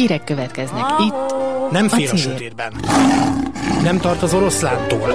Hírek következnek itt. Nem fél a sötétben. Nem tart az oroszlántól.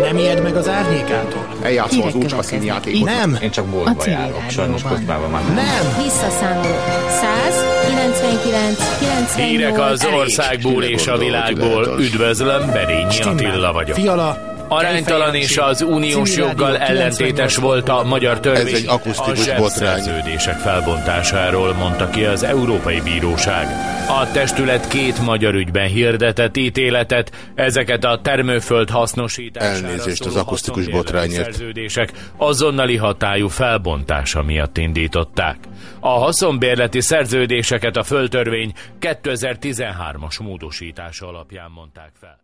Nem ijed meg az árnyékától. Eljátszom az úcska színjátékot. Nem. Én csak boltba járok, sajnos közben már nem. Nem. Visszaszámoló. 100, 99, 98, Hírek az országból és a világból. Üdvözlöm, Berényi Attila vagyok. Fiala, Aránytalan és az uniós joggal ellentétes volt a magyar törvény Ez egy akusztikus a botrány. szerződések felbontásáról, mondta ki az Európai Bíróság. A testület két magyar ügyben hirdetett ítéletet, ezeket a termőföld hasznosítására Elnézést az akusztikus botrányért. szerződések azonnali hatályú felbontása miatt indították. A haszonbérleti szerződéseket a földtörvény 2013-as módosítása alapján mondták fel.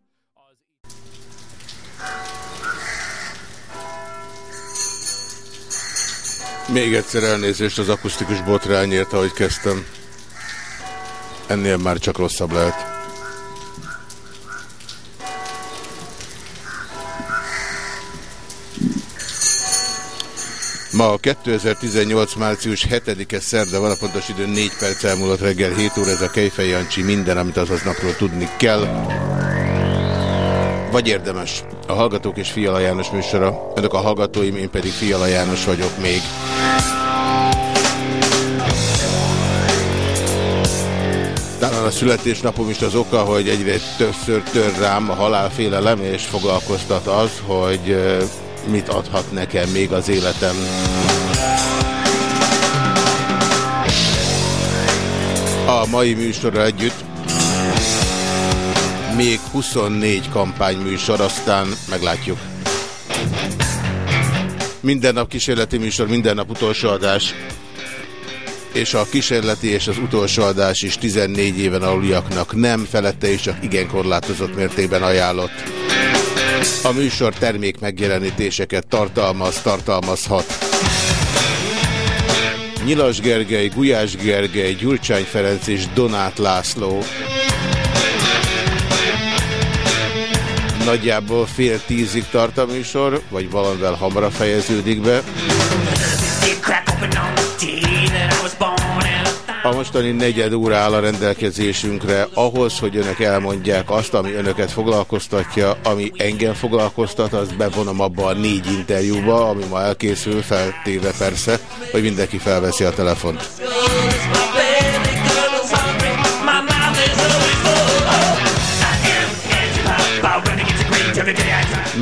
Még egyszer elnézést az akusztikus botrányért, ahogy kezdtem. Ennél már csak rosszabb lehet. Ma 2018. március 7-e szerda van, a pontos idő 4 perc elmúlott reggel 7 óra, ez a Kejfej Jancsi, minden, amit azaz napról tudni kell. Vagy érdemes. A Hallgatók és Fiala János műsora. Önök a hallgatóim, én pedig Fiala János vagyok még. Talán a születésnapom is az oka, hogy egyre többször tör rám a halálfélelem, és foglalkoztat az, hogy mit adhat nekem még az életem. A mai műsorra együtt még 24 kampányműsor, aztán meglátjuk. Minden nap kísérleti műsor, minden nap utolsó adás. És a kísérleti és az utolsó adás is 14 éven aluliaknak nem, felette és csak igen korlátozott mértékben ajánlott. A műsor termék megjelenítéseket tartalmaz, tartalmazhat. Nyilas Gergely, Gulyás Gergely, Gyurcsány Ferenc és Donát László Nagyjából fél tízig tart a műsor, vagy valamivel hamarabb fejeződik be. A mostani negyed óra áll a rendelkezésünkre ahhoz, hogy önök elmondják azt, ami önöket foglalkoztatja, ami engem foglalkoztat, azt bevonom abba a négy interjúba, ami ma elkészül, feltéve persze, hogy mindenki felveszi a telefont.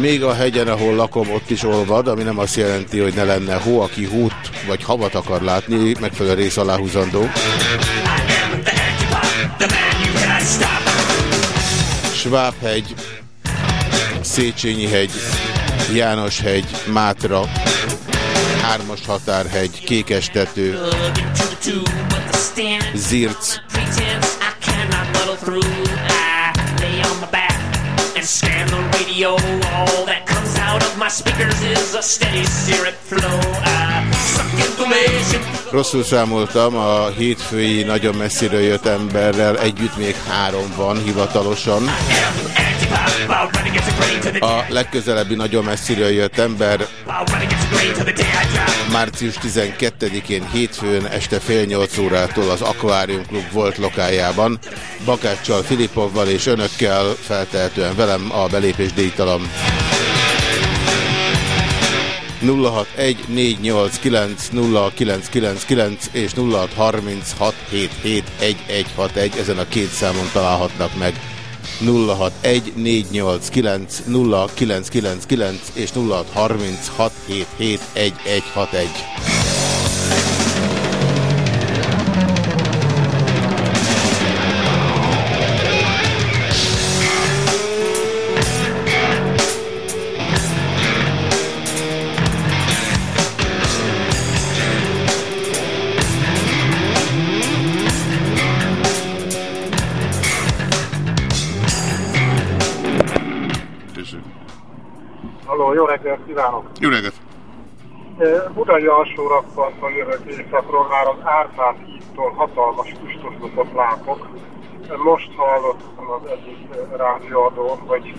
Még a hegyen, ahol lakom, ott is olvad, ami nem azt jelenti, hogy ne lenne hó, aki hót vagy havat akar látni, megfelelő rész aláhúzandó. Svábhegy, Széchenyi hegy, Jánoshegy, Mátra, Hármas határhegy, Kékestető, Zirc, yo Rosszul számoltam, a hétfői nagyon messziről jött emberrel együtt még három van hivatalosan. A legközelebbi nagyon messziről jött ember március 12-én hétfőn este fél nyolc órától az Aquarium Klub volt lokájában. Bakáccsal, Filipovval és önökkel, feltehetően velem a belépés díjtalan. 0614890999 és 0636771161 ezen a két számon találhatnak meg 0614890999 és 0636771161. kívánok! Jó reggelt! Eh, Budai alsó rakparton jövök éjszakról, már az Árpád hídtól hatalmas füstoszlopot látok. Most hallottam az egyik eh, rádióadón, hogy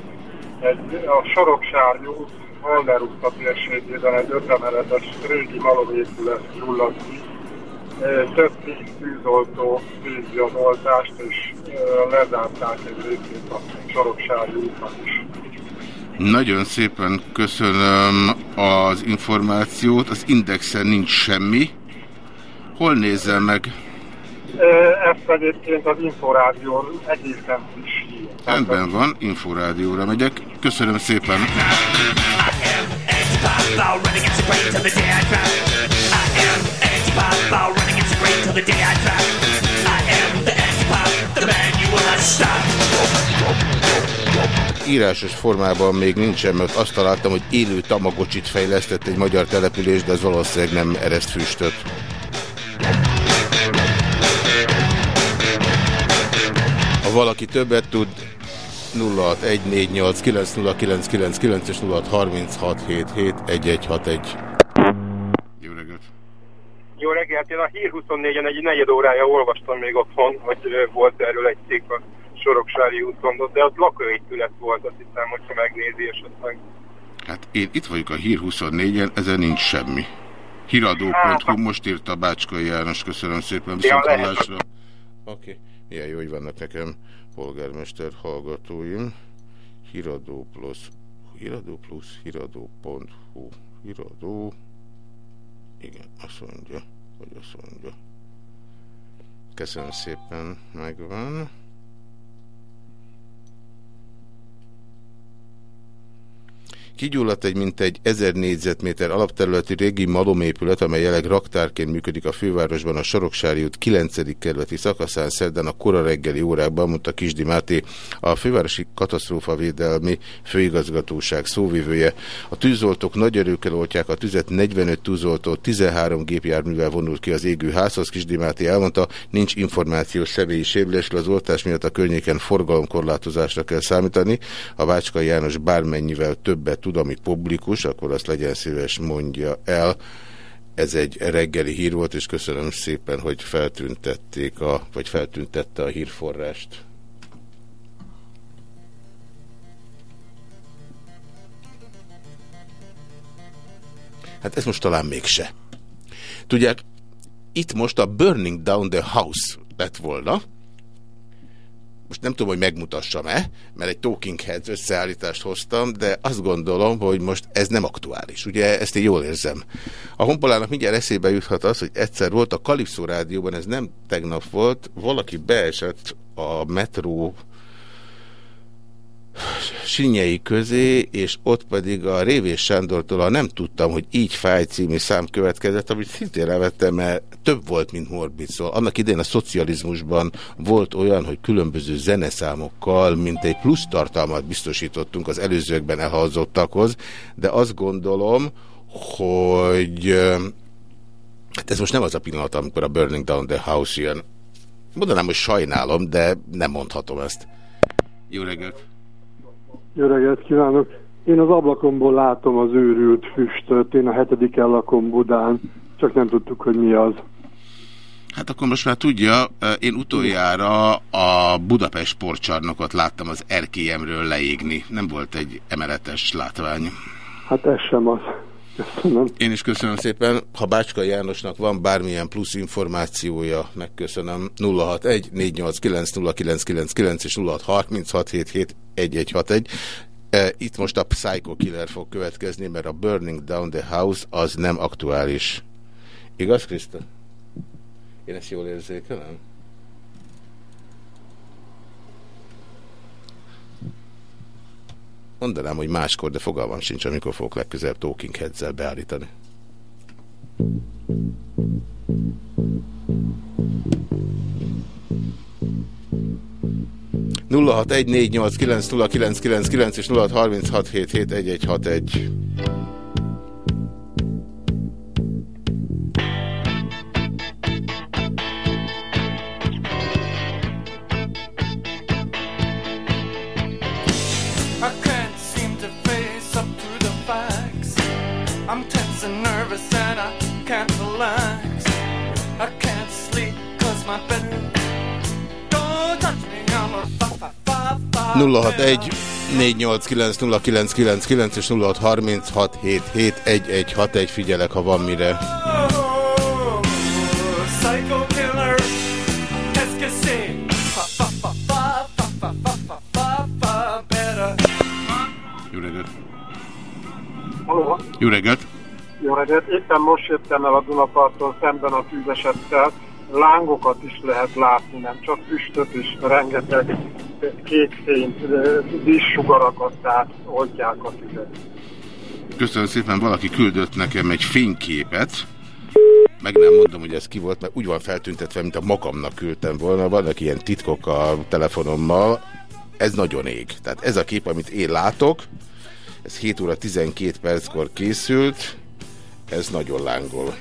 egy, a Soroksárjú út Halder utca térségében egy ötemeletes régi malomépület gyulladt ki. több tíz tűzoltó végzi az oltást, és lezárták egy részét a Soroksári útnak is. Nagyon szépen köszönöm az információt. Az Indexen nincs semmi. Hol nézzel meg? Ezt egyébként az Inforádión egészen friss Rendben van, Inforádióra megyek. Köszönöm szépen. Írásos formában még nincsen, mert azt találtam, hogy élő tamagocsit fejlesztett egy magyar település, de ez valószínűleg nem ereszt füstöt. Ha valaki többet tud, 0614890999 és 0636771161. Jó reggelt! Jó reggelt! Én a Hír 24-en egy negyed órája olvastam még otthon, hogy volt erről egy cikk Soroksári úton, de ott lakóépület volt, azt hiszem, hogyha megnézi esetleg. Hát én itt vagyok a Hír 24-en, ezen nincs semmi. Híradó.hu hát, most írta Bácskai János, köszönöm szépen, viszont hallásra. Oké, okay. milyen jó, hogy vannak nekem polgármester hallgatóim. Híradó plusz, híradó plusz, híradó.hu, híradó, igen, azt mondja, hogy azt mondja. Köszönöm szépen, megvan. Kigyulladt egy mintegy 1000 négyzetméter alapterületi régi malomépület, amely jelenleg raktárként működik a fővárosban a Soroksári út 9. kerületi szakaszán szerdán a kora reggeli órákban, mondta Kisdi Máté, a fővárosi katasztrófavédelmi főigazgatóság szóvivője. A tűzoltók nagy erőkkel oltják a tüzet, 45 tűzoltó, 13 gépjárművel vonult ki az égő házhoz. Kisdi Máté elmondta, nincs információs személyi sérülésről, az oltás miatt a környéken forgalomkorlátozásra kell számítani. A Bácskai János bármennyivel többet tud, ami publikus, akkor azt legyen szíves mondja el. Ez egy reggeli hír volt, és köszönöm szépen, hogy feltüntették a, vagy feltüntette a hírforrást. Hát ez most talán mégse. Tudják, itt most a Burning Down the House lett volna, most nem tudom, hogy megmutassam-e, mert egy Talking Heads összeállítást hoztam, de azt gondolom, hogy most ez nem aktuális. Ugye ezt én jól érzem. A honpolának mindjárt eszébe juthat az, hogy egyszer volt a Kalipszó rádióban, ez nem tegnap volt, valaki beesett a metró sinyei közé, és ott pedig a Révés Sándortól a Nem tudtam, hogy így fáj című szám következett, amit szintén rávettem, mert több volt, mint Morbid szól. Annak idején a szocializmusban volt olyan, hogy különböző zeneszámokkal, mint egy plusz tartalmat biztosítottunk az előzőkben elhazottakhoz, de azt gondolom, hogy hát ez most nem az a pillanat, amikor a Burning Down the House jön. Mondanám, hogy sajnálom, de nem mondhatom ezt. Jó reggelt! Jó reggelt kívánok! Én az ablakomból látom az őrült füstöt, én a hetedik lakom Budán, csak nem tudtuk, hogy mi az. Hát akkor most már tudja, én utoljára a Budapest sportcsarnokot láttam az erkélyemről leégni. Nem volt egy emeletes látvány. Hát ez sem az. Köszönöm. Én is köszönöm szépen. Ha Bácska Jánosnak van bármilyen plusz információja, megköszönöm. 061 489 0999 és 0636771161. E, itt most a Psycho Killer fog következni, mert a Burning Down the House az nem aktuális. Igaz, Krista? Én ezt jól érzékelem? Mondanám, hogy máskor, de fogalmam sincs, amikor fogok legközelebb Talking Heads-el beállítani. nulla hat egy és nulla egy 061 489 és 0636771161 figyelek, ha van mire. Jó reggelt! Halló. Jó reggelt! Jó reggelt! Éppen most jöttem el a Dunaparton szemben a tűzesettel. Lángokat is lehet látni, nem csak füstöt is, rengeteg kék fényt, vízsugarakat, tehát oldják a tüzet. Köszönöm szépen, valaki küldött nekem egy fényképet. Meg nem mondom, hogy ez ki volt, mert úgy van feltüntetve, mint a magamnak küldtem volna. Vannak ilyen titkok a telefonommal. Ez nagyon ég. Tehát ez a kép, amit én látok, ez 7 óra 12 perckor készült, ez nagyon lángol.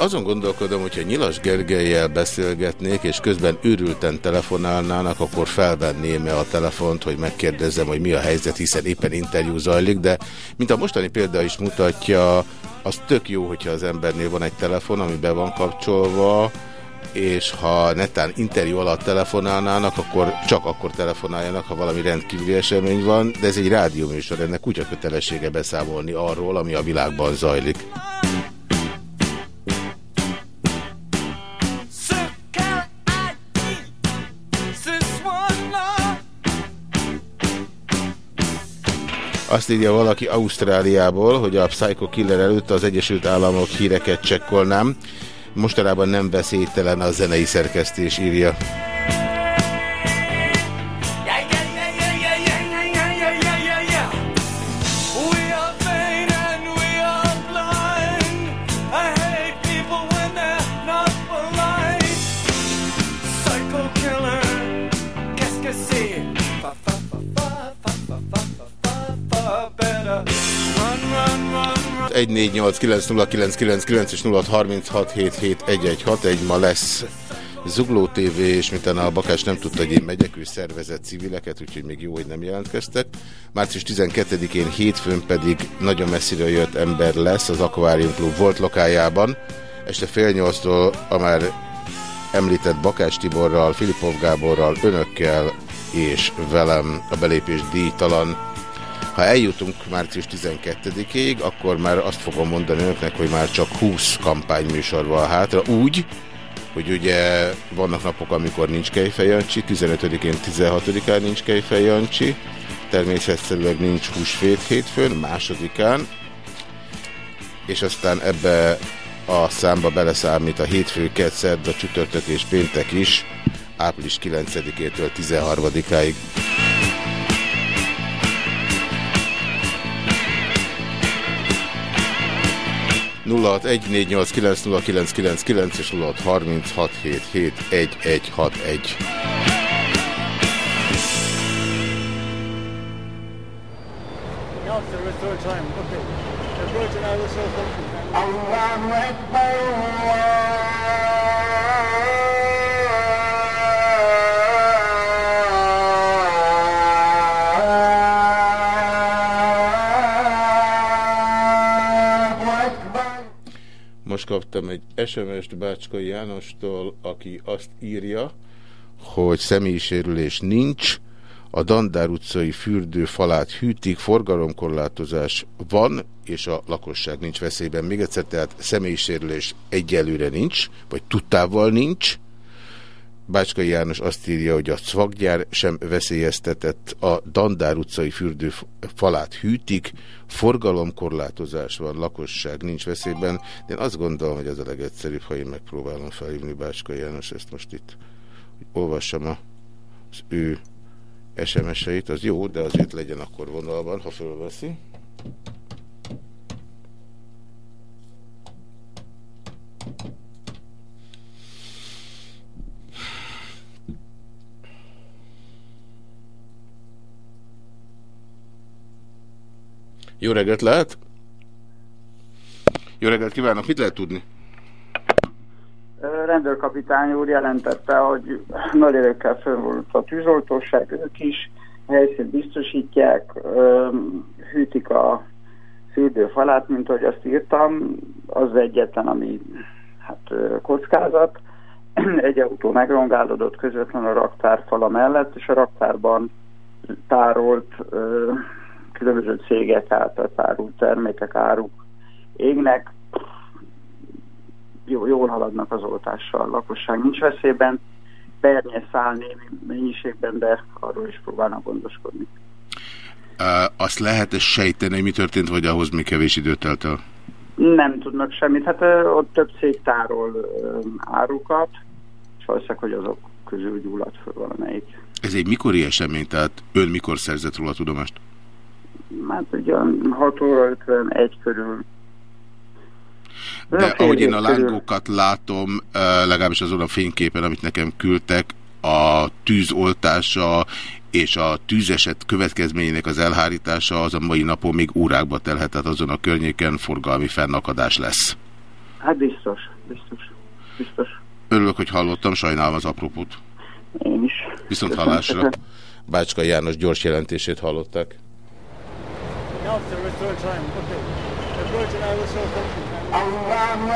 Azon gondolkodom, hogyha Nyilas Gergelyel beszélgetnék, és közben őrülten telefonálnának, akkor felvenném-e a telefont, hogy megkérdezzem, hogy mi a helyzet, hiszen éppen interjú zajlik, de mint a mostani példa is mutatja, az tök jó, hogyha az embernél van egy telefon, ami be van kapcsolva, és ha netán interjú alatt telefonálnának, akkor csak akkor telefonáljanak, ha valami rendkívüli esemény van, de ez egy rádióműsor, ennek úgy a kötelessége beszámolni arról, ami a világban zajlik. Azt írja valaki Ausztráliából, hogy a Psycho Killer előtt az Egyesült Államok híreket csekkolnám. Mostanában nem veszélytelen a zenei szerkesztés, írja. És 0636771161 ma lesz Zugló TV, és mint a Bakás nem tudta, hogy én megyek, ő szervezett civileket, úgyhogy még jó, hogy nem jelentkeztek. Március 12-én hétfőn pedig nagyon messzire jött ember lesz az Aquarium Club volt lokájában. Este fél nyolctól a már említett Bakás Tiborral, Filipov Gáborral, önökkel és velem a belépés díjtalan ha eljutunk március 12-ig, akkor már azt fogom mondani önöknek, hogy már csak 20 kampányműsor van hátra, úgy, hogy ugye vannak napok, amikor nincs Kejfej Jancsi, 15-én, 16-án nincs Kejfej Jancsi, természetszerűleg nincs húsvét hétfőn, másodikán, és aztán ebbe a számba beleszámít a hétfő, kedd, a csütörtök és péntek is, április 9-től 13-áig. 0614890999 és 0636771161. Allahu Akbar, Most kaptam egy SMS-t Bácskai Jánostól, aki azt írja, hogy személyisérülés nincs, a Dandár utcai fürdő falát hűtik, forgalomkorlátozás van, és a lakosság nincs veszélyben. Még egyszer, tehát személyisérülés egyelőre nincs, vagy tudtával nincs, Bácskai János azt írja, hogy a szvaggyár sem veszélyeztetett, a Dandár utcai fürdő falát hűtik, forgalomkorlátozás van, lakosság nincs veszélyben, de én azt gondolom, hogy ez a legegyszerűbb, ha én megpróbálom felhívni Bácskai János, ezt most itt hogy olvassam az ő SMS-eit, az jó, de azért legyen akkor vonalban, ha fölveszi. Jó reggelt lehet? Jó reggelt kívánok, mit lehet tudni? Rendőrkapitány úr jelentette, hogy nagy erőkkel fölvolt a tűzoltóság, ők is helyszínt biztosítják, hűtik a fürdőfalát, mint ahogy azt írtam, az egyetlen, ami hát kockázat. Egy autó megrongálódott közvetlen a raktárfala mellett, és a raktárban tárolt különböző cégek által árult termékek, áruk égnek. jó, jól haladnak az oltással, a lakosság nincs veszélyben, bernye száll némi mennyiségben, de arról is próbálnak gondoskodni. Azt lehet -e sejteni, hogy mi történt, vagy ahhoz még kevés időt telt el? Nem tudnak semmit. Hát ott több cég tárol árukat, és valószínűleg, hogy azok közül gyulladt föl valamelyik. Ez egy mikori esemény, tehát ön mikor szerzett róla tudomást? Hát ugyan 6 óra 51 körül. De ahogy én a lángokat látom, legalábbis azon a fényképen, amit nekem küldtek, a tűzoltása és a tűzeset következményének az elhárítása az a mai napon még órákba telhet, tehát azon a környéken forgalmi fennakadás lesz. Hát biztos, biztos, biztos. Örülök, hogy hallottam, sajnálom az apropót. Én is. Viszont hallásra. Bácska János gyors jelentését hallották. Allahu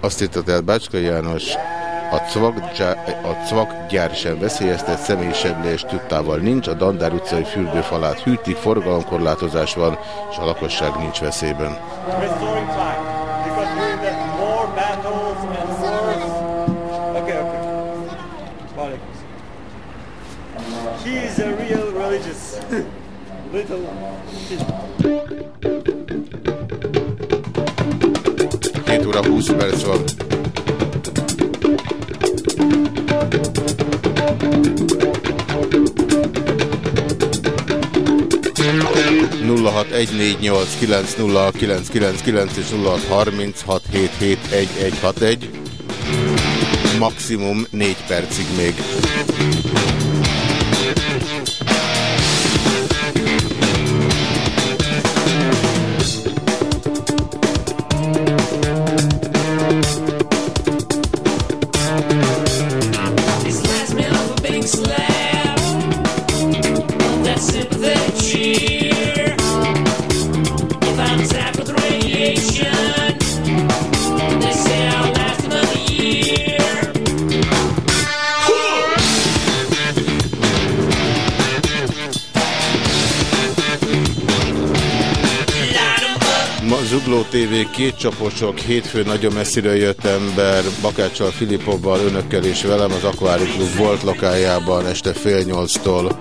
Azt írta el Bácska János, a cvak, gyár sem veszélyeztet, személysebblés tudtával nincs, a Dandár utcai fürdőfalát hűtik, forgalomkorlátozás van, és a lakosság nincs veszélyben. He's a real religious little 7 óra 20 perc van. 0614890999 és 0636771161 maximum 4 percig még. Két csaposok, hétfő nagyon messziről jött ember, Bakáccsal, Filipovval, önökkel és velem az Aquari Club volt lakájában este fél nyolctól.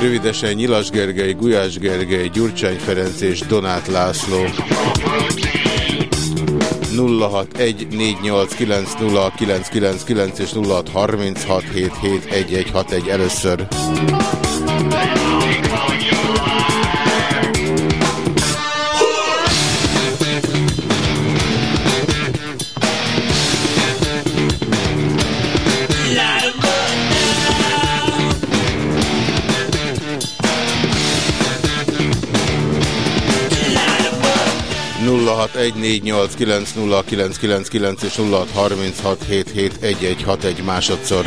Rövidesen Nyilas Gergely, Gulyás Gergely, Gyurcsány Ferenc és Donát László. 0614890999 és 0636771161 először. És 0636771161 másodszor.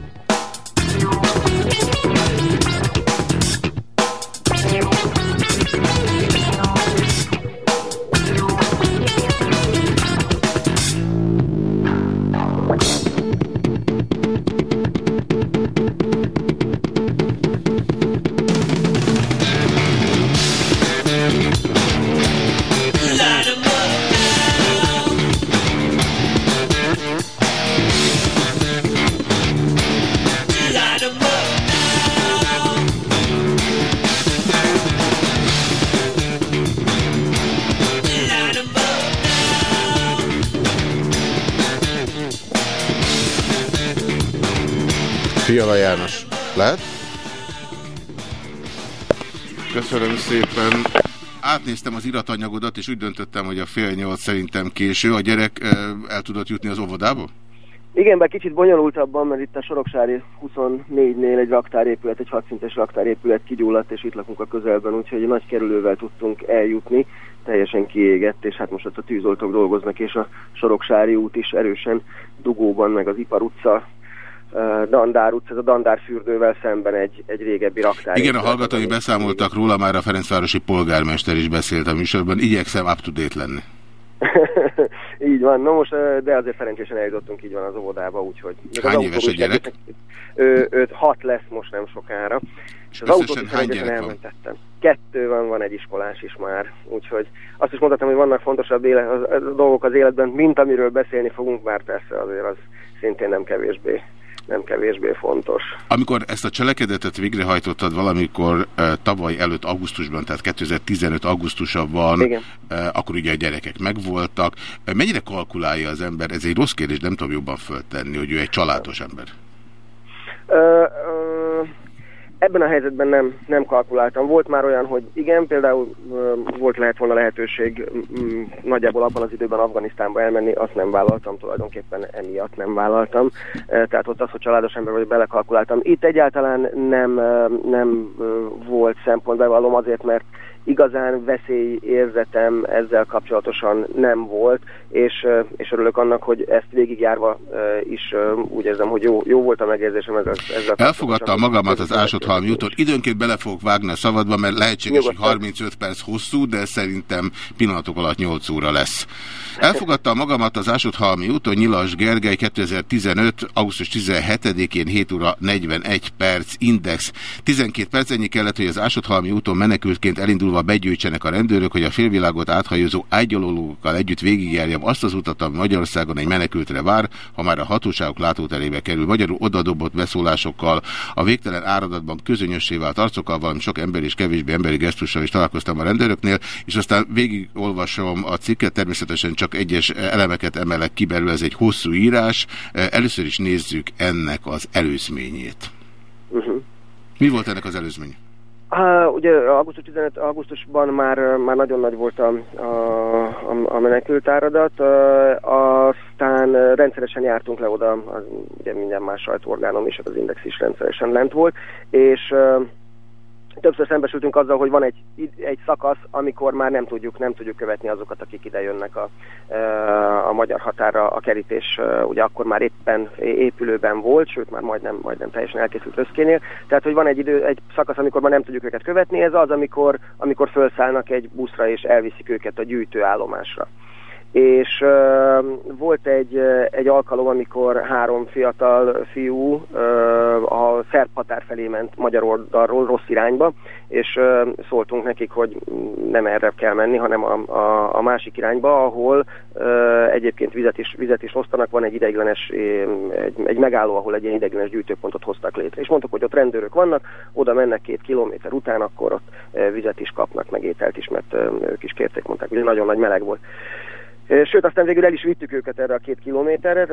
Átnéztem az iratanyagodat, és úgy döntöttem, hogy a fél nyolc szerintem késő. A gyerek el tudott jutni az óvodába? Igen, bár kicsit bonyolultabban, mert itt a Soroksári 24-nél egy raktárépület, egy hatszintes raktárépület kigyulladt, és itt lakunk a közelben, úgyhogy nagy kerülővel tudtunk eljutni, teljesen kiégett, és hát most ott a tűzoltók dolgoznak, és a Soroksári út is erősen dugóban, meg az Ipar utca, Dandár utca, ez a Dandár fürdővel szemben egy, egy régebbi raktár. Igen, a hallgatói beszámoltak róla, már a Ferencvárosi polgármester is beszélt a műsorban, igyekszem up-to-date lenni. így van, no most, de azért szerencsésen eljutottunk így van az óvodába, úgyhogy... Hány éves a gyerek? Ő, ő, hat lesz most nem sokára. És az autót hány gyerek van? Kettő van, van egy iskolás is már, úgyhogy azt is mondhatom, hogy vannak fontosabb éle, az, az, dolgok az életben, mint amiről beszélni fogunk, bár persze azért az szintén nem kevésbé nem kevésbé fontos. Amikor ezt a cselekedetet végrehajtottad valamikor uh, tavaly előtt augusztusban, tehát 2015 augusztusában, Igen. Uh, akkor ugye a gyerekek megvoltak. Uh, mennyire kalkulálja az ember? Ez egy rossz kérdés, nem tudom jobban föltenni, hogy ő egy családos ember. Uh, uh, Ebben a helyzetben nem, nem kalkuláltam. Volt már olyan, hogy igen, például volt lehet volna lehetőség nagyjából abban az időben Afganisztánba elmenni, azt nem vállaltam, tulajdonképpen emiatt nem vállaltam. Tehát ott az, hogy családos ember vagy belekalkuláltam. Itt egyáltalán nem, nem volt szempont, bevallom azért, mert igazán veszélyérzetem ezzel kapcsolatosan nem volt, és, és örülök annak, hogy ezt végigjárva is úgy érzem, hogy jó, jó volt a megérzésem ezzel, ezzel Elfogadta magamat az Ásodhalmi úton. Időnként bele fogok vágni a szabadba, mert lehetséges, hogy 35 perc hosszú, de szerintem pillanatok alatt 8 óra lesz. Elfogadta magamat az Ásodhalmi úton Nyilas Gergely 2015. augusztus 17-én 7 óra 41 perc index. 12 perc ennyi kellett, hogy az Ásodhalmi úton menekültként elindulva begyűjtsenek a rendőrök, hogy a félvilágot áthajózó ágyalólókkal együtt végigjárjam azt az utat, ami Magyarországon egy menekültre vár, ha már a hatóságok látóterébe kerül. Magyarul odadobott beszólásokkal, a végtelen áradatban közönössé vált arcokkal, valami sok ember és kevésbé emberi gesztussal is találkoztam a rendőröknél, és aztán végigolvasom a cikket, természetesen csak egyes elemeket emelek ki belőle, ez egy hosszú írás. Először is nézzük ennek az előzményét. Uh mhm. -huh. Mi volt ennek az előzmény? Uh, ugye augusztus 15. augusztusban már, már nagyon nagy volt a, a, a menekült áradat, uh, aztán rendszeresen jártunk le oda, az, ugye minden más sajtóorgánom is, az Index is rendszeresen lent volt, és többször szembesültünk azzal, hogy van egy, egy szakasz, amikor már nem tudjuk, nem tudjuk követni azokat, akik ide jönnek a, a magyar határa. A kerítés ugye akkor már éppen épülőben volt, sőt már majdnem, majdnem teljesen elkészült összkénél. Tehát, hogy van egy, idő, egy szakasz, amikor már nem tudjuk őket követni, ez az, amikor, amikor felszállnak egy buszra és elviszik őket a gyűjtőállomásra és uh, volt egy, egy alkalom, amikor három fiatal fiú uh, a szerb határ felé ment magyar oldalról rossz irányba, és uh, szóltunk nekik, hogy nem erre kell menni, hanem a, a, a másik irányba, ahol uh, egyébként vizet is, vizet is osztanak, van egy ideiglenes, egy, egy megálló, ahol egy ilyen ideiglenes gyűjtőpontot hoztak létre. És mondtuk, hogy ott rendőrök vannak, oda mennek két kilométer után, akkor ott uh, vizet is kapnak, meg ételt is, mert uh, ők is kérték, mondták, ugye nagyon nagy meleg volt. Sőt, aztán végül el is vittük őket erre a két kilométerre,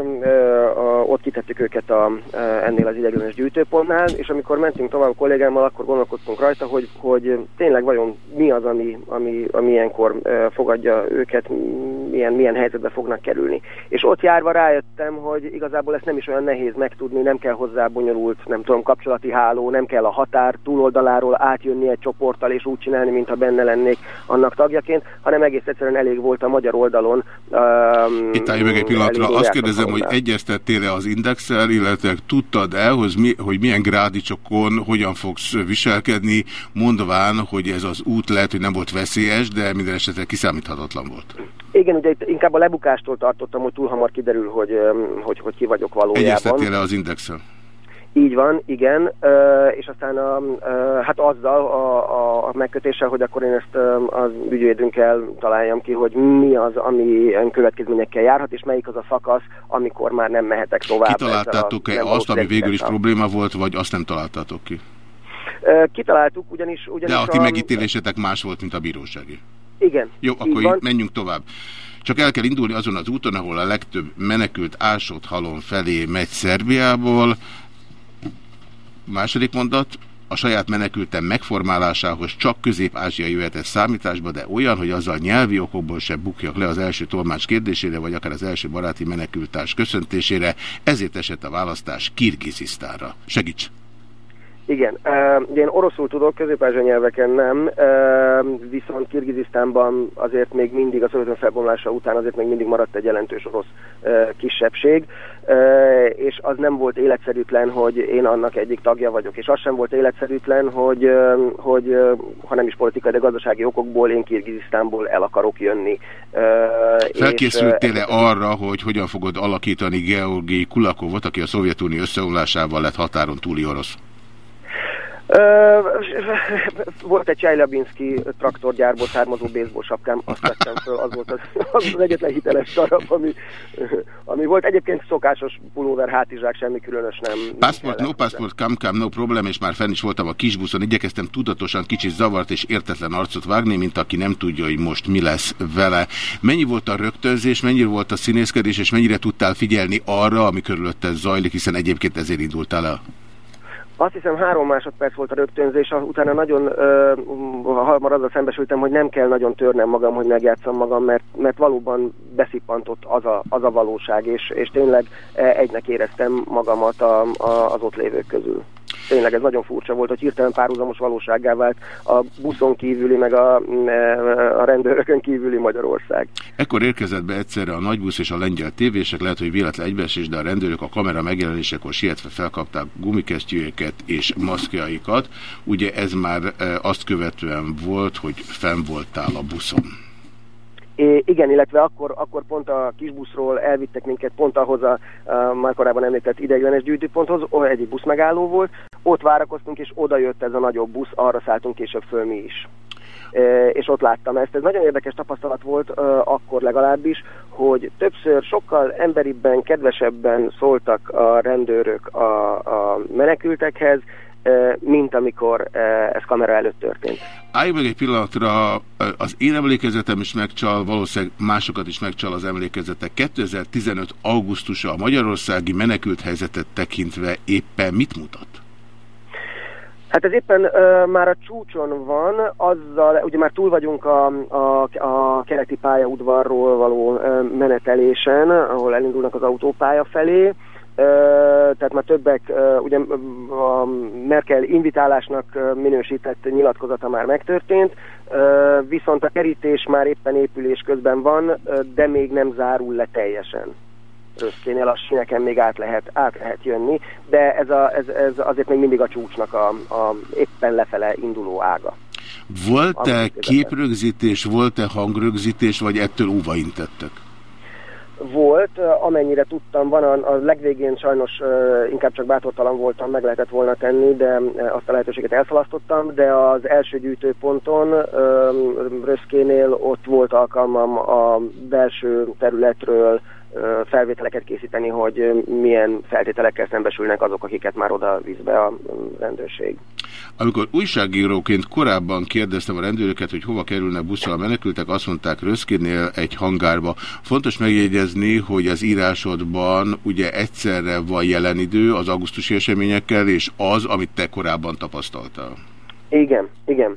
ott kitettük őket a, ennél az ideiglenes gyűjtőpontnál, és amikor mentünk tovább a kollégámmal, akkor gondolkodtunk rajta, hogy, hogy tényleg vajon mi az, ami, ami, ami ilyenkor fogadja őket, milyen, milyen helyzetbe fognak kerülni. És ott járva rájöttem, hogy igazából ezt nem is olyan nehéz megtudni, nem kell hozzá bonyolult, nem tudom, kapcsolati háló, nem kell a határ túloldaláról átjönni egy csoporttal és úgy csinálni, mintha benne lennék annak tagjaként, hanem egész egyszerűen elég volt a magyar oldalon Um, Itt állj meg egy pillanatra. Azt kérdezem, hogy egyeztettél-e az indexel, illetve tudtad-e, hogy, mi, hogy milyen grádicsokon hogyan fogsz viselkedni, mondván, hogy ez az út lehet, hogy nem volt veszélyes, de minden esetre kiszámíthatatlan volt. Igen, ugye itt inkább a lebukástól tartottam, hogy túl hamar kiderül, hogy, hogy, hogy ki vagyok valójában. Egyeztettél-e az indexel? Így van, igen, és aztán a, hát azzal a, a, a megkötéssel, hogy akkor én ezt az ügyvédünkkel találjam ki, hogy mi az, ami következményekkel járhat, és melyik az a szakasz, amikor már nem mehetek tovább. Kitaláltátok-e azt, ami végül is probléma volt, vagy azt nem találtátok ki? Kitaláltuk, ugyanis... ugyanis De a ti megítélésetek más volt, mint a bírósági. Igen. Jó, akkor így menjünk tovább. Csak el kell indulni azon az úton, ahol a legtöbb menekült ásott halom felé megy Szerbiából, Második mondat, a saját menekültem megformálásához csak közép-ázsia jöhet számításba, de olyan, hogy azzal nyelvi okokból se bukjak le az első tolmács kérdésére, vagy akár az első baráti menekültárs köszöntésére, ezért esett a választás Kirgizisztára. Segíts! Igen, uh, én oroszul tudok, közép nyelveken nem, viszont Kirgizisztánban azért még mindig a szovjet felbomlása után azért még mindig maradt egy jelentős orosz kisebbség, és az nem volt életszerűtlen, hogy én annak egyik tagja vagyok, és az sem volt életszerűtlen, hogy, hogy ha nem is politikai, de gazdasági okokból én Kirgizisztánból el akarok jönni. Felkészültél-e arra, hogy hogyan fogod alakítani Georgi Kulakovot, aki a Szovjetunió összeomlásával lett határon túli orosz? volt egy Csajlabinski traktorgyárból származó baseball sapkám, azt vettem föl, az volt az, az, az egyetlen hiteles darab, ami, ami volt. Egyébként szokásos pulóver, hátizsák, semmi különös nem. Passport, no passport, kam, kam, no problem, és már fenn is voltam a kisbuszon, igyekeztem tudatosan kicsit zavart és értetlen arcot vágni, mint aki nem tudja, hogy most mi lesz vele. Mennyi volt a rögtönzés, mennyire volt a színészkedés, és mennyire tudtál figyelni arra, ami körülötted zajlik, hiszen egyébként ezért indultál el? Azt hiszem három másodperc volt a rögtönzés, utána nagyon hamar azzal szembesültem, hogy nem kell nagyon törnem magam, hogy megjátszam magam, mert, mert valóban beszippantott az a, az a valóság, és, és tényleg e, egynek éreztem magamat a, a, az ott lévők közül tényleg ez nagyon furcsa volt, hogy hirtelen párhuzamos valósággá vált a buszon kívüli, meg a, a rendőrökön kívüli Magyarország. Ekkor érkezett be egyszerre a nagybusz és a lengyel tévések, lehet, hogy véletlen egybeesés, de a rendőrök a kamera megjelenésekor sietve felkapták gumikesztyűjéket és maszkjaikat. Ugye ez már e, azt követően volt, hogy fenn voltál a buszon. É, igen, illetve akkor, akkor pont a kisbuszról elvittek minket pont ahhoz a, a már korábban említett ideiglenes gyűjtőponthoz, egy busz megálló volt, ott várakoztunk, és oda jött ez a nagyobb busz, arra szálltunk később föl mi is. E, és ott láttam ezt. Ez nagyon érdekes tapasztalat volt akkor legalábbis, hogy többször sokkal emberibben, kedvesebben szóltak a rendőrök a, a menekültekhez, mint amikor ez kamera előtt történt. Állj meg egy pillanatra, az én emlékezetem is megcsal, valószínűleg másokat is megcsal az emlékezetek. 2015. augusztusa a magyarországi menekült helyzetet tekintve éppen mit mutat? Hát ez éppen uh, már a csúcson van, azzal, ugye már túl vagyunk a, a, a keleti pályaudvarról való uh, menetelésen, ahol elindulnak az autópálya felé, tehát már többek, ugye a Merkel invitálásnak minősített nyilatkozata már megtörtént, viszont a kerítés már éppen épülés közben van, de még nem zárul le teljesen. Röszkénél a sineken még át lehet, át lehet jönni, de ez, a, ez, ez azért még mindig a csúcsnak a, a éppen lefele induló ága. Volt-e képrögzítés, volt-e hangrögzítés, vagy ettől óva intettek? Volt, amennyire tudtam, van a, a legvégén sajnos uh, inkább csak bátortalan voltam, meg lehetett volna tenni, de uh, azt a lehetőséget elszalasztottam, de az első gyűjtőponton uh, Röszkénél ott volt alkalmam a belső területről felvételeket készíteni, hogy milyen feltételekkel szembesülnek azok, akiket már oda be a rendőrség. Amikor újságíróként korábban kérdeztem a rendőröket, hogy hova kerülnek busszal a menekültek, azt mondták Röszkinél egy hangárba. Fontos megjegyezni, hogy az írásodban ugye egyszerre van jelen idő az augusztusi eseményekkel, és az, amit te korábban tapasztaltál. Igen, igen.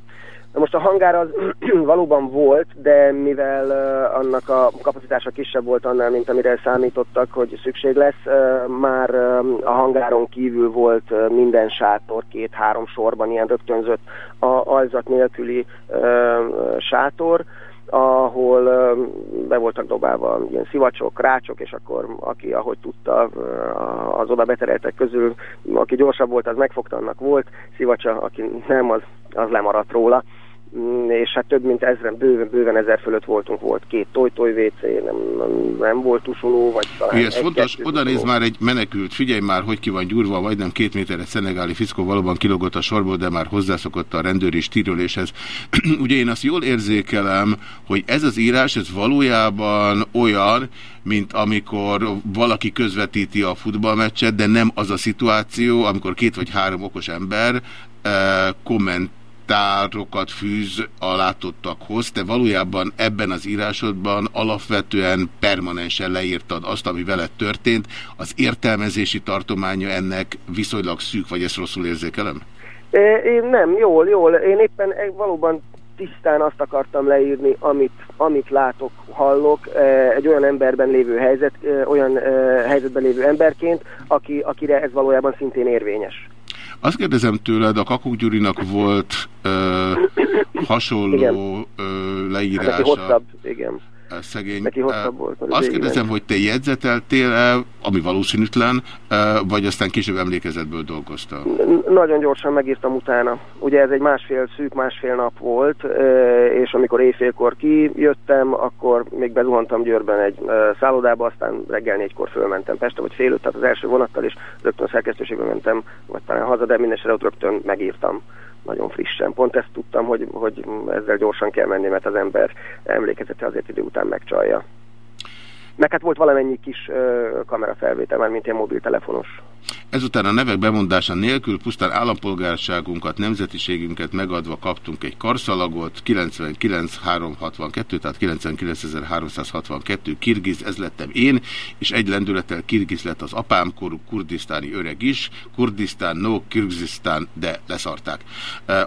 Na most a hangár az valóban volt, de mivel uh, annak a kapacitása kisebb volt annál, mint amire számítottak, hogy szükség lesz, uh, már uh, a hangáron kívül volt uh, minden sátor, két-három sorban ilyen rögtönzött a alzat nélküli uh, sátor, ahol uh, be voltak dobálva ilyen szivacsok, rácsok, és akkor aki ahogy tudta, uh, az oda betereltek közül, aki gyorsabb volt, az megfogta, annak volt szivacsa, aki nem, az, az lemaradt róla. És hát több mint ezren, bőven, bőven ezer fölött voltunk, volt két toj-toj WC, nem, nem, nem volt tusoló, vagy talán Ez fontos, oda néz már egy menekült, figyelj már, hogy ki van gyurva, majdnem két méterre szenegáli fiszkó valóban kilogott a sorból, de már hozzászokott a rendőri stírüléshez. Ugye én azt jól érzékelem, hogy ez az írás, ez valójában olyan, mint amikor valaki közvetíti a futballmeccset, de nem az a szituáció, amikor két vagy három okos ember eh, komment kommentárokat fűz a látottakhoz. Te valójában ebben az írásodban alapvetően permanensen leírtad azt, ami veled történt. Az értelmezési tartománya ennek viszonylag szűk, vagy ezt rosszul érzékelem? Én nem, jól, jól. Én éppen valóban tisztán azt akartam leírni, amit, amit látok, hallok, egy olyan emberben lévő helyzet, olyan helyzetben lévő emberként, aki, akire ez valójában szintén érvényes. Azt kérdezem tőled, a Kakuk Gyurinak volt ö, hasonló ö, leírása. Hát hosszabb, igen szegény. Neki hosszabb volt. Azt kérdezem, hogy te jegyzeteltél -e, ami valószínűtlen, vagy aztán később emlékezetből dolgoztál? Nagyon gyorsan megírtam utána. Ugye ez egy másfél, szűk másfél nap volt, és amikor éjfélkor kijöttem, akkor még bezuhantam Győrben egy szállodába, aztán reggel négykor fölmentem Pestre, vagy fél öt, tehát az első vonattal, és rögtön szerkesztőségbe mentem, vagy talán haza, de minden ott rögtön megírtam nagyon frissen. Pont ezt tudtam, hogy, hogy ezzel gyorsan kell menni, mert az ember emlékezete azért idő után megcsalja. Meg hát volt valamennyi kis uh, kamerafelvétel, már mint ilyen mobiltelefonos. Ezután a nevek bemondása nélkül pusztán állampolgárságunkat, nemzetiségünket megadva kaptunk egy karszalagot, 99362, tehát 99362 kirgiz, ez lettem én, és egy lendülettel kirgiz lett az apám, korú kurdisztáni öreg is, Kurdisztán, no, Kirgizisztán, de leszarták.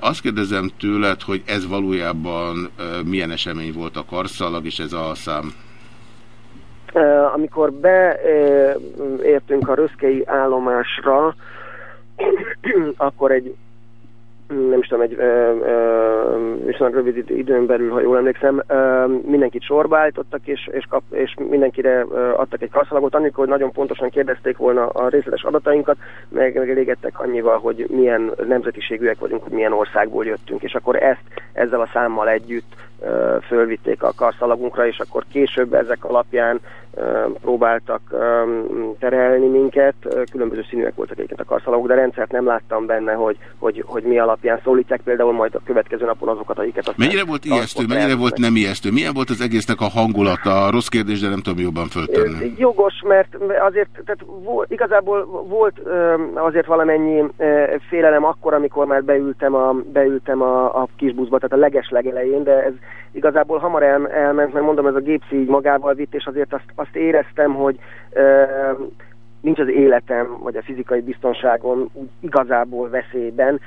Azt kérdezem tőled, hogy ez valójában milyen esemény volt a karszalag, és ez a szám? Amikor beértünk a röszkei állomásra, akkor egy nem is tudom, egy viszonylag rövid időn belül, ha jól emlékszem, ö, mindenkit sorba állítottak, és, és, kap, és mindenkire ö, adtak egy kasszalagot, amikor hogy nagyon pontosan kérdezték volna a részletes adatainkat, meg, meg elégettek annyival, hogy milyen nemzetiségűek vagyunk, hogy milyen országból jöttünk, és akkor ezt ezzel a számmal együtt fölvitték a karszalagunkra, és akkor később ezek alapján próbáltak terelni minket. Különböző színűek voltak egyébként a karszalagok, de rendszert nem láttam benne, hogy, hogy, hogy mi alapján szólítják például majd a következő napon azokat, akiket aztán... Mennyire volt ijesztő, mennyire volt nem ijesztő? Milyen volt az egésznek a hangulata? Rossz kérdés, de nem tudom jobban föltenni. Jogos, mert azért tehát igazából volt azért valamennyi félelem akkor, amikor már beültem a, beültem a, a kis buszba, tehát a leges legelején, de ez igazából hamar el, elment, mert mondom, ez a gépszi így magával vitt, és azért azt, azt éreztem, hogy nincs az életem, vagy a fizikai biztonságom úgy igazából veszélyben.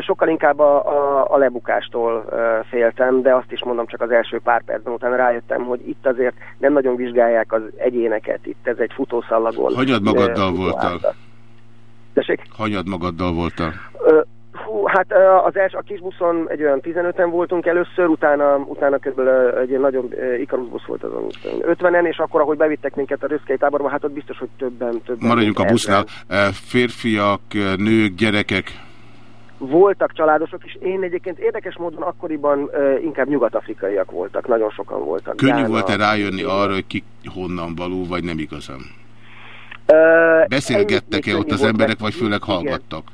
Sokkal inkább a, a, a lebukástól féltem, de azt is mondom, csak az első pár percben után rájöttem, hogy itt azért nem nagyon vizsgálják az egyéneket, itt ez egy futószallagon. Hagyad magaddal voltál? Tessék? Hagyad magaddal voltál? Hú, hát az első, a kis buszon egy olyan 15-en voltunk először, utána, utána kb. egy nagyon Ikarus busz volt azon 50-en, és akkor, ahogy bevittek minket a röszkei táborba, hát ott biztos, hogy többen, többen. Maradjunk a busznál. Férfiak, nők, gyerekek? Voltak családosok is. Én egyébként érdekes módon akkoriban inkább nyugat-afrikaiak voltak, nagyon sokan voltak. Könnyű volt-e rájönni arra, hogy ki honnan való, vagy nem igazán? Beszélgettek-e ott az emberek, vagy főleg hallgattak?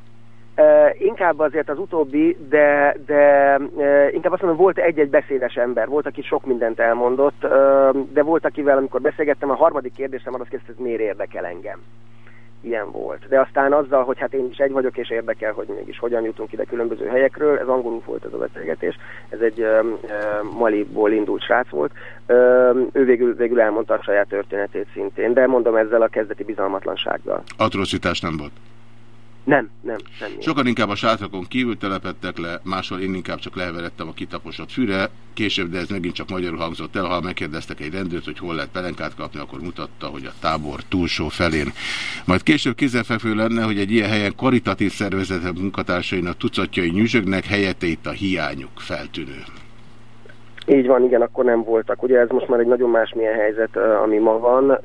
Inkább azért az utóbbi, de, de inkább azt mondom, volt egy-egy beszédes ember, volt, aki sok mindent elmondott, de volt, akivel, amikor beszélgettem, a harmadik kérdésem az kérdezte, hogy miért érdekel engem. Ilyen volt. De aztán azzal, hogy hát én is egy vagyok, és érdekel, hogy mégis hogyan jutunk ide különböző helyekről, ez angolul volt ez a beszélgetés, ez egy Maliból indult srác volt, ő végül, végül elmondta a saját történetét szintén, de mondom ezzel a kezdeti bizalmatlansággal. Atrocitás nem volt? Nem, nem, nem. Sokan inkább a sátrakon kívül telepettek le, máshol én inkább csak leheveredtem a kitaposott fűre. Később, de ez megint csak magyarul hangzott el, ha megkérdeztek egy rendőrt, hogy hol lehet pelenkát kapni, akkor mutatta, hogy a tábor túlsó felén. Majd később kézzelfekvő lenne, hogy egy ilyen helyen karitatív szervezetek munkatársainak tucatjai nyüzsögnek, helyette itt a hiányuk feltűnő. Így van, igen, akkor nem voltak. Ugye ez most már egy nagyon másmilyen helyzet, ami ma van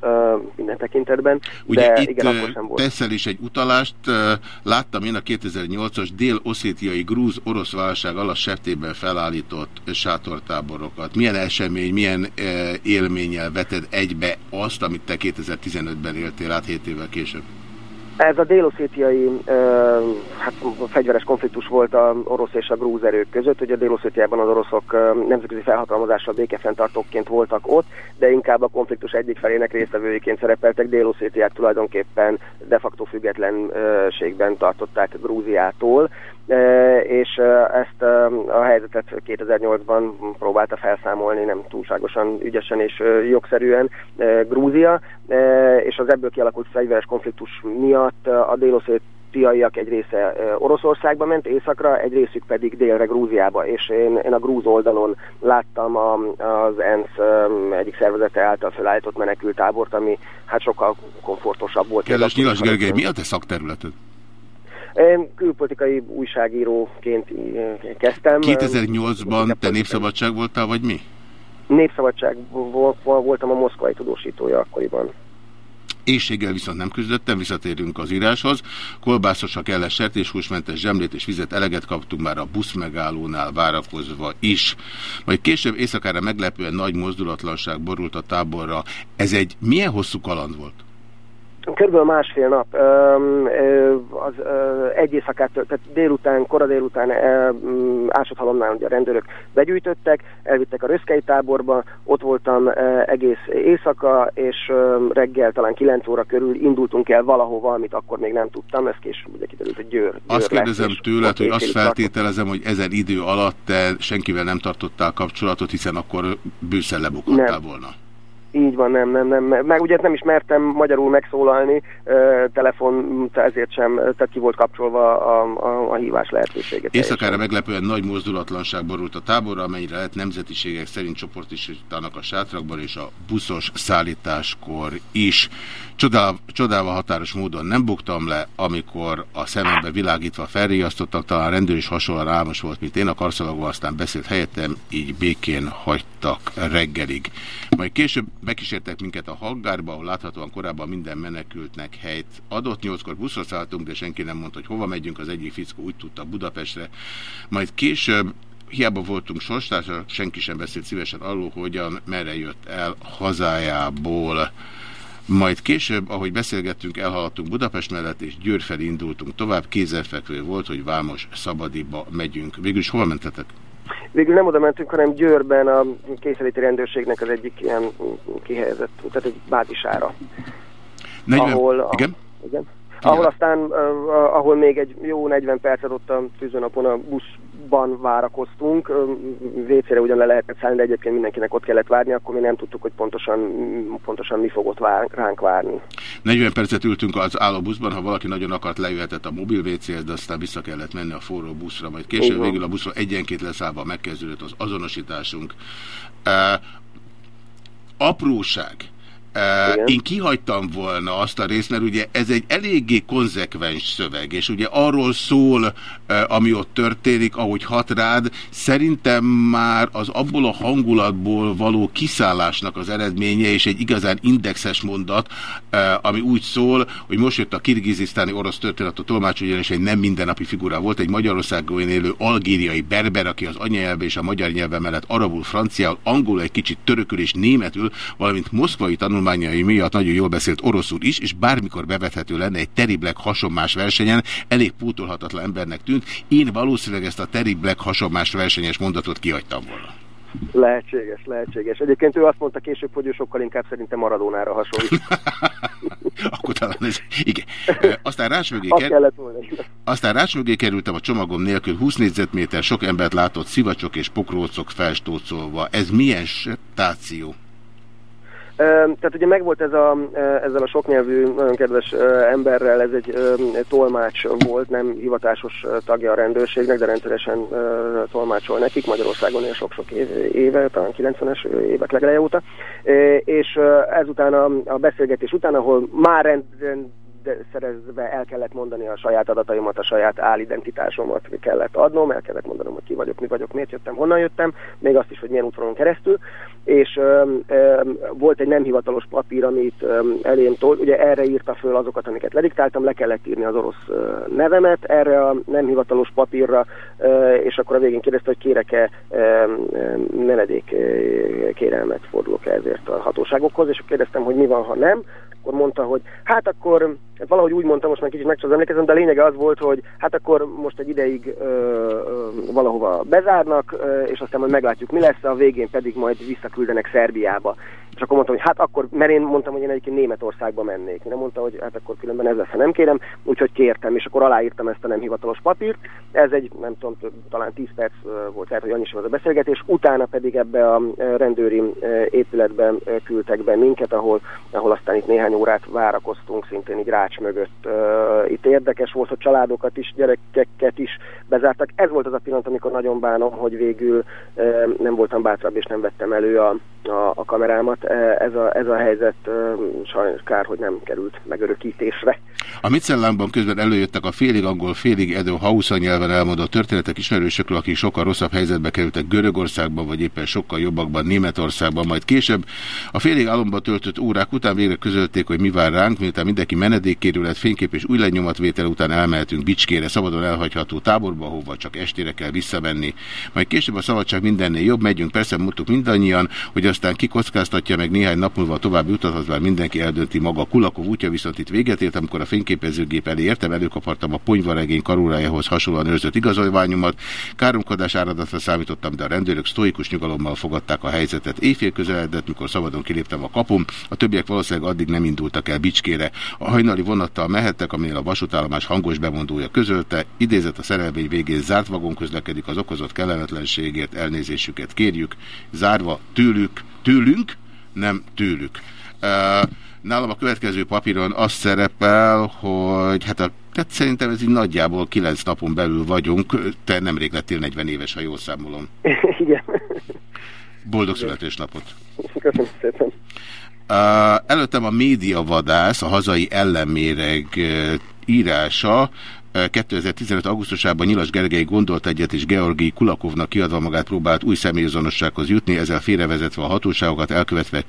minden tekintetben. Ugye de itt igen, akkor sem volt. teszel is egy utalást. Láttam én a 2008-as dél-oszétiai grúz-orosz válság alatt septében felállított sátortáborokat. Milyen esemény, milyen élménnyel veted egybe azt, amit te 2015-ben éltél át 7 évvel később? Ez a déloszétiai hát, fegyveres konfliktus volt a orosz és a grúz erők között. Ugye a déloszétiában az oroszok nemzetközi felhatalmazással békefenntartóként voltak ott, de inkább a konfliktus egyik felének résztvevőiként szerepeltek. Déloszétiát tulajdonképpen de facto függetlenségben tartották Grúziától és ezt a helyzetet 2008-ban próbálta felszámolni nem túlságosan ügyesen és jogszerűen Grúzia, és az ebből kialakult fegyveres konfliktus miatt a déloszét hutiaiak egy része Oroszországba ment, északra, egy részük pedig délre Grúziába, és én, én a grúz oldalon láttam a, az ENSZ egyik szervezete által felállított menekültábort, ami hát sokkal komfortosabb volt. Kedves Nyilas Gergely, mi a te szakterületed? Én külpolitikai újságíróként kezdtem. 2008-ban te népszabadság voltál, vagy mi? Népszabadság voltam a moszkvai tudósítója akkoriban. Éjséggel viszont nem küzdöttem, visszatérünk az íráshoz. Kolbászosra kellett sertéshúsmentes zsemlét és vizet eleget kaptunk már a busz megállónál várakozva is. Majd később éjszakára meglepően nagy mozdulatlanság borult a táborra. Ez egy milyen hosszú kaland volt? Körülbelül másfél nap, az egy éjszakát, tehát délután, kora délután Ásodhalomnál ugye a rendőrök begyűjtöttek, elvittek a Röszkei táborba, ott voltam egész éjszaka, és reggel talán 9 óra körül indultunk el valahova, amit akkor még nem tudtam, ez később ugye kiderült, hogy Győr. győr azt kérdezem lesz, tőled, hogy azt feltételezem, hogy ezen idő alatt te senkivel nem tartottál kapcsolatot, hiszen akkor bőszen lebukhattál volna. Így van, nem, nem, nem. Meg ugye nem is mertem magyarul megszólalni, telefon, ezért sem, tehát ki volt kapcsolva a, a, a hívás lehetőséget. Éjszakára meglepően nagy mozdulatlanság borult a táborra, amennyire lehet nemzetiségek szerint csoportisítanak a sátrakban és a buszos szállításkor is. Csodálva, csodálva határos módon nem buktam le, amikor a szemembe világítva felriasztottak, talán rendőr is hasonlóan álmos volt, mint én, a karszalagban aztán beszélt helyettem, így békén hagytak reggelig. Majd később bekísértek minket a Hallgárba, ahol láthatóan korábban minden menekültnek helyt adott. Nyolckor buszra szálltunk, de senki nem mondta, hogy hova megyünk. Az egyik fickó úgy tudta Budapestre. Majd később hiába voltunk sorstársak, senki sem beszélt szívesen arról, hogyan, merre jött el hazájából. Majd később, ahogy beszélgettünk, elhaladtunk Budapest mellett, és Győr felé indultunk tovább. Kézzelfekvő volt, hogy Vámos Szabadiba megyünk. Végül is hol mentetek? Végül nem oda mentünk, hanem Győrben a kényszeríti rendőrségnek az egyik ilyen kihelyezett, tehát egy bázisára. 40, ahol, a, igen? igen? Ahol aztán, ahol még egy jó 40 percet ott a tűzőnapon a buszban várakoztunk, WC-re ugyan le lehetett szállni, de egyébként mindenkinek ott kellett várni, akkor mi nem tudtuk, hogy pontosan, pontosan mi fogott vár, ránk várni. 40 percet ültünk az állóbuszban, ha valaki nagyon akart, lejöhetett a mobil WC-hez, de aztán vissza kellett menni a forró buszra, majd később végül a buszra egyenként leszállva megkezdődött az azonosításunk. Uh, apróság igen. Én kihagytam volna azt a részt, mert ugye ez egy eléggé konzekvens szöveg, és ugye arról szól, ami ott történik, ahogy hat rád, szerintem már az abból a hangulatból való kiszállásnak az eredménye, és egy igazán indexes mondat, ami úgy szól, hogy most jött a kirgizisztáni orosz történet, a tolmács ugyanis egy nem mindennapi figura volt, egy Magyarországon élő algériai berber, aki az anyanyelve és a magyar nyelve mellett arabul, franciául, angolul, egy kicsit törökül és németül, valamint moszkvai tanulmány tanulmányai miatt nagyon jól beszélt oroszul is, és bármikor bevethető lenne egy Terry Black hasonmás versenyen, elég pótolhatatlan embernek tűnt. Én valószínűleg ezt a Terry Black hasonmás versenyes mondatot kihagytam volna. Lehetséges, lehetséges. Egyébként ő azt mondta később, hogy ő sokkal inkább szerintem Maradónára hasonlít. Akkor talán ez... Igen. Aztán rács mögé, ker... Aztán rács mögé kerültem a csomagom nélkül 20 négyzetméter, sok embert látott szivacsok és pokrócok felstócolva. Ez milyen stáció? Tehát ugye megvolt ez a, ezzel a soknyelvű, nagyon kedves emberrel, ez egy tolmács volt, nem hivatásos tagja a rendőrségnek, de rendszeresen tolmácsol nekik Magyarországon él sok-sok éve, talán 90-es évek legeleje óta. És ezután a, a beszélgetés után, ahol már rend, rend szerezve el kellett mondani a saját adataimat, a saját állidentitásomat kellett adnom, el kellett mondanom, hogy ki vagyok, mi vagyok, miért jöttem, honnan jöttem, még azt is, hogy milyen útvonalon keresztül, és öm, öm, volt egy nem hivatalos papír, amit öm, elém tolt, ugye erre írta föl azokat, amiket lediktáltam, le kellett írni az orosz nevemet erre a nem hivatalos papírra, és akkor a végén kérdezte, hogy kérek-e menedék kérelmet fordulok -e ezért a hatóságokhoz, és kérdeztem, hogy mi van, ha nem, akkor mondta, hogy hát akkor valahogy úgy mondtam, most már kicsit meg emlékezem, de a lényege az volt, hogy hát akkor most egy ideig ö, ö, valahova bezárnak, ö, és aztán majd meglátjuk mi lesz, a végén pedig majd visszaküldenek Szerbiába. És akkor mondtam, hogy hát akkor, mert én mondtam, hogy én egyébként Németországba mennék. Én mondta, hogy hát akkor különben ez lesz, ha nem kérem, úgyhogy kértem, és akkor aláírtam ezt a nem hivatalos papírt. Ez egy, nem tudom, talán 10 perc volt, lehet, hogy annyi sem az a beszélgetés. Utána pedig ebbe a rendőri épületben küldtek be minket, ahol, ahol aztán itt néhány órát várakoztunk, szintén így rá ács mögött. Itt érdekes volt, hogy családokat is, gyerekeket is bezártak. Ez volt az a pillanat, amikor nagyon bánom, hogy végül nem voltam bátrabb, és nem vettem elő a, a, a kamerámat. Ez a, ez a helyzet sajnos kár, hogy nem került megörökítésre. A Mitzellánkban közben előjöttek a félig angol, félig edő Hausa nyelven elmondott történetek ismerősökről, akik sokkal rosszabb helyzetbe kerültek Görögországban, vagy éppen sokkal jobbakban Németországban, majd később a félig álomba töltött órák után végre közölték, hogy mi vár ránk, miután mindenki menedékkérület, fénykép és új lenyomatvétel után elmehetünk Bicskére, szabadon elhagyható táborba, hova csak estére kell visszamenni. Majd később a szabadság mindennél jobb, megyünk, persze mondtuk mindannyian, hogy aztán kikockáztatja meg néhány nap múlva további utat, az már mindenki eldönti maga. Kulakov útja viszont itt véget ért, amikor a fényképezőgép elé értem, előkapartam a ponyvaregény karórájához hasonlóan őrzött igazolványomat. Káromkodás áradatra számítottam, de a rendőrök sztoikus nyugalommal fogadták a helyzetet. Éjfél közeledett, mikor szabadon kiléptem a kapum, a többiek valószínűleg addig nem indultak el Bicskére. A hajnali vonattal mehettek, aminél a vasútállomás hangos bemondója közölte, idézett a szerelvény végén zárt vagon közlekedik, az okozott kellemetlenségért elnézésüket kérjük, zárva tőlük, tőlünk, nem tőlük. Nálam a következő papíron az szerepel, hogy hát a tehát szerintem ez így nagyjából kilenc napon belül vagyunk. Te nemrég lettél 40 éves, ha jól számolom. Igen. Boldog születésnapot. Köszönöm szépen. Uh, előttem a médiavadász, a hazai ellenméreg uh, írása, 2015. augusztusában Nyilas Gergely gondolt egyet, és Georgi Kulakovnak kiadva magát próbált új személyazonossághoz jutni, ezzel félrevezetve a hatóságokat, elkövetve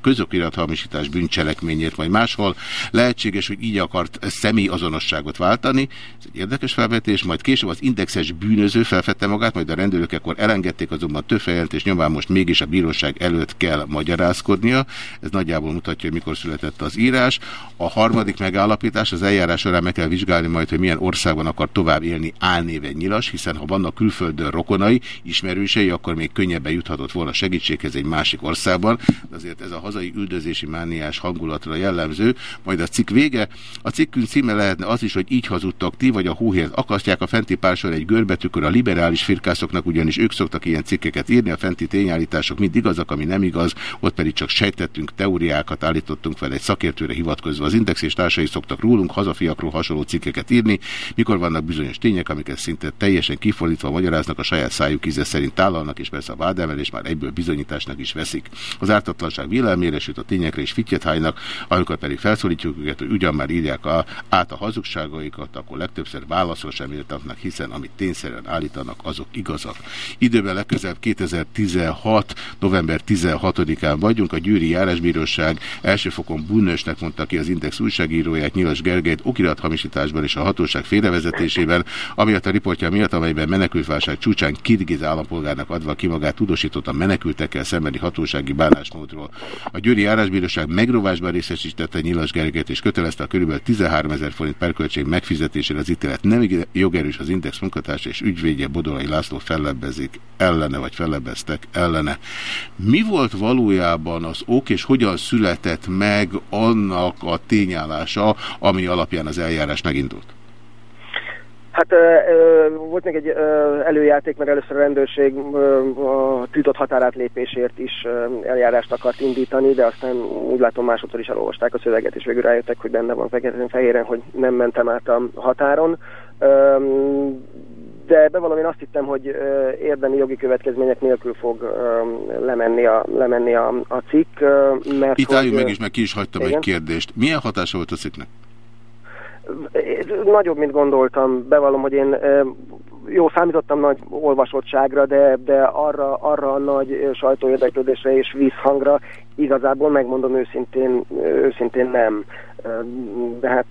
közokirathamisítás bűncselekményét, majd máshol. Lehetséges, hogy így akart személyazonosságot váltani. Ez egy érdekes felvetés, majd később az indexes bűnöző felfedte magát, majd a rendőrök ekkor elengedték, azonban több feljelentés nyomán most mégis a bíróság előtt kell magyarázkodnia. Ez nagyjából mutatja, hogy mikor született az írás. A harmadik megállapítás az eljárás során meg kell vizsgálni majd, hogy milyen milyen országban akar tovább élni álnéven nyilas, hiszen ha vannak külföldön rokonai, ismerősei, akkor még könnyebben juthatott volna segítséghez egy másik országban. De azért ez a hazai üldözési mániás hangulatra jellemző. Majd a cikk vége. A cikkünk címe lehetne az is, hogy így hazudtak ti, vagy a hóhért akasztják a fenti pársor egy görbetükör a liberális firkászoknak, ugyanis ők szoktak ilyen cikkeket írni, a fenti tényállítások mind igazak, ami nem igaz, ott pedig csak sejtettünk, teóriákat állítottunk fel egy szakértőre hivatkozva. Az index és társai szoktak rólunk hazafiakról hasonló cikkeket írni, mikor vannak bizonyos tények, amiket szinte teljesen kifordítva magyaráznak, a saját szájuk íze szerint tálalnak, és persze a vádemelés már egyből bizonyításnak is veszik. Az ártatlanság vélelmére, sőt a tényekre is fittyet hájnak, amikor pedig felszólítjuk őket, hogy ugyan már írják a, át a hazugságaikat, akkor legtöbbször válaszol sem értetnek, hiszen amit tényszerűen állítanak, azok igazak. Időben legközelebb 2016. november 16-án vagyunk, a Győri Járásbíróság elsőfokon bűnösnek mondta ki az Index újságíróját, Nyilas Gergelyt, okirathamisításban és a hatóság hatóság félrevezetésében, amiatt a riportja miatt, amelyben menekültválság csúcsán Kirgiz állampolgárnak adva ki magát tudósított a menekültekkel szembeni hatósági bánásmódról. A Győri Járásbíróság megrovásban részesítette Nyilas Gergelyt és kötelezte a kb. 13 ezer forint perköltség megfizetésére az ítélet nem jogerős az Index munkatársa és ügyvédje Bodolai László fellebbezik ellene, vagy fellebbeztek ellene. Mi volt valójában az ok, és hogyan született meg annak a tényállása, ami alapján az eljárás megindult? Hát ö, volt még egy ö, előjáték, mert először a rendőrség ö, a tiltott határátlépésért is ö, eljárást akart indítani, de aztán úgy látom másodszor is elolvasták a szöveget, és végül rájöttek, hogy benne van feketén-fehéren, hogy nem mentem át a határon. Ö, de bevallom, én azt hittem, hogy ö, érdemi jogi következmények nélkül fog ö, lemenni, a, lemenni a, a cikk. Ö, mert Itt álljunk meg, és meg ki is hagytam igen? egy kérdést. Milyen hatása volt a cikknek? Nagyobb, mint gondoltam. Bevallom, hogy én jó, számítottam nagy olvasottságra, de, de arra, arra a nagy sajtóérdeklődésre és vízhangra igazából megmondom őszintén, őszintén nem de hát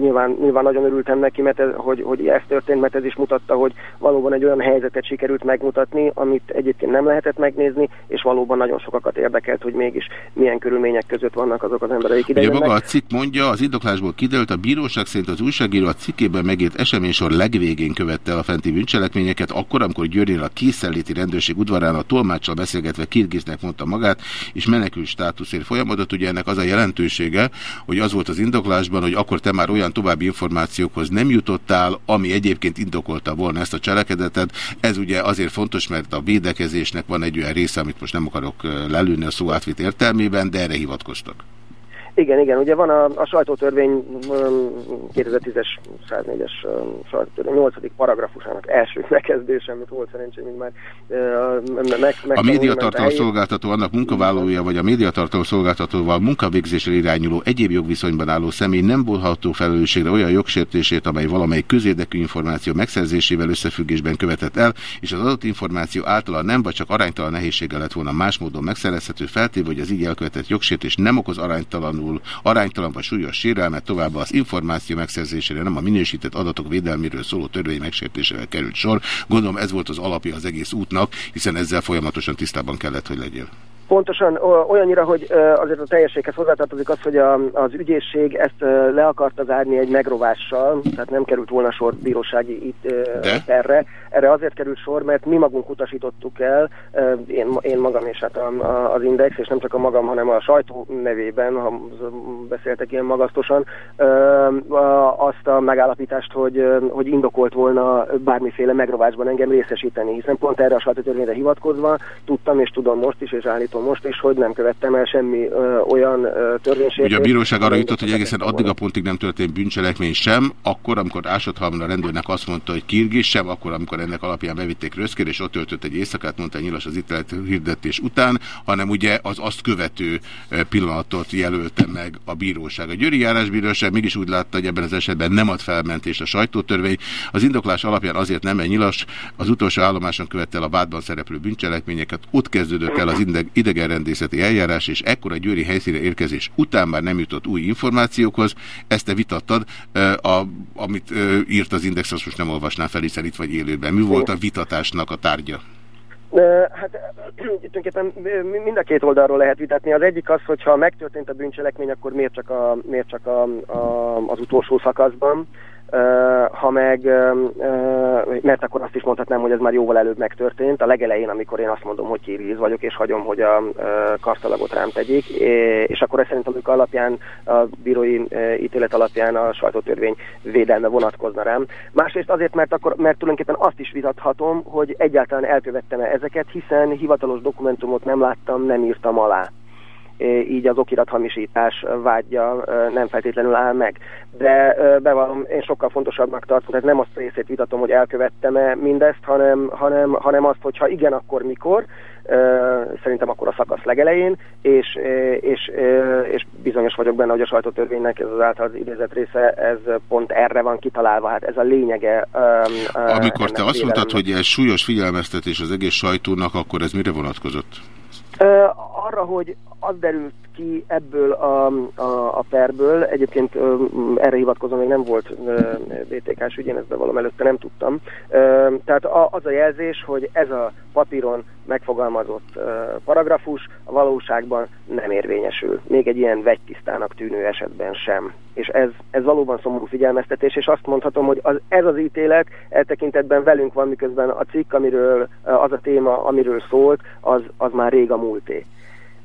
nyilván, nyilván nagyon örültem neki, mert ez, hogy, hogy ez történt, mert ez is mutatta, hogy valóban egy olyan helyzetet sikerült megmutatni, amit egyébként nem lehetett megnézni, és valóban nagyon sokakat érdekelt, hogy mégis milyen körülmények között vannak azok az emberek. Ugye maga a cikk mondja, az indoklásból kiderült, a bíróság szerint az újságíró a cikkében megért eseménysor legvégén követte a fenti bűncselekményeket, akkor, amikor Győrén a készenléti rendőrség udvarán a tolmáccsal beszélgetve Kirgiznek mondta magát, és menekül státuszért folyamodott. Ugye ennek az a jelentősége, hogy az volt az indoklásban, hogy akkor te már olyan további információkhoz nem jutottál, ami egyébként indokolta volna ezt a cselekedetet. Ez ugye azért fontos, mert a védekezésnek van egy olyan része, amit most nem akarok lelőni a szó átvit értelmében, de erre hivatkoztak. Igen, igen, ugye van a, a sajtótörvény 2010-es 104-es sajtótörvény 8. paragrafusának első bekezdése, amit volt szerencsém, mint már meg, meg A médiatartalom szolgáltató annak munkavállalója, vagy a médiatartalom szolgáltatóval munkavégzésre irányuló egyéb jogviszonyban álló személy nem volható felelősségre olyan jogsértését, amely valamely közérdekű információ megszerzésével összefüggésben követett el, és az adott információ általa nem vagy csak aránytalan nehézséggel lett volna más módon megszerezhető feltéve, hogy az így elkövetett jogsértés nem okoz aránytalanul, aránytalan vagy súlyos sérelmet, továbbá az információ megszerzésére nem a minősített adatok védelméről szóló törvény megsértésével került sor. Gondolom ez volt az alapja az egész útnak, hiszen ezzel folyamatosan tisztában kellett, hogy legyél. Pontosan olyannyira, hogy azért a teljességhez hozzátartozik az, hogy a, az ügyészség ezt le akarta zárni egy megrovással, tehát nem került volna sor bírósági itt erre. Erre azért került sor, mert mi magunk utasítottuk el, én, én magam és hát a, a, az Index, és nem csak a magam, hanem a sajtó nevében, ha beszéltek ilyen magasztosan, azt a megállapítást, hogy, hogy indokolt volna bármiféle megrovásban engem részesíteni, hiszen pont erre a sajtótörvényre hivatkozva tudtam, és tudom most is, és állítom látom most is, hogy nem követtem el semmi ö, olyan törvénysértést. Ugye a bíróság arra jutott, hogy egészen addig a pontig nem történt bűncselekmény sem, akkor, amikor Ásodhalmon a rendőrnek azt mondta, hogy kirgis sem, akkor, amikor ennek alapján bevitték röszkér, és ott töltött egy éjszakát, mondta nyilas az ítélet hirdetés után, hanem ugye az azt követő pillanatot jelölte meg a bíróság. A Győri Járásbíróság mégis úgy látta, hogy ebben az esetben nem ad felmentést a sajtótörvény. Az indoklás alapján azért nem, mert nyilas az utolsó állomáson követte el a vádban szereplő bűncselekményeket, ott kezdődött el az ide idegenrendészeti eljárás, és ekkora győri helyszíne érkezés után már nem jutott új információkhoz. Ezt te vitattad, a, amit írt az Index, azt most nem olvasnám fel, hiszen itt vagy élőben. Mi volt a vitatásnak a tárgya? Hát tulajdonképpen mind a két oldalról lehet vitatni. Az egyik az, hogyha megtörtént a bűncselekmény, akkor miért csak, a, miért csak a, a, az utolsó szakaszban ha meg, mert akkor azt is mondhatnám, hogy ez már jóval előbb megtörtént, a legelején, amikor én azt mondom, hogy kirgíz vagyok, és hagyom, hogy a karszalagot rám tegyék, és akkor szerintem amikor alapján, a bírói ítélet alapján a sajtótörvény védelme vonatkozna rám. Másrészt azért, mert, akkor, mert tulajdonképpen azt is vitathatom, hogy egyáltalán elkövettem-e ezeket, hiszen hivatalos dokumentumot nem láttam, nem írtam alá így az okirathamisítás vágyja nem feltétlenül áll meg. De bevallom, én sokkal fontosabbnak tartom, tehát nem azt részét vitatom, hogy elkövettem-e mindezt, hanem, hanem, hanem azt, hogyha igen, akkor mikor, szerintem akkor a szakasz legelején, és, és, és bizonyos vagyok benne, hogy a sajtótörvénynek ez az által idézett része, ez pont erre van kitalálva, hát ez a lényege. Amikor te azt mondtad, hogy ez súlyos figyelmeztetés az egész sajtónak, akkor ez mire vonatkozott? Arra, hogy az derült ki ebből a, a, a perből, egyébként ö, erre hivatkozom, még nem volt BTK-s ügy, én ezt bevallom előtte nem tudtam. Ö, tehát a, az a jelzés, hogy ez a papíron megfogalmazott ö, paragrafus a valóságban nem érvényesül. Még egy ilyen vegytisztának tűnő esetben sem. És ez, ez valóban szomorú figyelmeztetés, és azt mondhatom, hogy az, ez az ítélet e tekintetben velünk van, miközben a cikk, amiről az a téma, amiről szólt, az, az már rég a múlté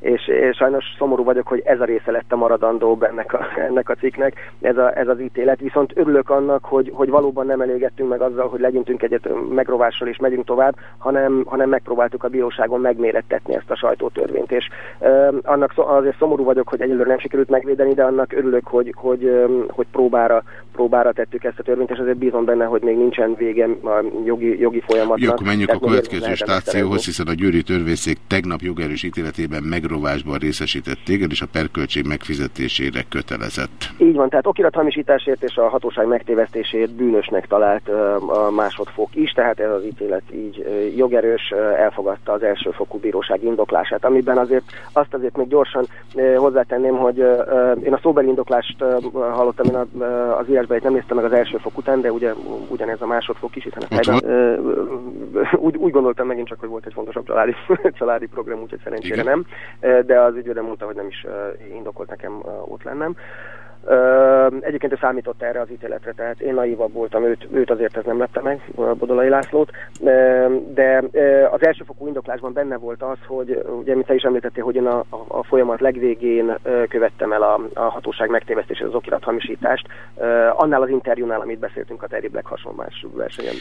és, és sajnos szomorú vagyok, hogy ez a része lett a maradandó ennek a, ennek a cikknek, ez, a, ez az ítélet. Viszont örülök annak, hogy, hogy valóban nem elégettünk meg azzal, hogy legyintünk egyet megrovással és megyünk tovább, hanem, hanem megpróbáltuk a bíróságon megmérettetni ezt a sajtótörvényt. És ö, annak szó, azért szomorú vagyok, hogy egyelőre nem sikerült megvédeni, de annak örülök, hogy, hogy, ö, hogy próbára, próbára tettük ezt a törvényt, és azért bízom benne, hogy még nincsen vége a jogi, jogi folyamatnak. Jó, akkor menjünk a következő stációhoz, hiszen a győri törvényszék tegnap jogerős ítéletében megrovásban megrovásban részesített téged, és a perköltség megfizetésére kötelezett. Így van, tehát okirathamisításért és a hatóság megtévesztésért bűnösnek talált a másodfok is, tehát ez az ítélet így jogerős elfogadta az elsőfokú bíróság indoklását, amiben azért azt azért még gyorsan hozzátenném, hogy én a szóbeli indoklást hallottam, én az írásban nem néztem meg az első fok után, de ugye ugyanez a másodfok is, hiszen a úgy, úgy gondoltam megint csak, hogy volt egy fontosabb családi, családi program, úgyhogy szerencsére Igen. nem de az ügyvédem mondta, hogy nem is indokolt nekem ott lennem. Egyébként ő számított erre az ítéletre, tehát én naívabb voltam, őt, őt azért ez nem lepte meg, Bodolai Lászlót, de az elsőfokú indoklásban benne volt az, hogy ugye, mint te is említettél, hogy én a, a, a folyamat legvégén követtem el a, a hatóság megtévesztését, az okirat hamisítást, annál az interjúnál, amit beszéltünk a Terry Black hasonlás versenyen.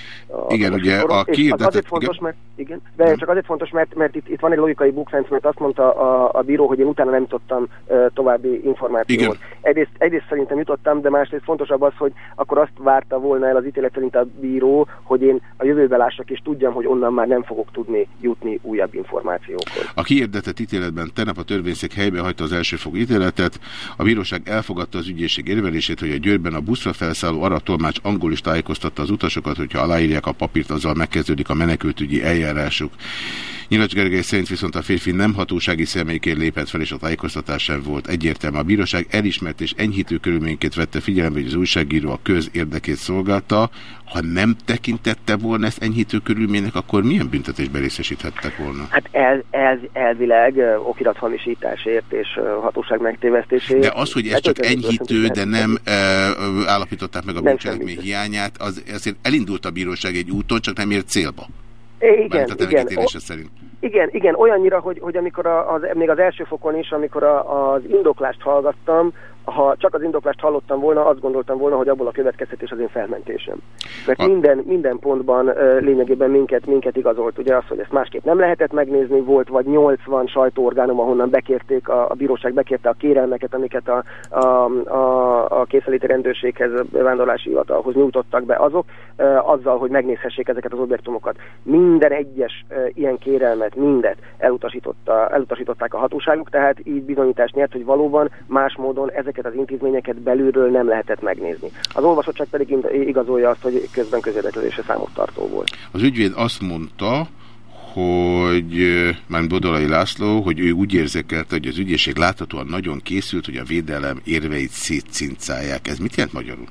Igen, ugye a kiirdetet... Azért fontos, mert, igen, de csak azért fontos, mert, mert itt, itt van egy logikai bukfenc, mert azt mondta a, a bíró, hogy én utána nem jutottam további információt. Egyrészt, egyrészt szerintem jutottam, de másrészt fontosabb az, hogy akkor azt várta volna el az ítélet szerint a bíró, hogy én a jövőbe lássak és tudjam, hogy onnan már nem fogok tudni jutni újabb információkhoz. A kiirdetett ítéletben tegnap a törvényszék helybe hagyta az elsőfogú ítéletet. A bíróság elfogadta az ügyészség érvelését, hogy a Győrben a buszra felszálló arab tolmács angol is tájékoztatta az utasokat, hogyha aláírják a papírt, azzal megkezdődik a menekültügyi eljárásuk. Nyilacs Gergely szerint viszont a férfi nem hatósági személyként lépett fel, és a tájékoztatás sem volt egyértelmű. A bíróság elismert és enyhítő körülményként vette figyelembe, hogy az újságíró a köz érdekét szolgálta. Ha nem tekintette volna ezt enyhítő körülménynek, akkor milyen büntetésben részesíthettek volna? Hát el, el, elvileg okirathamisításért és hatóság megtévesztésért. De az, hogy ez csak enyhítő, de nem e, állapították meg a bűncselekmény hiányát, az, azért elindult a bíróság egy úton, csak nem ért célba. Igen, igen. szerint. Igen, igen, olyannyira, hogy, hogy amikor a, az, még az első fokon is, amikor a, az indoklást hallgattam, ha csak az indoklást hallottam volna, azt gondoltam volna, hogy abból a következtetés az én felmentésem. Mert a... minden, minden pontban uh, lényegében minket, minket igazolt. Ugye az, hogy ezt másképp nem lehetett megnézni, volt vagy 80 sajtóorgánum, ahonnan bekérték, a, a bíróság bekérte a kérelmeket, amiket a, a, a, a készeléti rendőrséghez, a bevándorlási hivatalhoz nyújtottak be azok, uh, azzal, hogy megnézhessék ezeket az objektumokat. Minden egyes uh, ilyen kérelmet, mindet elutasította, elutasították a hatóságok, tehát így bizonyítást nyert, hogy valóban más módon ezek ezeket az intézményeket belülről nem lehetett megnézni. Az olvasottság pedig igazolja azt, hogy közben közérdeklődése tartó volt. Az ügyvéd azt mondta, hogy már Bodolai László, hogy ő úgy érzékelte, hogy az ügyészség láthatóan nagyon készült, hogy a védelem érveit szétcincálják. Ez mit jelent magyarul?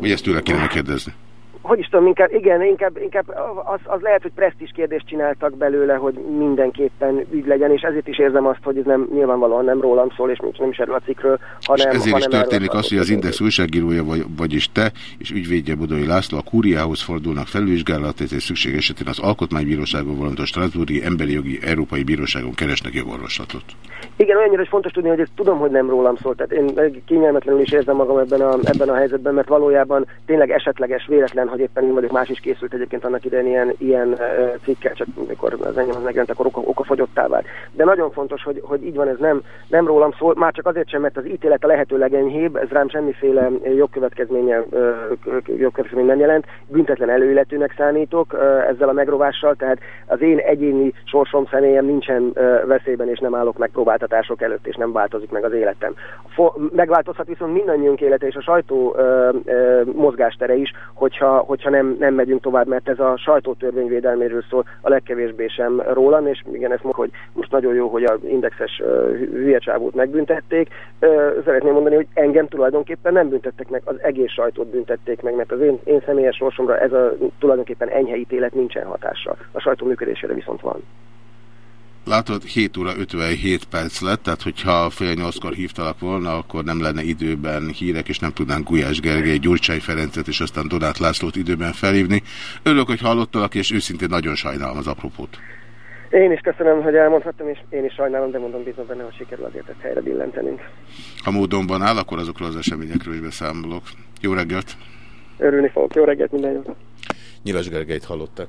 Vagy ezt tőle kéne kérdezni? Hogy is tudom, inkább, igen, inkább, inkább az, az lehet, hogy presztis kérdést csináltak belőle, hogy mindenképpen ügy legyen, és ezért is érzem azt, hogy ez nem nyilvánvalóan nem rólam szól, és nem is erről a cikkről, hanem... És ezért hanem is történik az, hogy az Index újságírója, vagy, vagyis te, és ügyvédje Budai László a kúriához fordulnak felvizsgálat, ezért szükség esetén az Alkotmánybíróságon, valamint a Strasburgi Emberi Jogi Európai Bíróságon keresnek jogorvoslatot. Igen, olyannyira is fontos tudni, hogy ezt tudom, hogy nem rólam szól, tehát én kényelmetlenül is érzem magam ebben a, ebben a helyzetben, mert valójában tényleg esetleges, véletlen, hogy éppen én vagyok, más is készült egyébként annak idején ilyen, ilyen cikkel, csak amikor az enyém az megjelent, akkor oka, okafogyottá vált. De nagyon fontos, hogy, hogy így van, ez nem, nem rólam szól, már csak azért sem, mert az ítélet a lehető legenyhébb, ez rám semmiféle jogkövetkezménye, jogkövetkezmény nem jelent, büntetlen előilletőnek számítok ezzel a megrovással, tehát az én egyéni sorsom személyem nincsen veszélyben, és nem állok megpróbáltatások előtt, és nem változik meg az életem. Megváltozhat viszont mindannyiunk élete és a sajtó mozgástere is, hogyha, hogyha nem, nem megyünk tovább, mert ez a sajtótörvényvédelméről szól a legkevésbé sem rólam, és igen, ezt mondom, hogy most nagyon jó, hogy az indexes hülye csávót megbüntették. Szeretném mondani, hogy engem tulajdonképpen nem büntettek meg, az egész sajtót büntették meg, mert az én, én személyes sorsomra ez a tulajdonképpen enyhe ítélet nincsen hatással. A sajtó működésére viszont van. Látod, 7 óra 57 perc lett, tehát hogyha fél nyolckor hívtalak volna, akkor nem lenne időben hírek, és nem tudnánk Gulyás Gergely, Gyurcsány Ferencet és aztán Donát Lászlót időben felhívni. Örülök, hogy hallottalak, és őszintén nagyon sajnálom az apropót. Én is köszönöm, hogy elmondhattam, és én is sajnálom, de mondom, bízom benne, hogy sikerül azért ezt helyre billentenünk. Ha módonban áll, akkor azokról az eseményekről is beszámolok. Jó reggelt! Örülni fogok. Jó reggelt minden jót! Nyilas Gergelyt hallottak.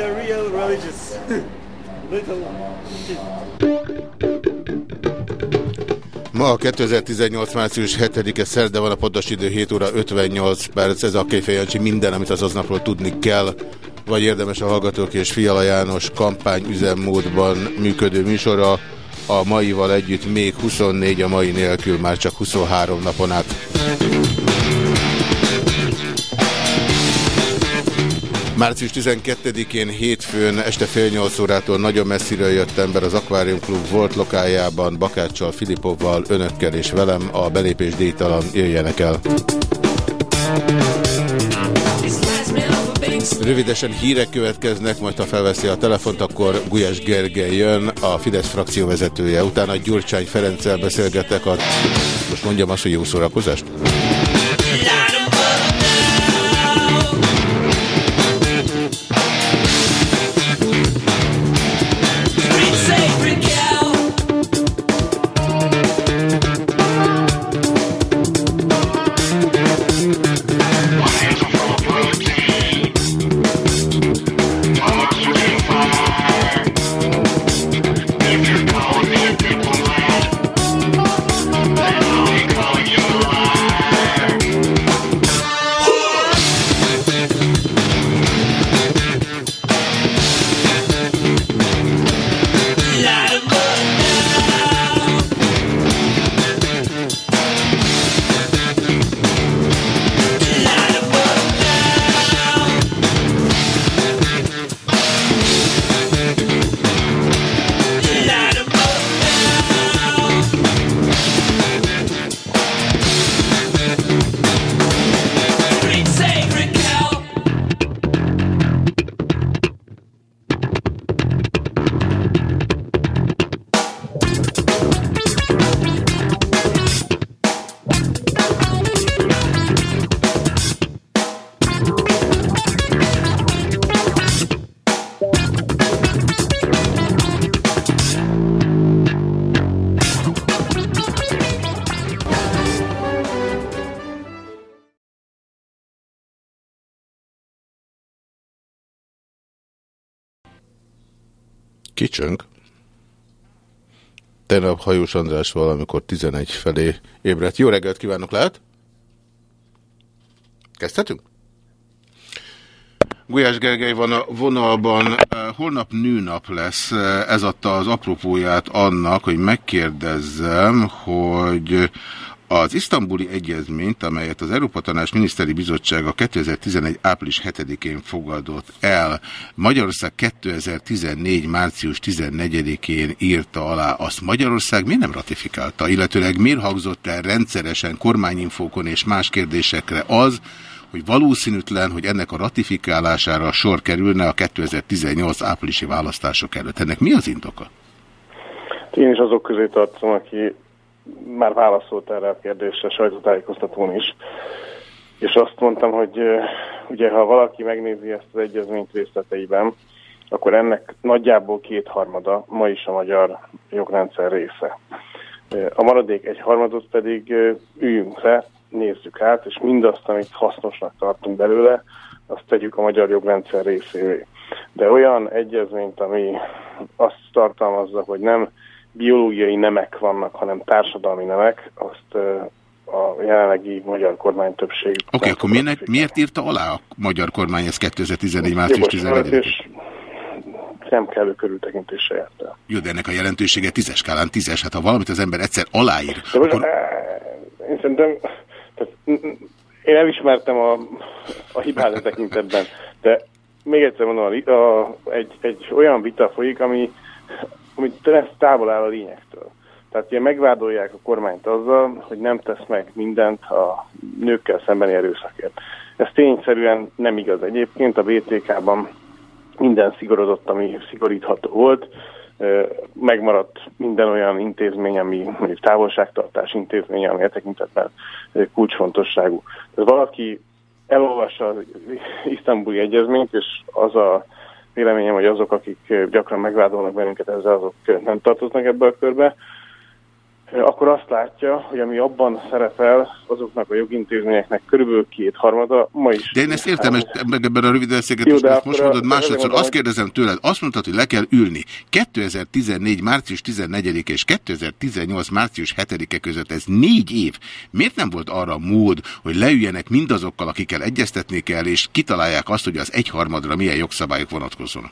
a real religious little. Ma a 2018. március 7-e szerda van a pontos idő 7 óra 58 perc. Ez a Kéfejancsi minden, amit az aznapról tudni kell, vagy érdemes a Hallgatók és Fiala János kampányüzemmódban működő műsora. A maival együtt még 24, a mai nélkül már csak 23 napon át. Március 12-én hétfőn este fél nyolc órától nagyon messziről jött ember az Aquarium Club volt lokájában, Bakáccsal, Filipovval, önökkel és velem a belépés díjtalan jöjjenek el. Rövidesen hírek következnek, majd ha felveszi a telefont, akkor Gulyás Gergely jön, a Fidesz frakció vezetője. Utána Gyurcsány Ferenccel beszélgetek a... Most mondjam azt, hogy jó szórakozást? Kicsönk. Tegnap Hajós András valamikor 11 felé ébredt. Jó reggelt kívánok, lehet? Kezdhetünk? Gulyás Gergely van a vonalban. Holnap nőnap lesz. Ez adta az apropóját annak, hogy megkérdezzem, hogy az isztambuli egyezményt, amelyet az Európa Tanács Miniszteri Bizottsága 2011. április 7-én fogadott el, Magyarország 2014. március 14-én írta alá, azt Magyarország miért nem ratifikálta, illetőleg miért hangzott el rendszeresen kormányinfókon és más kérdésekre az, hogy valószínűtlen, hogy ennek a ratifikálására sor kerülne a 2018 áprilisi választások előtt. Ennek mi az indoka? Én is azok közé tartozom, aki már válaszolt erre a kérdésre sajtótájékoztatón is. És azt mondtam, hogy ugye ha valaki megnézi ezt az egyezményt részleteiben, akkor ennek nagyjából kétharmada ma is a magyar jogrendszer része. A maradék egy harmadot pedig üljünk le, nézzük át, és mindazt, amit hasznosnak tartunk belőle, azt tegyük a magyar jogrendszer részévé. De olyan egyezményt, ami azt tartalmazza, hogy nem biológiai nemek vannak, hanem társadalmi nemek, azt a jelenlegi magyar kormány többség... Oké, okay, akkor miért, miért írta alá a magyar kormány ezt 2014. március 14 nem kellő körültekintése járt el. Jó, de ennek a jelentősége tízes skálán tízes. Hát ha valamit az ember egyszer aláír, de akkor... Én szerintem... Tehát, én elismertem a, a hibát tekintetben, de még egyszer mondom, a, a, egy, egy olyan vita folyik, ami amit távol áll a lényektől. Tehát ugye megvádolják a kormányt azzal, hogy nem tesz meg mindent a nőkkel szembeni erőszakért. Ez tényszerűen nem igaz egyébként, a BTK-ban minden szigorodott, ami szigorítható volt, megmaradt minden olyan intézmény, ami mondjuk távolságtartás intézmény, ami e tekintetben kulcsfontosságú. Tehát valaki elolvassa az isztambuli egyezményt, és az a véleményem, hogy azok, akik gyakran megvádolnak bennünket ezzel, azok nem tartoznak ebbe a körbe. Akkor azt látja, hogy ami abban szerepel, azoknak a jogintézményeknek körülbelül kétharmada ma is. De én ezt értem, meg ebben a rövid beszélgetésben, ezt most mondod másodszor. Azt kérdezem tőled, azt mondtad, hogy le kell ülni. 2014. március 14 és 2018. március 7-e között ez négy év. Miért nem volt arra mód, hogy leüljenek mindazokkal, akikkel egyeztetni kell, és kitalálják azt, hogy az egyharmadra milyen jogszabályok vonatkozzanak?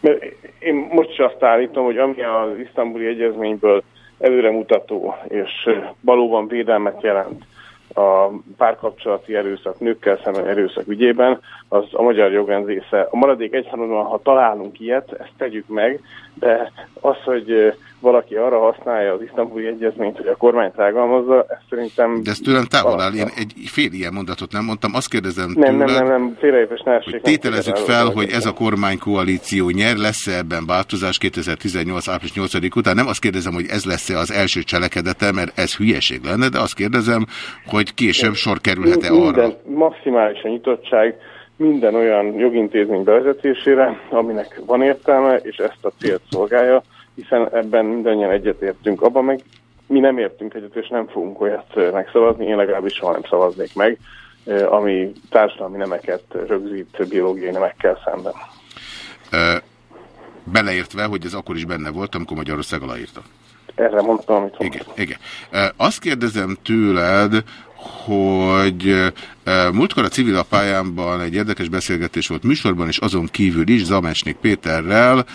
Mert én most is azt állítom, hogy ami az isztambuli egyezményből előremutató és valóban védelmet jelent a párkapcsolati erőszak, nőkkel szemben erőszak ügyében, az a magyar jogrend. A maradék egyharmadban, ha találunk ilyet, ezt tegyük meg, de az, hogy valaki arra használja az isztambuli egyezményt, hogy a kormány rágalmazza, ezt szerintem... De ez tőlem távol áll. Én egy fél ilyen mondatot nem mondtam. Azt kérdezem nem, tőled, nem, nem, nem, félreértés ne hogy tételezzük fel, hogy ez a kormánykoalíció nyer, lesz-e ebben változás 2018. április 8 után. Nem azt kérdezem, hogy ez lesz-e az első cselekedete, mert ez hülyeség lenne, de azt kérdezem, hogy később sor kerülhet-e arra. Minden maximális a nyitottság, minden olyan jogintézmény bevezetésére, aminek van értelme, és ezt a célt szolgálja, hiszen ebben mindannyian egyetértünk. Abban meg mi nem értünk egyet, és nem fogunk olyat megszavazni, én legalábbis soha nem szavaznék meg, ami társadalmi nemeket rögzít biológiai nemekkel szemben. Beleértve, hogy ez akkor is benne volt, amikor Magyarország aláírta. Erre mondtam, amit mondtam. Igen, igen. Azt kérdezem tőled, hogy múltkor a civil pályámban egy érdekes beszélgetés volt műsorban, és azon kívül is Zamesnik Péterrel,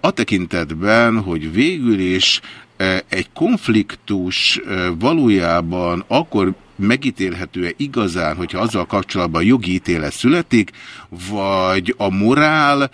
a tekintetben, hogy végül is egy konfliktus valójában akkor megítélhető-e igazán, hogyha azzal kapcsolatban jogi ítélet születik, vagy a morál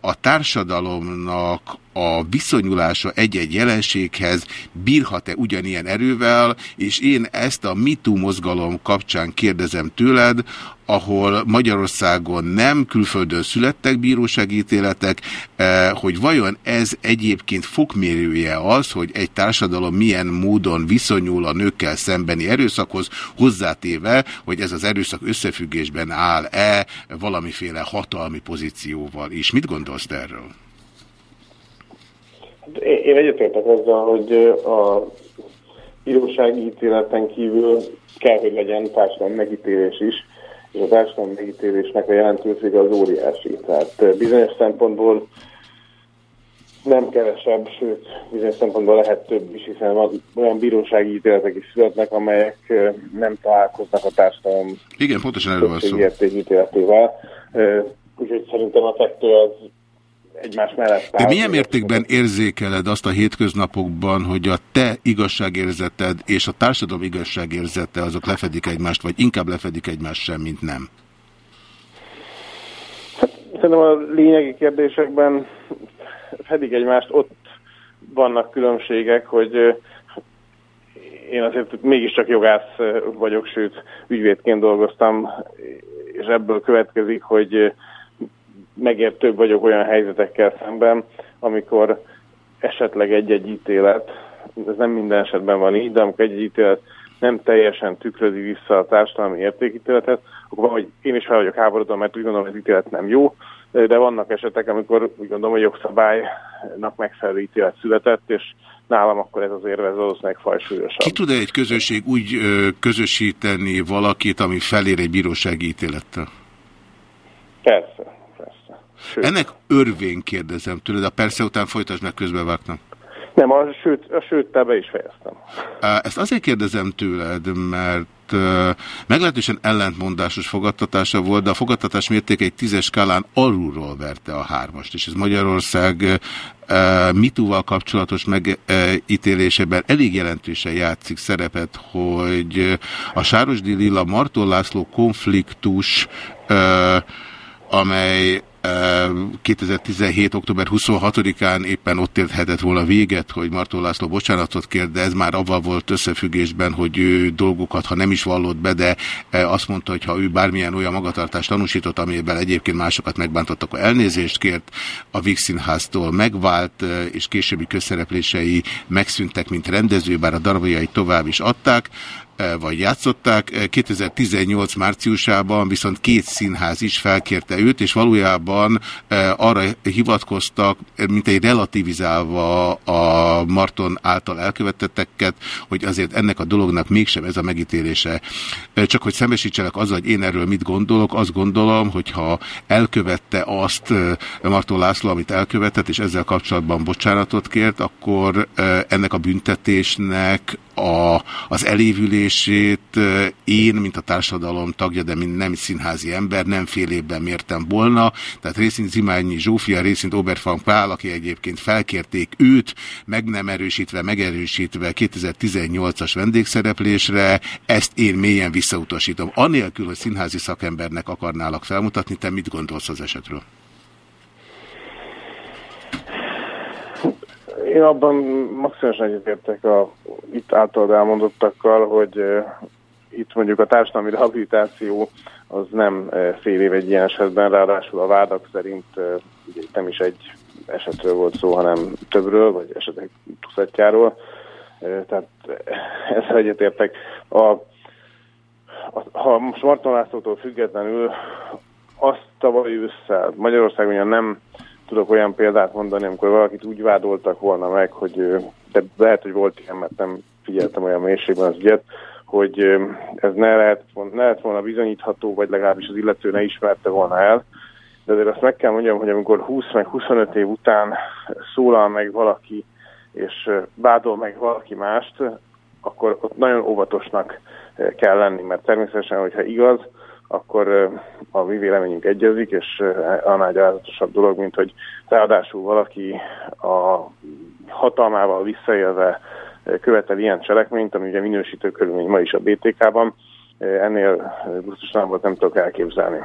a társadalomnak a viszonyulása egy-egy jelenséghez bírhat-e ugyanilyen erővel, és én ezt a MeToo mozgalom kapcsán kérdezem tőled, ahol Magyarországon nem külföldön születtek bírósági ítéletek, eh, hogy vajon ez egyébként fokmérője az, hogy egy társadalom milyen módon viszonyul a nőkkel szembeni erőszakhoz, hozzátéve, hogy ez az erőszak összefüggésben áll-e valamiféle hatalmi pozícióval is. Mit gondolsz erről? Én egyetértek azzal, hogy a bírósági ítéleten kívül kell, hogy legyen társadalmi megítélés is, és a társadalmi megítélésnek a jelentősége az óriási. Tehát bizonyos szempontból nem kevesebb, sőt, bizonyos szempontból lehet több is, hiszen van olyan bírósági ítéletek is születnek, amelyek nem találkoznak a társadalom Igen, pontosan erről van szó. ítéletével. Úgyhogy szerintem a kettő az egymás mellett. De milyen mértékben érzékeled azt a hétköznapokban, hogy a te igazságérzeted és a társadalom igazságérzete azok lefedik egymást, vagy inkább lefedik egymást sem, mint nem? Hát, szerintem a lényegi kérdésekben fedik egymást, ott vannak különbségek, hogy én azért mégiscsak jogász vagyok, sőt ügyvédként dolgoztam, és ebből következik, hogy megértőbb vagyok olyan helyzetekkel szemben, amikor esetleg egy-egy ítélet, ez nem minden esetben van így, de amikor egy-egy ítélet nem teljesen tükrözi vissza a társadalmi értékítéletet, akkor hogy én is fel vagyok háborodva, mert úgy gondolom, hogy az ítélet nem jó, de vannak esetek, amikor úgy gondolom, hogy jogszabálynak megfelelő ítélet született, és nálam akkor ez az érve valószínűleg fajsúlyosabb. Ki tud -e egy közösség úgy közösíteni valakit, ami felér egy bírósági ítélettel? Persze. Sőt. Ennek örvén kérdezem tőled, a persze után folytasd meg közbevágtam. Nem, a sőt, a sőt te be is fejeztem. Ezt azért kérdezem tőled, mert meglehetősen ellentmondásos fogadtatása volt, de a fogadtatás mértéke egy tízes skálán alulról verte a hármast, és ez Magyarország mitúval kapcsolatos megítélésében elég jelentősen játszik szerepet, hogy a Sárosdi Lilla Martó László konfliktus, amely 2017. október 26-án éppen ott érthetett volna véget, hogy Martó László bocsánatot kér, de ez már avval volt összefüggésben, hogy ő dolgokat, ha nem is vallott be, de azt mondta, hogy ha ő bármilyen olyan magatartást tanúsított, amiben egyébként másokat megbántottak, akkor elnézést kért, a Vix Színháztól megvált, és későbbi közszereplései megszűntek, mint rendező, bár a darabjai tovább is adták. Vagy játszották. 2018 márciusában viszont két színház is felkérte őt, és valójában arra hivatkoztak, mint egy relativizálva a Marton által elkövetetteket, hogy azért ennek a dolognak mégsem ez a megítélése. Csak hogy szembesítsenek azzal, hogy én erről mit gondolok, azt gondolom, hogyha elkövette azt Marton László, amit elkövetett, és ezzel kapcsolatban bocsánatot kért, akkor ennek a büntetésnek a, az elévülését én, mint a társadalom tagja, de mint nem színházi ember, nem fél évben mértem volna. Tehát részint Zimányi Zsófia, részint Oberfang Pál, aki egyébként felkérték őt, meg nem erősítve, megerősítve 2018-as vendégszereplésre, ezt én mélyen visszautasítom. Anélkül, hogy színházi szakembernek akarnálak felmutatni, te mit gondolsz az esetről? Én abban maximálisan egyetértek a itt általad elmondottakkal, hogy itt mondjuk a társadalmi rehabilitáció az nem fél év egy ilyen esetben, ráadásul a vádak szerint ugye nem is egy esetről volt szó, hanem többről, vagy esetek tuszatjáról. Tehát ezzel egyetértek. A, a, ha most Marton Lászlótól függetlenül azt tavaly ősszel Magyarországon nem tudok olyan példát mondani, amikor valakit úgy vádoltak volna meg, hogy de lehet, hogy volt ilyen, mert nem figyeltem olyan mélységben az ügyet, hogy ez ne lehet, ne lehet volna bizonyítható, vagy legalábbis az illető ne ismerte volna el. De azért azt meg kell mondjam, hogy amikor 20 meg 25 év után szólal meg valaki, és vádol meg valaki mást, akkor ott nagyon óvatosnak kell lenni, mert természetesen, hogyha igaz, akkor a mi véleményünk egyezik, és annál gyalázatosabb dolog, mint hogy ráadásul valaki a hatalmával visszaélve követel ilyen cselekményt, ami ugye minősítő körülmény ma is a BTK-ban, ennél nem nem tudok elképzelni.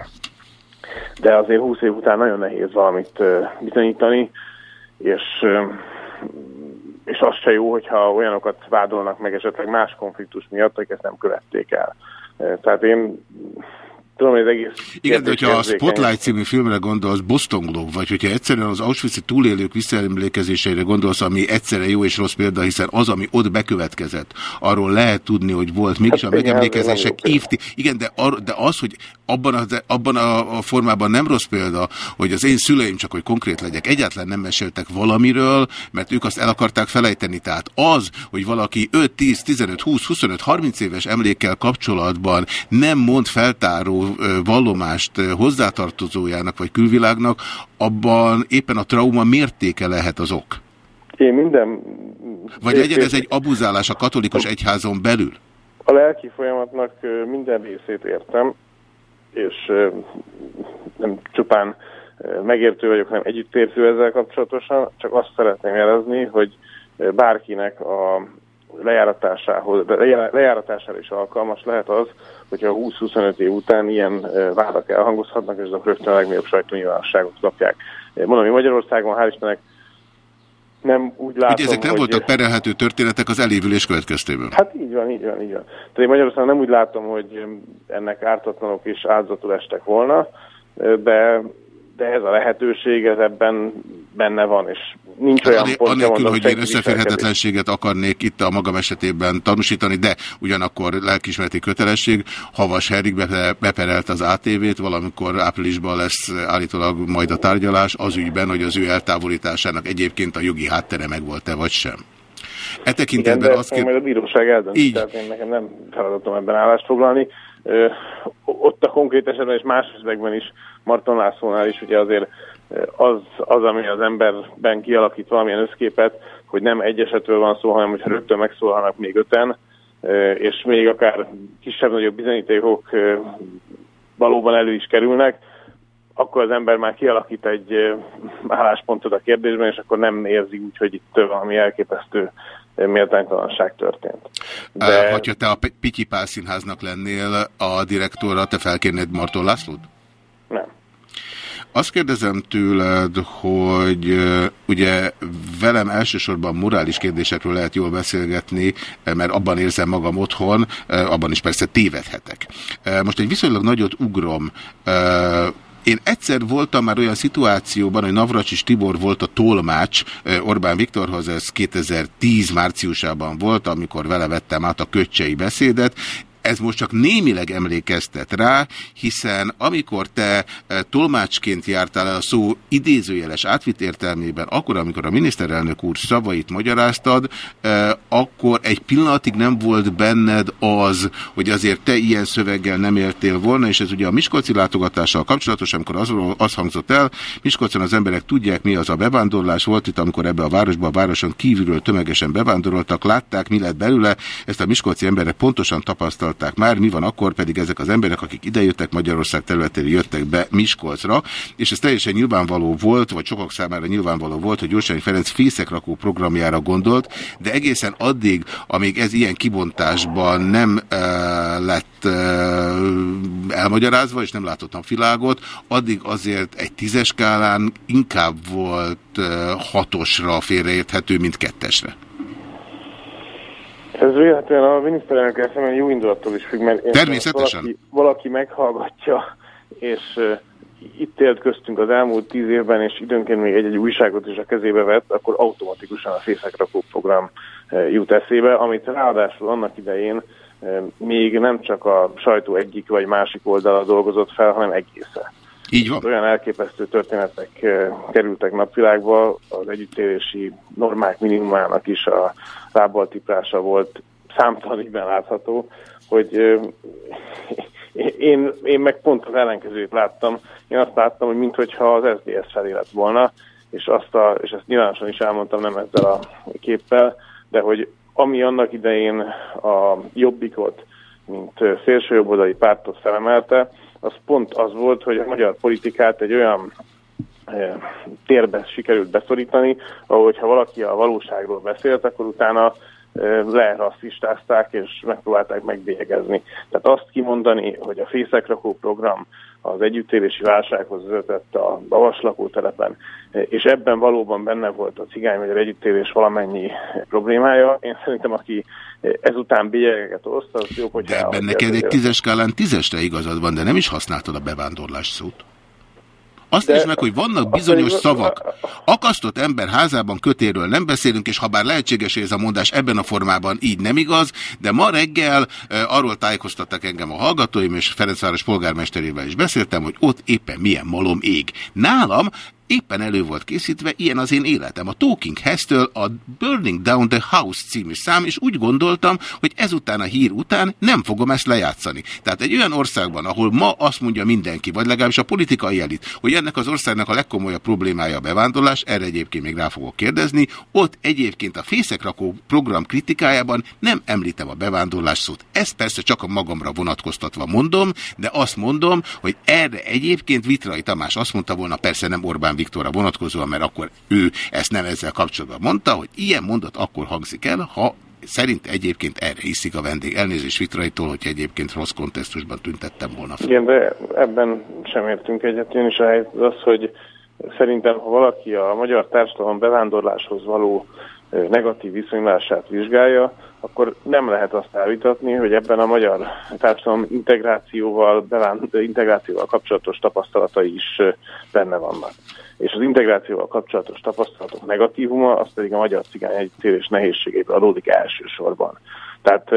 De azért 20 év után nagyon nehéz valamit bizonyítani, és, és az se jó, hogyha olyanokat vádolnak meg esetleg más konfliktus miatt, hogy ezt nem követték el. Tehát én tudom, hogy az egész... Igen, de hogyha a Spotlight című filmre gondolsz, Boston Globe, vagy hogyha egyszerűen az auschwitz túlélők visszaemlékezéseire gondolsz, ami egyszerre jó és rossz példa, hiszen az, ami ott bekövetkezett, arról lehet tudni, hogy volt mégis hát, a megemlékezések évti... Igen, de, ar, de az, hogy abban, a, abban a formában nem rossz példa, hogy az én szüleim, csak hogy konkrét legyek, egyáltalán nem meséltek valamiről, mert ők azt el akarták felejteni. Tehát az, hogy valaki 5, 10, 15, 20, 25, 30 éves emlékkel kapcsolatban nem mond feltáró vallomást hozzátartozójának vagy külvilágnak, abban éppen a trauma mértéke lehet az ok. Én minden... Vagy legyen ez egy abuzálás a katolikus egyházon belül? A lelki folyamatnak minden részét értem, és nem csupán megértő vagyok, hanem együttérző ezzel kapcsolatosan, csak azt szeretném jelezni, hogy bárkinek a lejáratásához, lejáratására is alkalmas lehet az, hogyha 20-25 év után ilyen vádak elhangozhatnak, és azok rögtön a legnagyobb sajtónyilvánosságot kapják. Mondom, hogy Magyarországon, hál' Istennek, nem úgy látom, hogy ezek nem hogy... voltak perelhető történetek az elévülés következtében. Hát így van, így van, így van. Tehát én Magyarországon nem úgy látom, hogy ennek ártatlanok is áldozatul estek volna, de de ez a lehetőség, ez ebben benne van, és nincs olyan Ané, pont, Anélkül, mondom, hogy én összeférhetetlenséget akarnék itt a magam esetében tanúsítani, de ugyanakkor lelkismereti kötelesség. Havas Herrik beperelt az ATV-t, valamikor áprilisban lesz állítólag majd a tárgyalás az ügyben, hogy az ő eltávolításának egyébként a jogi háttere megvolt-e vagy sem. E tekintetben Igen, azt kér... majd a bíróság eldönti, tehát én nekem nem feladatom ebben állást foglalni. Ott a konkrét esetben és más esetekben is Marton Lászlónál is ugye azért az, az, ami az emberben kialakít valamilyen összképet, hogy nem egy esetről van szó, hanem hogyha rögtön megszólalnak még öten, és még akár kisebb-nagyobb bizonyítékok valóban elő is kerülnek, akkor az ember már kialakít egy álláspontot a kérdésben, és akkor nem érzi úgy, hogy itt valami elképesztő méltánytalanság történt. De... Ha te a Pityi Pál Színháznak lennél a direktorra, te felkérnéd Marton Lászlót? Nem. Azt kérdezem tőled, hogy ugye velem elsősorban morális kérdésekről lehet jól beszélgetni, mert abban érzem magam otthon, abban is persze tévedhetek. Most egy viszonylag nagyot ugrom Én egyszer voltam már olyan szituációban, hogy Navracsis Tibor volt a tolmács Orbán Viktorhoz, ez 2010 márciusában volt, amikor vele vettem át a köcsei beszédet, ez most csak némileg emlékeztet rá, hiszen amikor te e, tolmácsként jártál el a szó idézőjeles átvitt értelmében, akkor, amikor a miniszterelnök úr szavait magyaráztad, e, akkor egy pillanatig nem volt benned az, hogy azért te ilyen szöveggel nem éltél volna, és ez ugye a Miskolci látogatással kapcsolatos, amikor az, az hangzott el, Miskolcon az emberek tudják, mi az a bevándorlás volt itt, amikor ebbe a városba, a városon kívülről tömegesen bevándoroltak, látták, mi lett belőle, ezt a miskolci emberek pontosan tapasztalt hallották már, mi van akkor, pedig ezek az emberek, akik idejöttek Magyarország területére, jöttek be Miskolcra, és ez teljesen nyilvánvaló volt, vagy sokak számára nyilvánvaló volt, hogy Gyurcsány Ferenc fészekrakó programjára gondolt, de egészen addig, amíg ez ilyen kibontásban nem e, lett e, elmagyarázva, és nem látott napvilágot, addig azért egy tízes skálán inkább volt e, hatosra félreérthető, mint kettesre. Ez véletlenül a miniszterelnök szemben jó indulattól is függ, mert Természetesen. Valaki, valaki meghallgatja, és uh, itt élt köztünk az elmúlt tíz évben, és időnként még egy-egy újságot is a kezébe vett, akkor automatikusan a fészekrakó program uh, jut eszébe, amit ráadásul annak idején uh, még nem csak a sajtó egyik vagy másik oldala dolgozott fel, hanem egészen. Így van. Olyan elképesztő történetek kerültek napvilágba, az együttérési normák minimumának is a lábbaltiprása volt számtalan látható, hogy én, én meg pont az ellenkezőt láttam. Én azt láttam, hogy mintha az SDS felé lett volna, és, azt a, és ezt nyilvánosan is elmondtam, nem ezzel a képpel, de hogy ami annak idején a jobbikot, mint szélsőjobboldali pártot felemelte, az pont az volt, hogy a magyar politikát egy olyan térbe sikerült beszorítani, ahogy ha valaki a valóságról beszélt, akkor utána eh, lerasszistázták és megpróbálták megbélyegezni. Tehát azt kimondani, hogy a fészekrakó program az együttélési válsághoz vezetett a Bavas lakótelepen, eh, és ebben valóban benne volt a cigány magyar együttélés valamennyi problémája. Én szerintem, aki ezután bélyegeket oszt, az jobb, hogy... De ebben neked egy tízes skálán tízesre igazad van, de nem is használtad a bevándorlás szót. Azt de, meg, hogy vannak bizonyos szavak. Akasztott ember házában kötéről nem beszélünk, és ha bár lehetséges, hogy ez a mondás ebben a formában így nem igaz, de ma reggel e, arról tájékoztattak engem a hallgatóim, és Ferencváros polgármesterével is beszéltem, hogy ott éppen milyen malom ég. Nálam éppen elő volt készítve, ilyen az én életem. A Talking Heads-től a Burning Down the House című szám, és úgy gondoltam, hogy ezután a hír után nem fogom ezt lejátszani. Tehát egy olyan országban, ahol ma azt mondja mindenki, vagy legalábbis a politikai elit, hogy ennek az országnak a legkomolyabb problémája a bevándorlás, erre egyébként még rá fogok kérdezni, ott egyébként a fészekrakó program kritikájában nem említem a bevándorlás szót. Ezt persze csak a magamra vonatkoztatva mondom, de azt mondom, hogy erre egyébként Vitrai Tamás azt mondta volna, persze nem Orbán Viktorra vonatkozóan, mert akkor ő ezt nem ezzel kapcsolatban mondta, hogy ilyen mondat akkor hangzik el, ha szerint egyébként erre hiszik a vendég. Elnézést Vitraitól, hogy egyébként rossz kontextusban tüntettem volna fel. Igen, de ebben sem értünk egyet. Én is az, hogy szerintem, ha valaki a magyar társadalom bevándorláshoz való negatív viszonylását vizsgálja, akkor nem lehet azt elvitatni, hogy ebben a magyar társadalom integrációval, bevánd, integrációval kapcsolatos tapasztalatai is benne vannak és az integrációval kapcsolatos tapasztalatok negatívuma, az pedig a magyar cigány együttélés nehézségéből adódik elsősorban. Tehát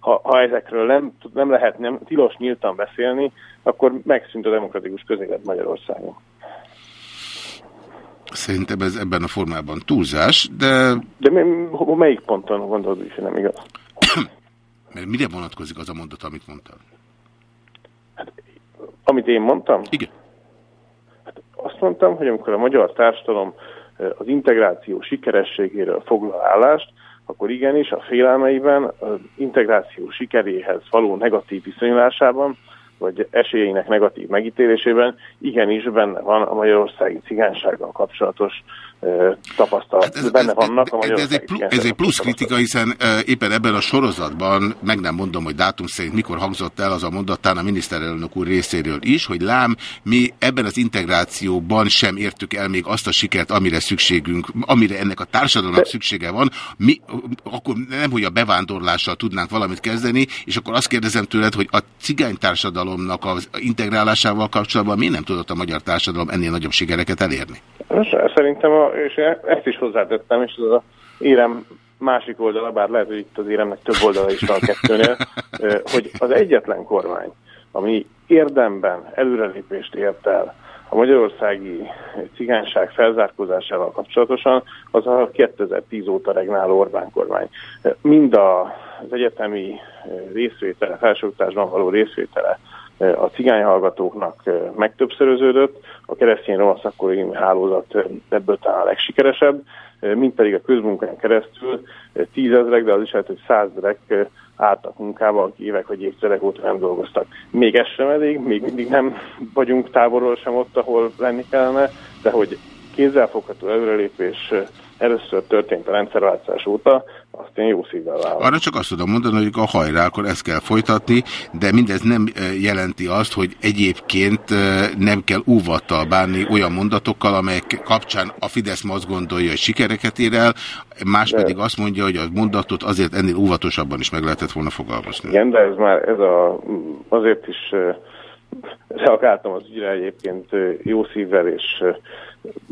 ha, ha ezekről nem, nem lehet nem, tilos nyíltan beszélni, akkor megszűnt a demokratikus közélet Magyarországon. Szerintem ez ebben a formában túlzás, de... De melyik ponton gondolod, hogy nem igaz? Mert mire vonatkozik az a mondat, amit mondtál? Hát, amit én mondtam? Igen. Azt mondtam, hogy amikor a magyar társadalom az integráció sikerességéről foglal állást, akkor igenis a félelmeiben, az integráció sikeréhez való negatív viszonyulásában, vagy esélyeinek negatív megítélésében igenis benne van a magyarországi cigánysággal kapcsolatos tapasztalat. Hát ez, benne vannak a ez, ez, egy plusz, ez egy plusz kritika, hiszen éppen ebben a sorozatban, meg nem mondom, hogy dátum szerint mikor hangzott el az a mondatán a miniszterelnök úr részéről is, hogy lám, mi ebben az integrációban sem értük el még azt a sikert, amire szükségünk, amire ennek a társadalomnak szüksége van, mi, akkor nem, hogy a bevándorlással tudnánk valamit kezdeni, és akkor azt kérdezem tőled, hogy a cigány társadalomnak az integrálásával kapcsolatban mi nem tudott a magyar társadalom ennél nagyobb sikereket elérni? Szerintem, a, és ezt is hozzátettem, és az a érem másik oldala, bár lehet, hogy itt az éremnek több oldala is van a kettőnél, hogy az egyetlen kormány, ami érdemben előrelépést ért el a magyarországi cigányság felzárkózásával kapcsolatosan, az a 2010 óta regnáló Orbán kormány. Mind az egyetemi részvétele, felsőoktatásban való részvétele a cigányhallgatóknak megtöbbszöröződött, a keresztény roma szakkori hálózat ebből talán a legsikeresebb, mint pedig a közmunkán keresztül tízezrek, de az is lehet, hogy százezrek álltak munkába, évek vagy évtizedek óta nem dolgoztak. Még ez sem elég, még mindig nem vagyunk távolról sem ott, ahol lenni kellene, de hogy kézzelfogható előrelépés először történt a rendszerváltás óta, azt én jó szívvel vállalom. Arra csak azt tudom mondani, hogy a hajrá, akkor ezt kell folytatni, de mindez nem jelenti azt, hogy egyébként nem kell óvattal bánni olyan mondatokkal, amelyek kapcsán a Fidesz azt gondolja, hogy sikereket ér el, más de... pedig azt mondja, hogy a mondatot azért ennél óvatosabban is meg lehetett volna fogalmazni. Igen, de ez már ez a, azért is reagáltam az ügyre egyébként jó szívvel, és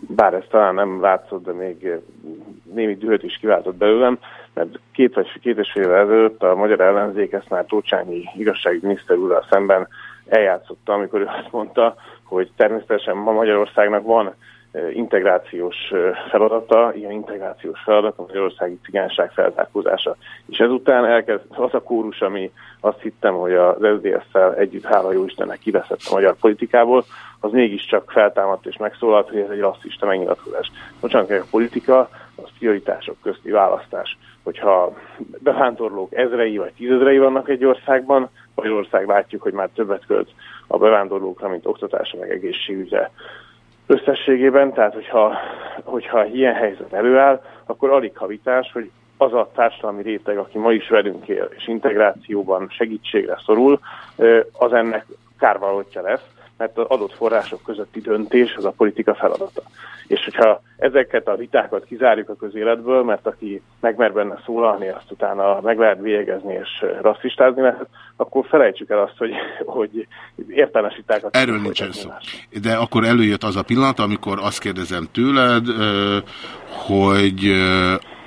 bár ez talán nem látszott, de még némi dühöt is kiváltott belőlem, mert két vagy két és fél ezelőtt a magyar ellenzék ezt már Tócsányi miniszter úrral szemben eljátszotta, amikor ő azt mondta, hogy természetesen ma Magyarországnak van integrációs feladata, ilyen integrációs feladat a magyarországi cigányság feltárkózása. És ezután elkezd az a kórus, ami azt hittem, hogy az SZDSZ-szel együtt, hála jó Istennek kiveszett a magyar politikából, az mégiscsak feltámadt és megszólalt, hogy ez egy rasszista megnyilatkozás. Bocsánat, a politika az prioritások közti választás. Hogyha bevándorlók ezrei vagy tízezrei vannak egy országban, Magyarország látjuk, hogy már többet költ a bevándorlókra, mint oktatásra, meg egészségügyre összességében, tehát hogyha, hogyha ilyen helyzet előáll, akkor alig havitás, hogy az a társadalmi réteg, aki ma is velünk él, és integrációban segítségre szorul, az ennek kárvalótja lesz, mert az adott források közötti döntés az a politika feladata. És hogyha ezeket a vitákat kizárjuk a közéletből, mert aki megmer benne szólalni, azt utána meg lehet bélyegezni és rasszistázni lehet, akkor felejtsük el azt, hogy, hogy értelmes vitákat... Erről nincsen szó. De akkor előjött az a pillanat, amikor azt kérdezem tőled, hogy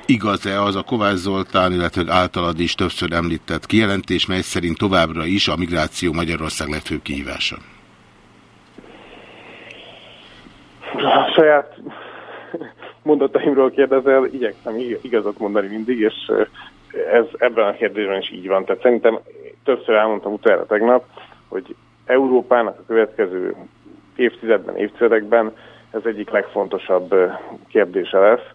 igaz-e az a Kovács Zoltán, illetve általad is többször említett kijelentés, mely szerint továbbra is a migráció Magyarország legfőbb kihívása? A saját mondataimról kérdezel, igyekszem igazat mondani mindig, és ez ebben a kérdésben is így van. Tehát szerintem többször elmondtam utána tegnap, hogy Európának a következő évtizedben, évtizedekben ez egyik legfontosabb kérdése lesz,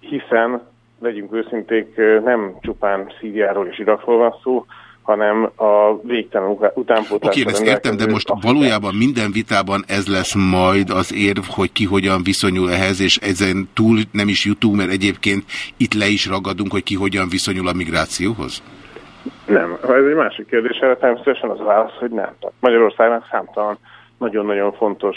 hiszen, legyünk őszinték, nem csupán Szíriáról és Irakról van szó, hanem a végtelen utánpótlásra Oké, ezt értem, de most valójában minden vitában ez lesz majd az érv, hogy ki hogyan viszonyul ehhez, és ezen túl nem is jutunk, mert egyébként itt le is ragadunk, hogy ki hogyan viszonyul a migrációhoz? Nem, ez egy másik kérdés, erre természetesen az válasz, hogy nem. Tehát Magyarországnak számtalan nagyon-nagyon fontos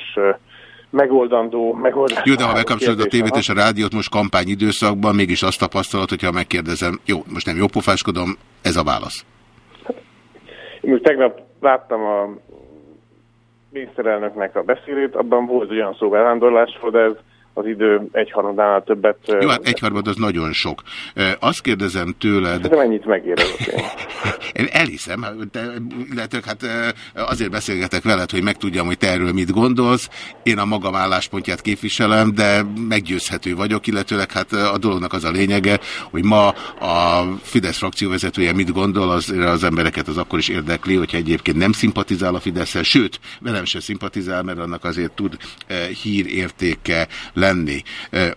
megoldandó, megoldandó. Jó, de ha bekapcsolod a tévét és a rádiót most kampányidőszakban, mégis azt tapasztalod, hogyha megkérdezem, jó, most nem jobbpofáskodom, ez a válasz. Én tegnap láttam a miniszterelnöknek a beszélét, abban volt olyan szó bevándorlásról, de ez az idő egyharmadánál többet... Jó, hát egyharmad az nagyon sok. Azt kérdezem tőled... De mennyit megér az én? én elhiszem, de, illetve hát azért beszélgetek veled, hogy megtudjam, hogy te erről mit gondolsz. Én a magam álláspontját képviselem, de meggyőzhető vagyok, illetőleg hát a dolognak az a lényege, hogy ma a Fidesz frakcióvezetője mit gondol, az, az embereket az akkor is érdekli, hogyha egyébként nem szimpatizál a fidesz sőt, velem se szimpatizál, mert annak azért tud hírértéke lenni.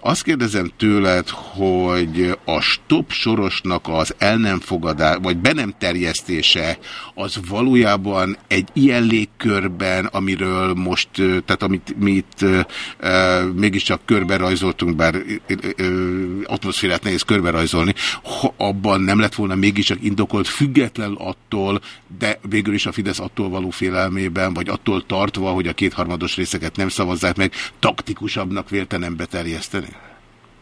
Azt kérdezem tőled, hogy a stop sorosnak az el nem fogadás, vagy be nem terjesztése, az valójában egy ilyen légkörben, amiről most, tehát amit mi itt e, mégiscsak körbe rajzoltunk, bár e, atmoszférát nehéz körbe rajzolni, abban nem lett volna mégiscsak indokolt független attól, de végül is a Fidesz attól való félelmében, vagy attól tartva, hogy a kétharmados részeket nem szavazzák meg, taktikusabbnak vélte nem beterjeszteni?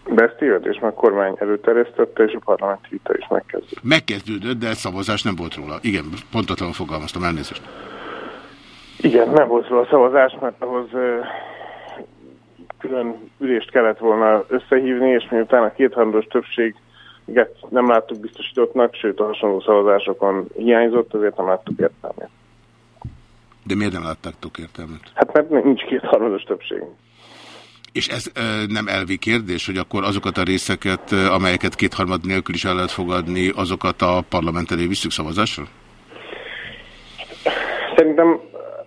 De ezt és már kormány előterjesztette, és a parlamenti vita is megkezdődött. Megkezdődött, de szavazás nem volt róla. Igen, pontatlanul fogalmaztam, elnézést. Igen, nem volt róla szavazás, mert ahhoz külön ülést kellett volna összehívni, és miután a kétharmados többség nem láttuk biztosítottnak, sőt a hasonló szavazásokon hiányzott, azért nem láttuk értelmét. De miért nem láttátok értelmet? Hát mert nincs kétharmados többség. És ez ö, nem elvi kérdés, hogy akkor azokat a részeket, amelyeket kétharmad nélkül is el lehet fogadni, azokat a parlament elé visszük szavazásra? Szerintem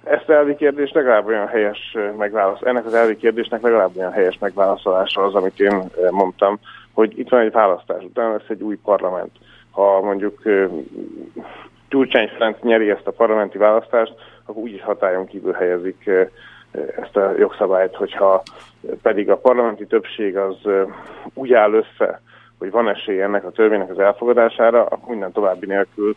ezt elvi kérdés legalább olyan helyes megválasz. Ennek az elvi kérdésnek legalább olyan helyes megválaszolása az, amit én mondtam, hogy itt van egy választás, utána lesz egy új parlament. Ha mondjuk Gyurcsány Ferenc nyeri ezt a parlamenti választást, akkor úgyis hatályon kívül helyezik ezt a jogszabályt, hogyha pedig a parlamenti többség az úgy áll össze, hogy van esély ennek a törvénynek az elfogadására, akkor minden további nélkül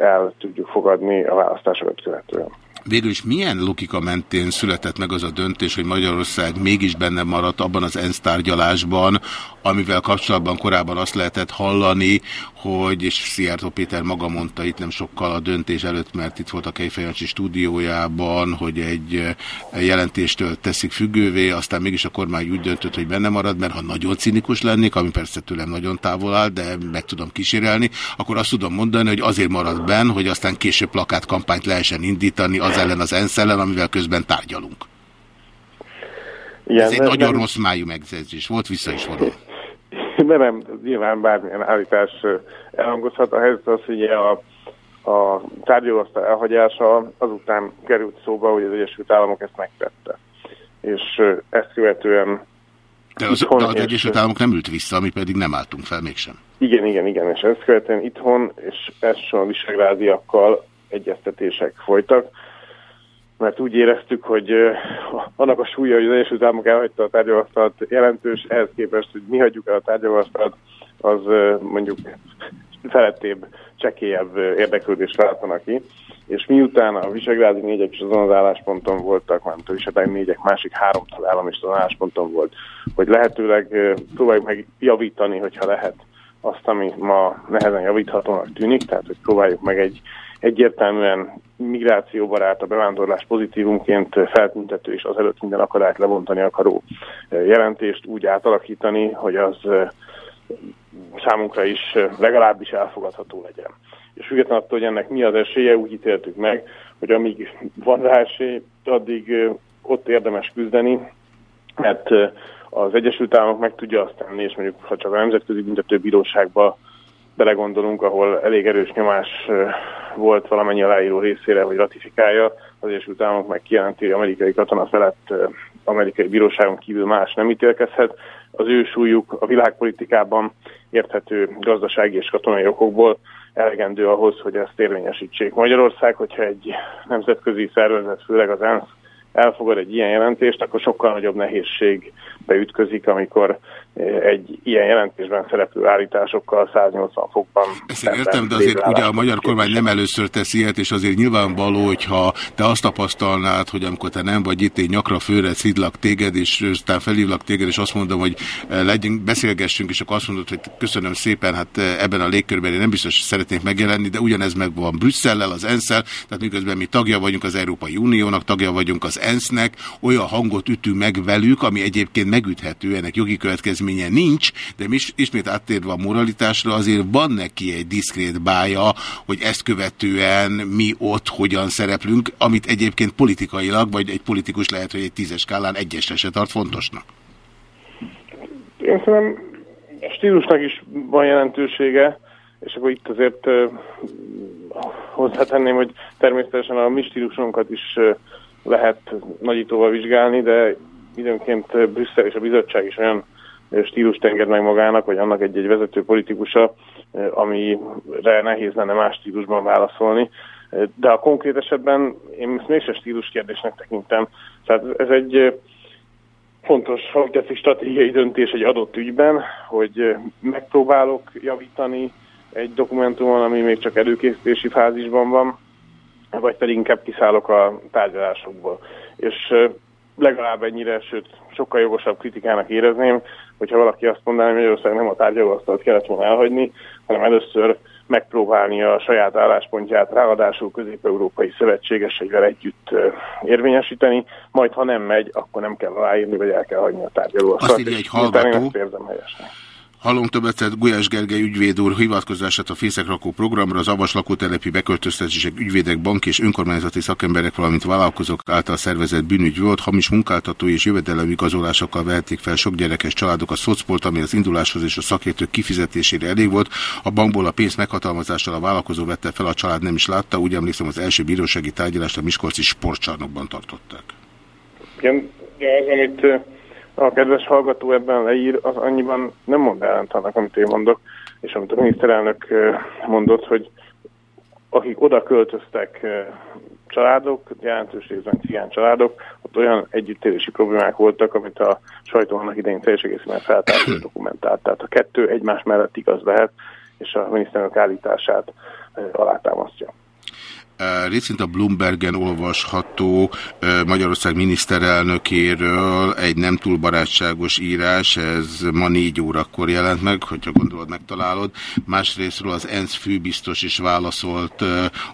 el tudjuk fogadni a választásokat követően. Végül is milyen logika mentén született meg az a döntés, hogy Magyarország mégis benne maradt abban az ENSZ tárgyalásban, amivel kapcsolatban korábban azt lehetett hallani, hogy, és Szijjártó Péter maga mondta itt nem sokkal a döntés előtt, mert itt volt a Kejfejancsi stúdiójában, hogy egy jelentéstől teszik függővé, aztán mégis a kormány úgy döntött, hogy benne marad, mert ha nagyon cinikus lennék, ami persze tőlem nagyon távol áll, de meg tudom kísérelni, akkor azt tudom mondani, hogy azért marad benn, hogy aztán később plakátkampányt lehessen indítani az ellen az ENSZ ellen, amivel közben tárgyalunk. Igen, Ez egy nagyon nem... rossz májú megzezés volt, vissza is vonom. De nem, nyilván bármilyen állítás elhangozhat. A helyzet az, hogy a, a tárgyalóasztal elhagyása azután került szóba, hogy az Egyesült Államok ezt megtette. És ezt követően... De az, itthon, de az Egyesült Államok nem ült vissza, mi pedig nem álltunk fel mégsem. Igen, igen, igen, és ezt követően itthon, és elsősorban visegrádiakkal egyeztetések folytak mert úgy éreztük, hogy annak a súlya, hogy az Egyesült Államok elhagyta a tárgyalasztalt jelentős, ehhez képest, hogy mi hagyjuk el a tárgyalasztalt, az mondjuk felettébb, csekélyebb érdeklődést váltanak ki. És miután a Visegrádi négyek is azon az állásponton voltak, mert a Visegrádi négyek másik három tagállam is azon állásponton volt, hogy lehetőleg próbáljuk meg javítani, hogyha lehet azt, ami ma nehezen javíthatónak tűnik, tehát hogy próbáljuk meg egy egyértelműen migrációbarát, a bevándorlás pozitívumként feltüntető és azelőtt minden akadályt lebontani akaró jelentést úgy átalakítani, hogy az számunkra is legalábbis elfogadható legyen. És függetlenül attól, hogy ennek mi az esélye, úgy ítéltük meg, hogy amíg van rá esély, addig ott érdemes küzdeni, mert az Egyesült Államok meg tudja azt tenni, és mondjuk ha csak a Nemzetközi Büntetőbíróságba belegondolunk, ahol elég erős nyomás volt valamennyi aláíró részére, hogy ratifikálja, az Egyesült Államok meg kijelenti, hogy amerikai katona felett amerikai bíróságon kívül más nem ítélkezhet. Az ő súlyuk a világpolitikában érthető gazdasági és katonai okokból elegendő ahhoz, hogy ezt érvényesítsék. Magyarország, hogyha egy nemzetközi szervezet, főleg az ENSZ elfogad egy ilyen jelentést, akkor sokkal nagyobb nehézségbe ütközik, amikor egy ilyen jelentésben szereplő állításokkal 180 fokban... Ezt értem, de azért ugye a magyar kormány nem először teszi ilyet, és azért nyilvánvaló, hogyha te azt tapasztalnád, hogy amikor te nem vagy itt, én nyakra főre szidlak téged, és aztán felhívlak téged, és azt mondom, hogy eh, legyünk, beszélgessünk, és akkor azt mondod, hogy köszönöm szépen, hát eh, ebben a légkörben én nem biztos szeretnék megjelenni, de ugyanez megvan Brüsszellel, az ensz tehát miközben mi tagja vagyunk az Európai Uniónak, tagja vagyunk az ENSZ-nek olyan hangot ütünk meg velük, ami egyébként megüthető, ennek jogi következménye nincs, de ismét áttérve a moralitásra, azért van neki egy diszkrét bája, hogy ezt követően mi ott hogyan szereplünk, amit egyébként politikailag, vagy egy politikus lehet, hogy egy tízes skálán egyesre se tart fontosnak. Én szerintem a stílusnak is van jelentősége, és akkor itt azért uh, hozzátenném, hogy természetesen a mi stílusunkat is uh, lehet nagyítóval vizsgálni, de időnként Brüsszel és a bizottság is olyan stílust enged meg magának, vagy annak egy-egy vezető politikusa, amire nehéz lenne más stílusban válaszolni. De a konkrét esetben én ezt mégse stílus kérdésnek tekintem. Tehát ez egy fontos, hogy tetszik, stratégiai döntés egy adott ügyben, hogy megpróbálok javítani egy dokumentumon, ami még csak előkészítési fázisban van, vagy pedig inkább kiszállok a tárgyalásokból. És legalább ennyire, sőt, sokkal jogosabb kritikának érezném, hogyha valaki azt mondaná, hogy Magyarország nem a tárgyalóasztalt kellett volna elhagyni, hanem először megpróbálni a saját álláspontját ráadásul közép-európai szövetségeseivel együtt érvényesíteni, majd ha nem megy, akkor nem kell aláírni, vagy el kell hagyni a tárgyalóasztalt. Azt írja egy hallgató, Hallom többet Gulyás Gergely ügyvéd úr hivatkozását a fészekrakó programra, az avas lakótelepi beköltöztetések ügyvédek, bank és önkormányzati szakemberek, valamint vállalkozók által szervezett bűnügy volt. Hamis munkáltatói és igazolásokkal vehették fel sok gyerekes családok a szocpolt, ami az induláshoz és a szakértők kifizetésére elég volt. A bankból a pénz meghatalmazással a vállalkozó vette fel, a család nem is látta. Úgy emlékszem, az első bírósági tárgyalást a Miskolci sportcsarnokban tartották. Igen, az, amit a kedves hallgató ebben leír, az annyiban nem mond ellent annak, amit én mondok, és amit a miniszterelnök mondott, hogy akik oda költöztek családok, jelentős részben cigány családok, ott olyan együttélési problémák voltak, amit a sajtó annak idején teljes egészében feltárt dokumentált. Tehát a kettő egymás mellett igaz lehet, és a miniszterelnök állítását alátámasztja. Részint a Bloombergen olvasható Magyarország miniszterelnökéről egy nem túl barátságos írás, ez ma négy órakor jelent meg, hogyha gondolod, megtalálod. Másrésztről az ENSZ főbiztos is válaszolt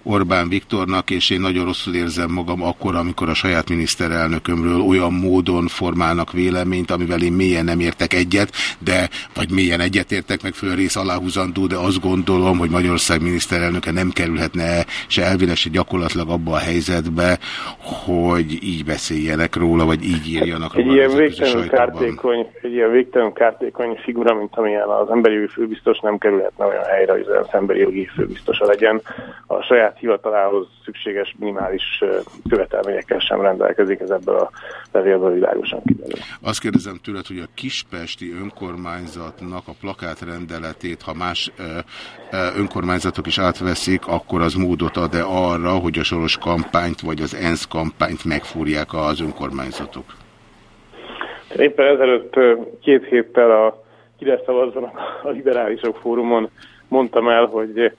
Orbán Viktornak, és én nagyon rosszul érzem magam akkor, amikor a saját miniszterelnökömről olyan módon formálnak véleményt, amivel én mélyen nem értek egyet, de vagy mélyen egyetértek meg föl rész aláhúzandó, de azt gondolom, hogy Magyarország miniszterelnöke nem kerülhetne se elvileg se gyakorlatilag abba a helyzetbe, hogy így beszéljenek róla, vagy így írjanak róla. Egy ilyen végtelenül kártékony, egy ilyen végtelenül kártékony figura, mint amilyen az emberi jogi főbiztos nem kerülhetne olyan helyre, hogy az emberi jogi főbiztosa legyen. A saját hivatalához szükséges minimális követelményekkel sem rendelkezik, ez ebből a levélből világosan kiderül. Azt kérdezem tőled, hogy a Kispesti önkormányzatnak a plakátrendeletét, ha más önkormányzatok is átveszik, akkor az módot ad-e arra, hogy a soros kampányt vagy az ENSZ kampányt megfúrják az önkormányzatok? Éppen ezelőtt két héttel a Kire szavazzanak a liberálisok fórumon mondtam el, hogy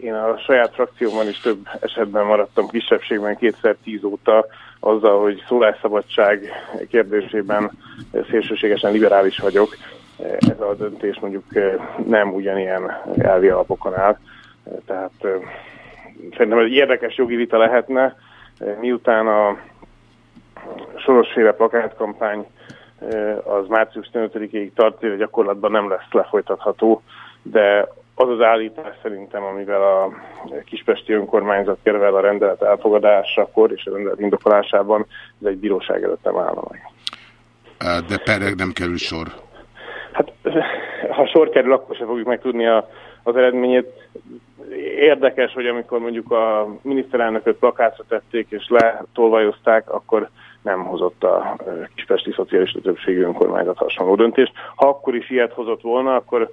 én a saját frakcióban is több esetben maradtam kisebbségben 2010 óta azzal, hogy szólásszabadság kérdésében szélsőségesen liberális vagyok. Ez a döntés mondjuk nem ugyanilyen elvi alapokon áll. Tehát szerintem egy érdekes jogi vita lehetne, miután a sorosféle plakátkampány az március 15-ig tart, hogy gyakorlatban nem lesz lefolytatható, de az az állítás szerintem, amivel a Kispesti önkormányzat kerül a rendelet elfogadásakor és a rendelet indokolásában, ez egy bíróság előtt nem állna meg. De pereg nem kerül sor. Hát, ha sor kerül, akkor sem fogjuk megtudni a, az eredményét. Érdekes, hogy amikor mondjuk a miniszterelnököt plakátra tették és letolvajozták, akkor nem hozott a kispesti szocialista többségű önkormányzat hasonló döntést. Ha akkor is ilyet hozott volna, akkor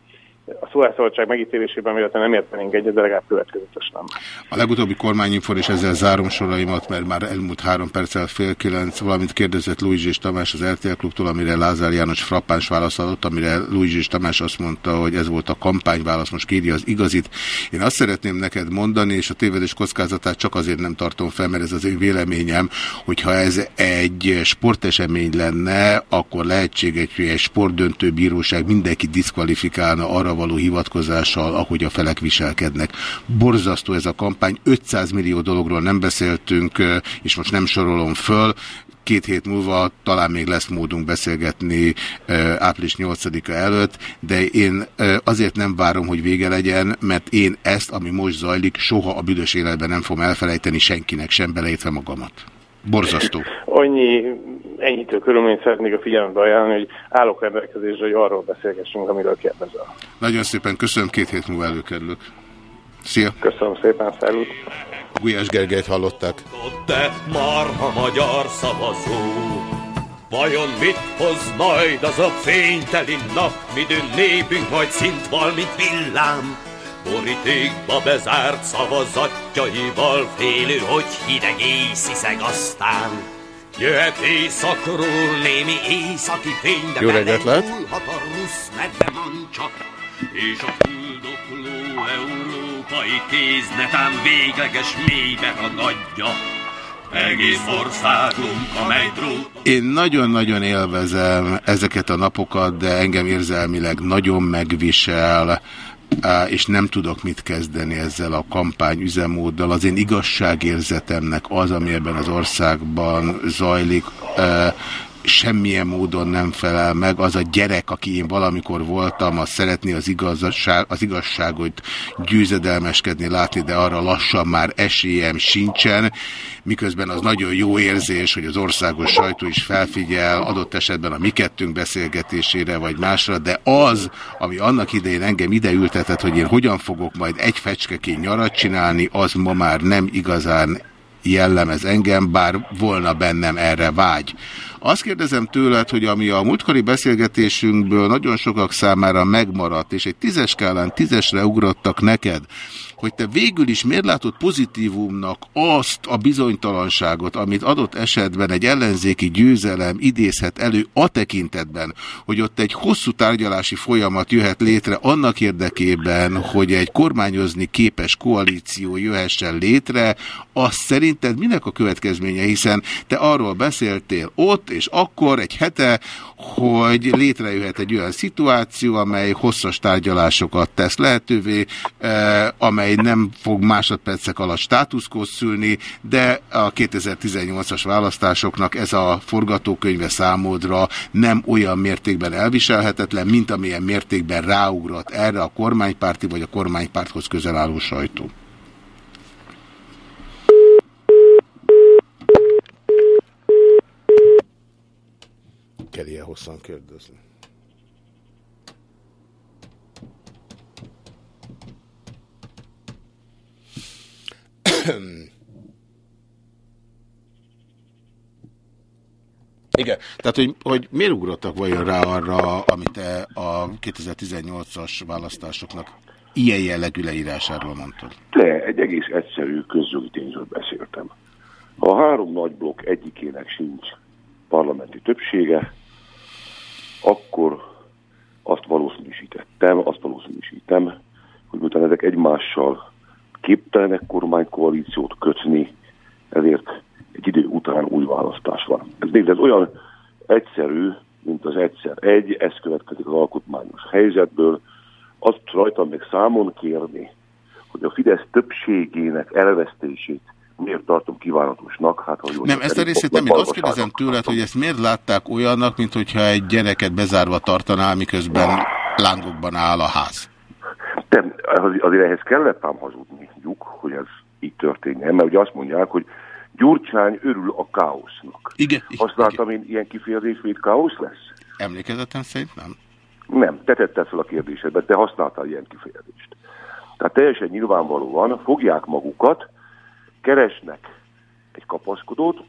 a szólásszabadság megítélésében véletlenül nem értenénk egyet, de legalább következetes nem. A legutóbbi kormányinfor, és ezzel zárom soraimat, mert már elmúlt három perccel fél kilenc, valamint kérdezett Luigi és Tamás az RTL klubtól, amire Lázár János frappáns választ adott, amire Luigi és Tamás azt mondta, hogy ez volt a kampányválasz, most kéri az igazit. Én azt szeretném neked mondani, és a tévedés kockázatát csak azért nem tartom fel, mert ez az én véleményem, hogyha ez egy sportesemény lenne, akkor lehetséges, hogy egy sportdöntő bíróság mindenki diszkvalifikálna arra való hivatkozással, ahogy a felek viselkednek. Borzasztó ez a kampány, 500 millió dologról nem beszéltünk, és most nem sorolom föl, két hét múlva talán még lesz módunk beszélgetni április 8-a előtt, de én azért nem várom, hogy vége legyen, mert én ezt, ami most zajlik, soha a büdös életben nem fogom elfelejteni senkinek sem, beleértve magamat. Borzasztó. Annyi ennyitől körülményt szeretnék a figyelembe ajánlani, hogy állok rendelkezésre, hogy arról beszélgessünk, amiről kérdezel. Nagyon szépen köszönöm, két hét múlva előkerülök. Szia! Köszönöm szépen, szerint. Gulyás Gergelyt hallották. Te marha magyar szavazó, Vajon mit hoz majd az a fényteli nap, midőn népünk majd szintval, mint villám? Borítékba bezárt szavazatjaival félő, hogy hideg észiszeg aztán. Jöhet éjszakról némi északi fény, de Jó reggelt lehet. belehulhat a rusz medve mancsa, és a fuldokló európai kéz netán végleges mélybe ragadja. Egész országunk, amely drót Én nagyon-nagyon élvezem ezeket a napokat, de engem érzelmileg nagyon megvisel, és nem tudok mit kezdeni ezzel a kampány üzemóddal. Az én igazságérzetemnek az, ami ebben az országban zajlik, semmilyen módon nem felel meg. Az a gyerek, aki én valamikor voltam, az szeretné az, igazság, az igazságot győzedelmeskedni, látni, de arra lassan már esélyem sincsen, miközben az nagyon jó érzés, hogy az országos sajtó is felfigyel, adott esetben a mi kettőnk beszélgetésére, vagy másra, de az, ami annak idején engem ide ültetett, hogy én hogyan fogok majd egy fecskeként nyarat csinálni, az ma már nem igazán jellemez engem, bár volna bennem erre vágy. Azt kérdezem tőled, hogy ami a múltkori beszélgetésünkből nagyon sokak számára megmaradt, és egy tízes skálán tízesre ugrottak neked, hogy te végül is miért látod pozitívumnak azt a bizonytalanságot, amit adott esetben egy ellenzéki győzelem idézhet elő a tekintetben, hogy ott egy hosszú tárgyalási folyamat jöhet létre annak érdekében, hogy egy kormányozni képes koalíció jöhessen létre, az szerinted minek a következménye, hiszen te arról beszéltél ott és akkor egy hete, hogy létrejöhet egy olyan szituáció, amely hosszas tárgyalásokat tesz lehetővé, eh, amely nem fog másodpercek alatt státuszkót szülni, de a 2018-as választásoknak ez a forgatókönyve számodra nem olyan mértékben elviselhetetlen, mint amilyen mértékben ráugrott erre a kormánypárti vagy a kormánypárthoz közel álló sajtó. Kell ilyen hosszan kérdezni. Igen, tehát hogy, hogy miért ugrottak vajon rá arra, amit te a 2018-as választásoknak ilyen jellegű leírásáról mondtad? De egy egész egyszerű közjogi tényről beszéltem. Ha a három nagy blokk egyikének sincs parlamenti többsége, akkor azt valószínűsítettem, azt valószínűsítem, hogy miután ezek egymással képtelenek kormánykoalíciót kötni, ezért egy idő után új választás van. Ez nézd, ez olyan egyszerű, mint az egyszer egy, ez következik az alkotmányos helyzetből. Azt rajtam meg számon kérni, hogy a Fidesz többségének elvesztését miért tartom kívánatosnak? Hát, jól Nem, ezt a részét nem, én azt kérdezem tőled, hogy ezt miért látták olyannak, mint hogyha egy gyereket bezárva tartanál, miközben lángokban áll a ház. Az- azért ehhez kellett ám hazudniuk, hogy ez így történjen, mert ugye azt mondják, hogy Gyurcsány örül a káosznak. Igen. Használtam én ilyen kifejezést, hogy itt káosz lesz? Emlékezetem szerint nem. Nem, te tetted fel a kérdésedbe, te használtál ilyen kifejezést. Tehát teljesen nyilvánvalóan fogják magukat, keresnek egy kapaszkodót,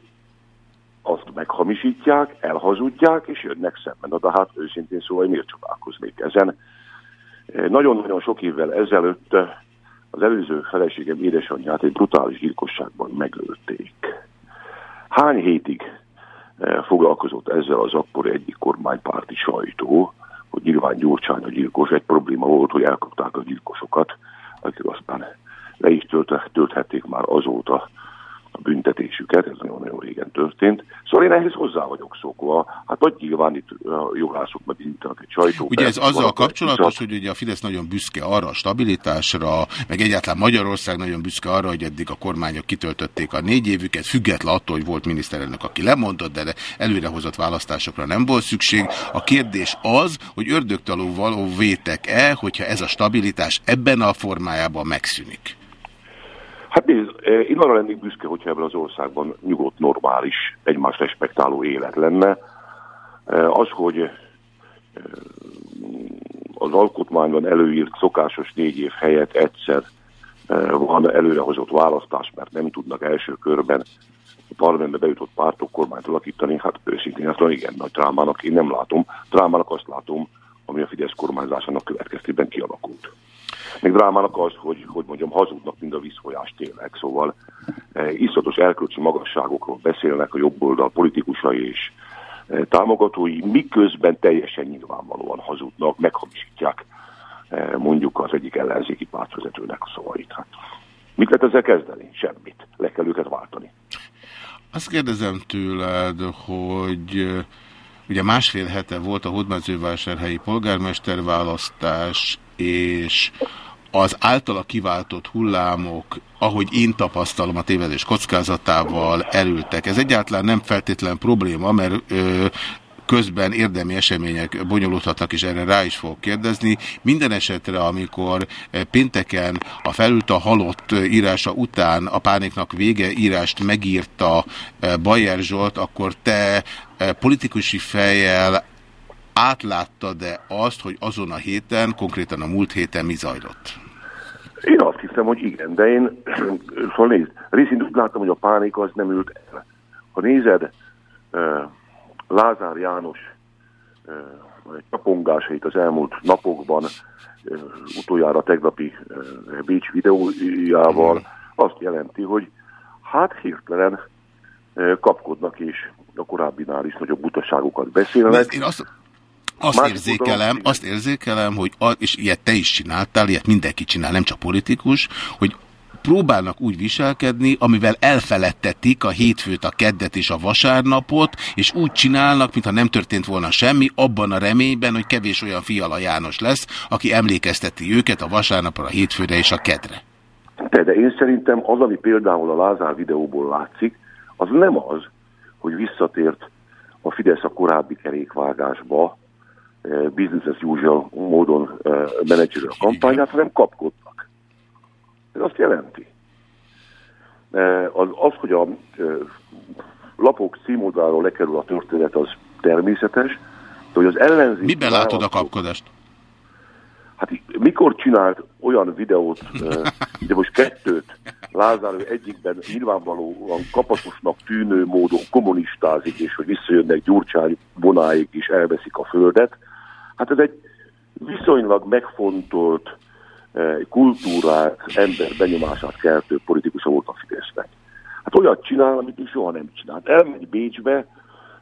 azt meghamisítják, elhazudják, és jönnek szemben. Na, de hát őszintén szóval miért csodálkoznék ezen? Nagyon-nagyon sok évvel ezelőtt az előző feleségem édesanyját egy brutális gyilkosságban megölték. Hány hétig eh, foglalkozott ezzel az akkori egyik kormánypárti sajtó, hogy nyilván Gyurcsány a gyilkos, egy probléma volt, hogy elkapták a gyilkosokat, akik aztán le is tölt, tölthették már azóta a büntetésüket, ez nagyon-nagyon régen történt. Szóval én ehhez hozzá vagyok szokva. Hát vagy nyilván itt a jogászok meg indítanak egy sajtó. Ugye ez azzal kapcsolatos, hogy ugye a Fidesz nagyon büszke arra a stabilitásra, meg egyáltalán Magyarország nagyon büszke arra, hogy eddig a kormányok kitöltötték a négy évüket, független attól, hogy volt miniszterelnök, aki lemondott, de előrehozott választásokra nem volt szükség. A kérdés az, hogy ördögtaló való vétek-e, hogyha ez a stabilitás ebben a formájában megszűnik. Hát nézd, eh, én arra lennék büszke, hogyha ebben az országban nyugodt, normális, egymást respektáló élet lenne. Eh, Az, hogy eh, az alkotmányban előírt szokásos négy év helyett egyszer van előrehozott választás, mert nem tudnak első körben parlamentbe bejutott pártok kormányt alakítani, hát őszintén azt mondom, igen, nagy drámának én nem látom. Drámának azt látom, ami a Fidesz kormányzásának következtében kialakult. Még drámának az, hogy, hogy mondjam, hazudnak, mind a vízfolyás tényleg. Szóval eh, iszatos elkölcsi magasságokról beszélnek a jobb oldal politikusai és eh, támogatói, miközben teljesen nyilvánvalóan hazudnak, meghamisítják eh, mondjuk az egyik ellenzéki pártvezetőnek a szavait. Hát, mit lehet ezzel kezdeni? Semmit. Le kell őket váltani. Azt kérdezem tőled, hogy eh, ugye másfél hete volt a Hódmezővásárhelyi polgármesterválasztás, és az általa kiváltott hullámok, ahogy én tapasztalom a tévedés kockázatával elültek. Ez egyáltalán nem feltétlen probléma, mert ö, közben érdemi események bonyolódhatnak, és erre rá is fogok kérdezni. Minden esetre, amikor pénteken a felült a halott írása után a pániknak vége írást megírta Bajer Zsolt, akkor te politikusi fejjel átláttad-e azt, hogy azon a héten, konkrétan a múlt héten mi zajlott? Én azt hiszem, hogy igen, de én, szóval nézd, részint úgy láttam, hogy a pánik az nem ült el. Ha nézed Lázár János csapongásait az elmúlt napokban, utoljára tegnapi Bécs videójával, azt jelenti, hogy hát hirtelen kapkodnak és a korábbinál is nagyobb utaságokat beszélnek. Én azt, azt érzékelem, azt érzékelem, hogy a, és ilyet te is csináltál, ilyet mindenki csinál, nem csak politikus, hogy próbálnak úgy viselkedni, amivel elfeledtetik a hétfőt, a keddet és a vasárnapot, és úgy csinálnak, mintha nem történt volna semmi, abban a reményben, hogy kevés olyan fiala János lesz, aki emlékezteti őket a vasárnapra, a hétfőre és a kedre. De, de én szerintem az, ami például a Lázár videóból látszik, az nem az, hogy visszatért a Fidesz a korábbi kerékvágásba, Eh, business as usual módon eh, menedzseri a kampányát, hanem kapkodnak. Ez azt jelenti. Eh, az, az hogy a lapok címoldaláról lekerül a történet, az természetes, de hogy az ellenzék... Miben látod a kapkodást? Hát mikor csinált olyan videót, de most kettőt, Lázár egyikben nyilvánvalóan kapatosnak tűnő módon kommunistázik, és hogy visszajönnek Gyurcsány vonáig és elveszik a földet, Hát ez egy viszonylag megfontolt kultúrát, ember benyomását keltő politikus volt a Fidesznek. Hát olyat csinál, amit ő soha nem csinált. Elmegy Bécsbe,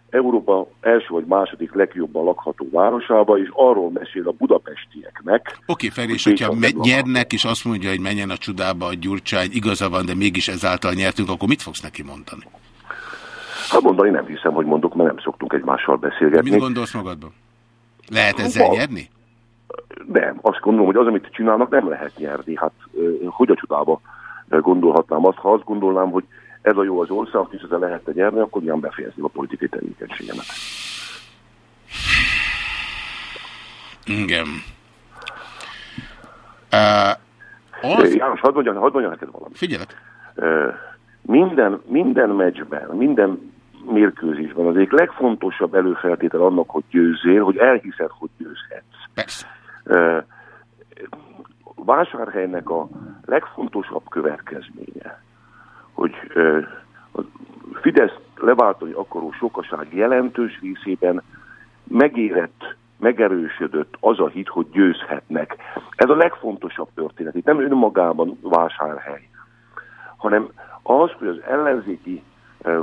Európa első vagy második legjobban lakható városába, és arról mesél a budapestieknek. Oké, okay, Feri, és hogyha nyernek, és azt mondja, hogy menjen a csudába a Gyurcsány, igaza van, de mégis ezáltal nyertünk, akkor mit fogsz neki mondani? Hát mondani nem hiszem, hogy mondok, mert nem szoktunk egymással beszélgetni. Mit gondolsz magadban? Lehet ezzel Val nyerni? Nem, azt gondolom, hogy az, amit csinálnak, nem lehet nyerni. Hát hogy a csodába gondolhatnám azt, ha azt gondolnám, hogy ez a jó az ország, és ezzel lehetne nyerni, akkor ilyen befejezném a politikai tevékenységemet. Igen. Uh, az... János, hadd mondjam, hadd mondjam neked valamit. Figyelek. Uh, minden, minden meccsben, minden mérkőzésben az egyik legfontosabb előfeltétel annak, hogy győzzél, hogy elhiszed, hogy győzhetsz. Persze. Vásárhelynek a legfontosabb következménye, hogy a Fidesz leváltani akaró sokaság jelentős részében megérett, megerősödött az a hit, hogy győzhetnek. Ez a legfontosabb történet. Itt nem önmagában vásárhely, hanem az, hogy az ellenzéki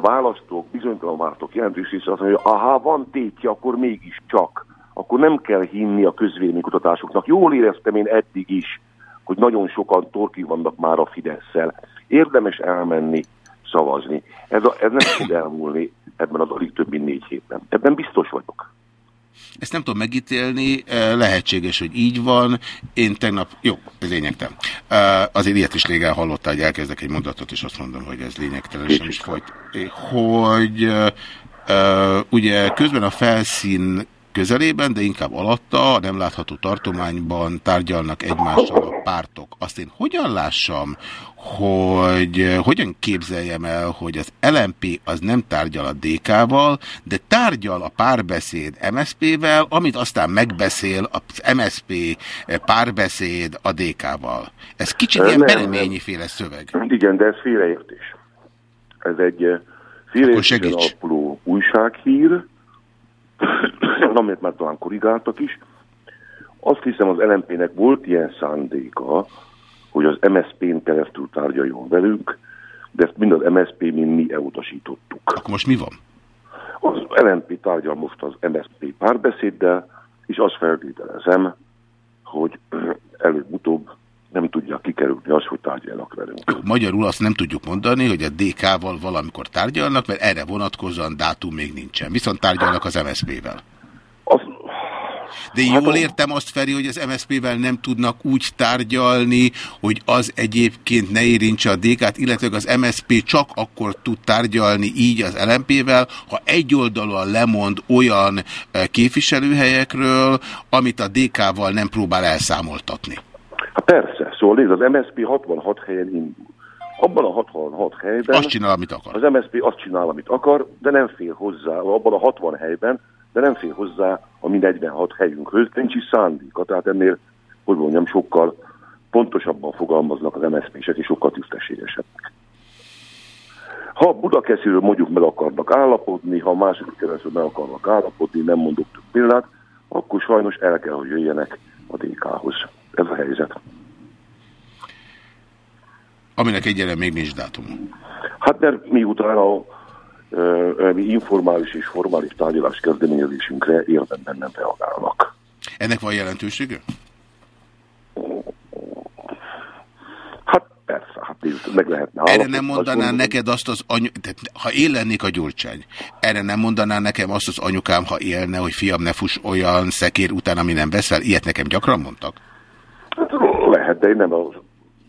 választók, bizonytalan választók jelentős része azt mondja, hogy aha, van tétje, akkor mégis csak. Akkor nem kell hinni a közvéleménykutatásoknak. Jól éreztem én eddig is, hogy nagyon sokan torki vannak már a Fidesz-szel. Érdemes elmenni, szavazni. Ez, a, ez nem fog elmúlni ebben az alig több mint négy hétben. Ebben biztos vagyok. Ezt nem tudom megítélni, lehetséges, hogy így van. Én tegnap, jó, ez lényegtelen. Azért ilyet is régen hallottál, hogy elkezdek egy mondatot, és azt mondom, hogy ez lényegtelen, sem is folyt. Hogy ugye közben a felszín közelében, de inkább alatta, a nem látható tartományban tárgyalnak egymással a pártok. Azt én hogyan lássam, hogy eh, hogyan képzeljem el, hogy az LMP az nem tárgyal a DK-val, de tárgyal a párbeszéd MSP-vel, amit aztán megbeszél az MSP eh, párbeszéd a DK-val. Ez kicsit ilyen bereményi féle szöveg. Igen, de ez félreértés. Ez egy eh, félreértésen alapuló újsághír, amit már talán korrigáltak is. Azt hiszem az LMP-nek volt ilyen szándéka, hogy az MSZP-n keresztül tárgyaljon velünk, de ezt mind az MSZP, mind mi elutasítottuk. Akkor most mi van? Az LNP tárgyal most az MSZP párbeszéddel, és azt feltételezem, hogy előbb-utóbb nem tudja kikerülni azt, hogy tárgyalnak velünk. Magyarul azt nem tudjuk mondani, hogy a DK-val valamikor tárgyalnak, mert erre vonatkozóan dátum még nincsen. Viszont tárgyalnak az MSZP-vel. De hát jól értem azt, Feri, hogy az MSZP-vel nem tudnak úgy tárgyalni, hogy az egyébként ne érintse a DK-t, illetve az MSZP csak akkor tud tárgyalni így az LMP-vel, ha egyoldalúan lemond olyan eh, képviselőhelyekről, amit a DK-val nem próbál elszámoltatni. Hát persze, szóval nézd, az MSZP 66 helyen indul. Abban a 66 helyben... Azt csinál, amit akar. Az MSZP azt csinál, amit akar, de nem fél hozzá. Abban a 60 helyben de nem fél hozzá a mi 46 helyünkhöz, nincs is szándéka, tehát ennél, hogy mondjam, sokkal pontosabban fogalmaznak az MSZP-sek, és sokkal tisztességesebbek. Ha Budakesziről mondjuk meg akarnak állapodni, ha a második keresztül meg akarnak állapodni, nem mondok több példát, akkor sajnos el kell, hogy jöjjenek a DK-hoz. Ez a helyzet. Aminek egyre még nincs dátum. Hát mert miután a mi informális és formális tárgyalás kezdeményezésünkre érdemben nem reagálnak. Ennek van jelentősége? Hát persze, hát meg lehetne Erre nem mondaná neked azt az anyu... Tehát, ha én lennék a gyurcsány, erre nem mondaná nekem azt az anyukám, ha élne, hogy fiam ne fuss olyan szekér után, ami nem veszel? Ilyet nekem gyakran mondtak? Hát lehet, de én nem az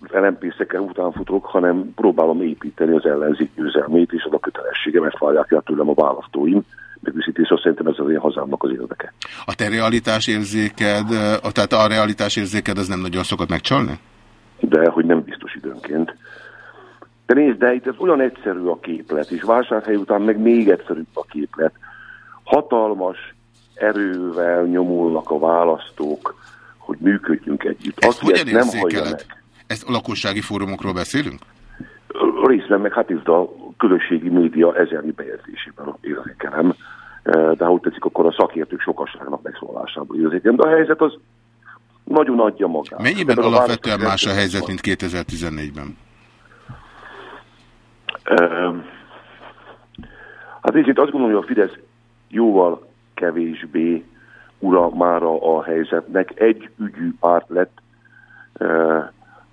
LMP-szekkel után futok, hanem próbálom építeni az ellenzék győzelmét, és az a kötelességemet várják el tőlem a választóim. Megviszítés azt szerintem ez az én hazámnak az érdeke. A te realitásérzéked, tehát a realitásérzéked az nem nagyon szokott megcsalni? De, hogy nem biztos időnként. De nézd, de itt ez olyan egyszerű a képlet, és válsághely után meg még egyszerűbb a képlet. Hatalmas erővel nyomulnak a választók, hogy működjünk együtt. Ezt Aki ezt nem hallja meg, ezt a lakossági fórumokról beszélünk? Részben meg hát ez a közösségi média ezernyi bejegyzésében érzékelem, de ha úgy tetszik, akkor a szakértők sokasságnak megszólásából érzékelem. De a helyzet az nagyon adja magát. Mennyiben Ebben alapvetően más a helyzet, mint 2014-ben? Hát én azt gondolom, hogy a Fidesz jóval kevésbé ura mára a helyzetnek. Egy ügyű párt lett,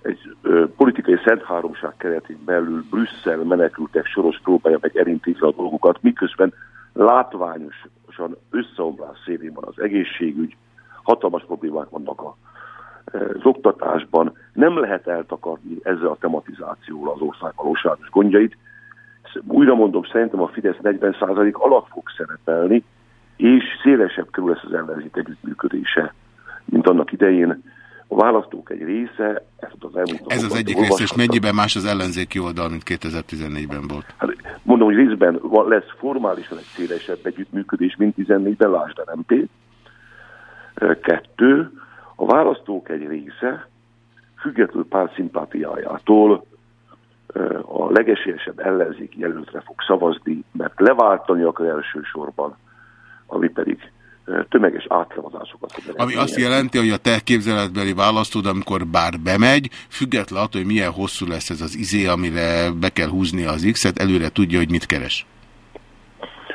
egy ö, politikai szent háromság keretén belül Brüsszel menekültek soros próbálja meg elintézni a dolgokat, miközben látványosan összeomlás szélén van az egészségügy, hatalmas problémák vannak a, az oktatásban, nem lehet eltakarni ezzel a tematizációval az ország valóságos gondjait. Újra mondom, szerintem a Fidesz 40% alatt fog szerepelni, és szélesebb kerül lesz az ellenzék együttműködése, mint annak idején a választók egy része, ezt az elmúlt Ez az egyik része, és mennyiben más az ellenzéki oldal, mint 2014-ben volt? Hát, mondom, hogy részben lesz formálisan egy szélesebb együttműködés, mint 14-ben, lásd LMP. Kettő, a választók egy része, függetlenül pár szimpátiájától a legesélyesebb ellenzéki jelöltre fog szavazni, mert leváltani akar elsősorban, ami pedig tömeges átszavazásokat. Ami azt jelenti, hogy a te képzeletbeli választód, amikor bár bemegy, független attól, hogy milyen hosszú lesz ez az izé, amire be kell húzni az X-et, előre tudja, hogy mit keres.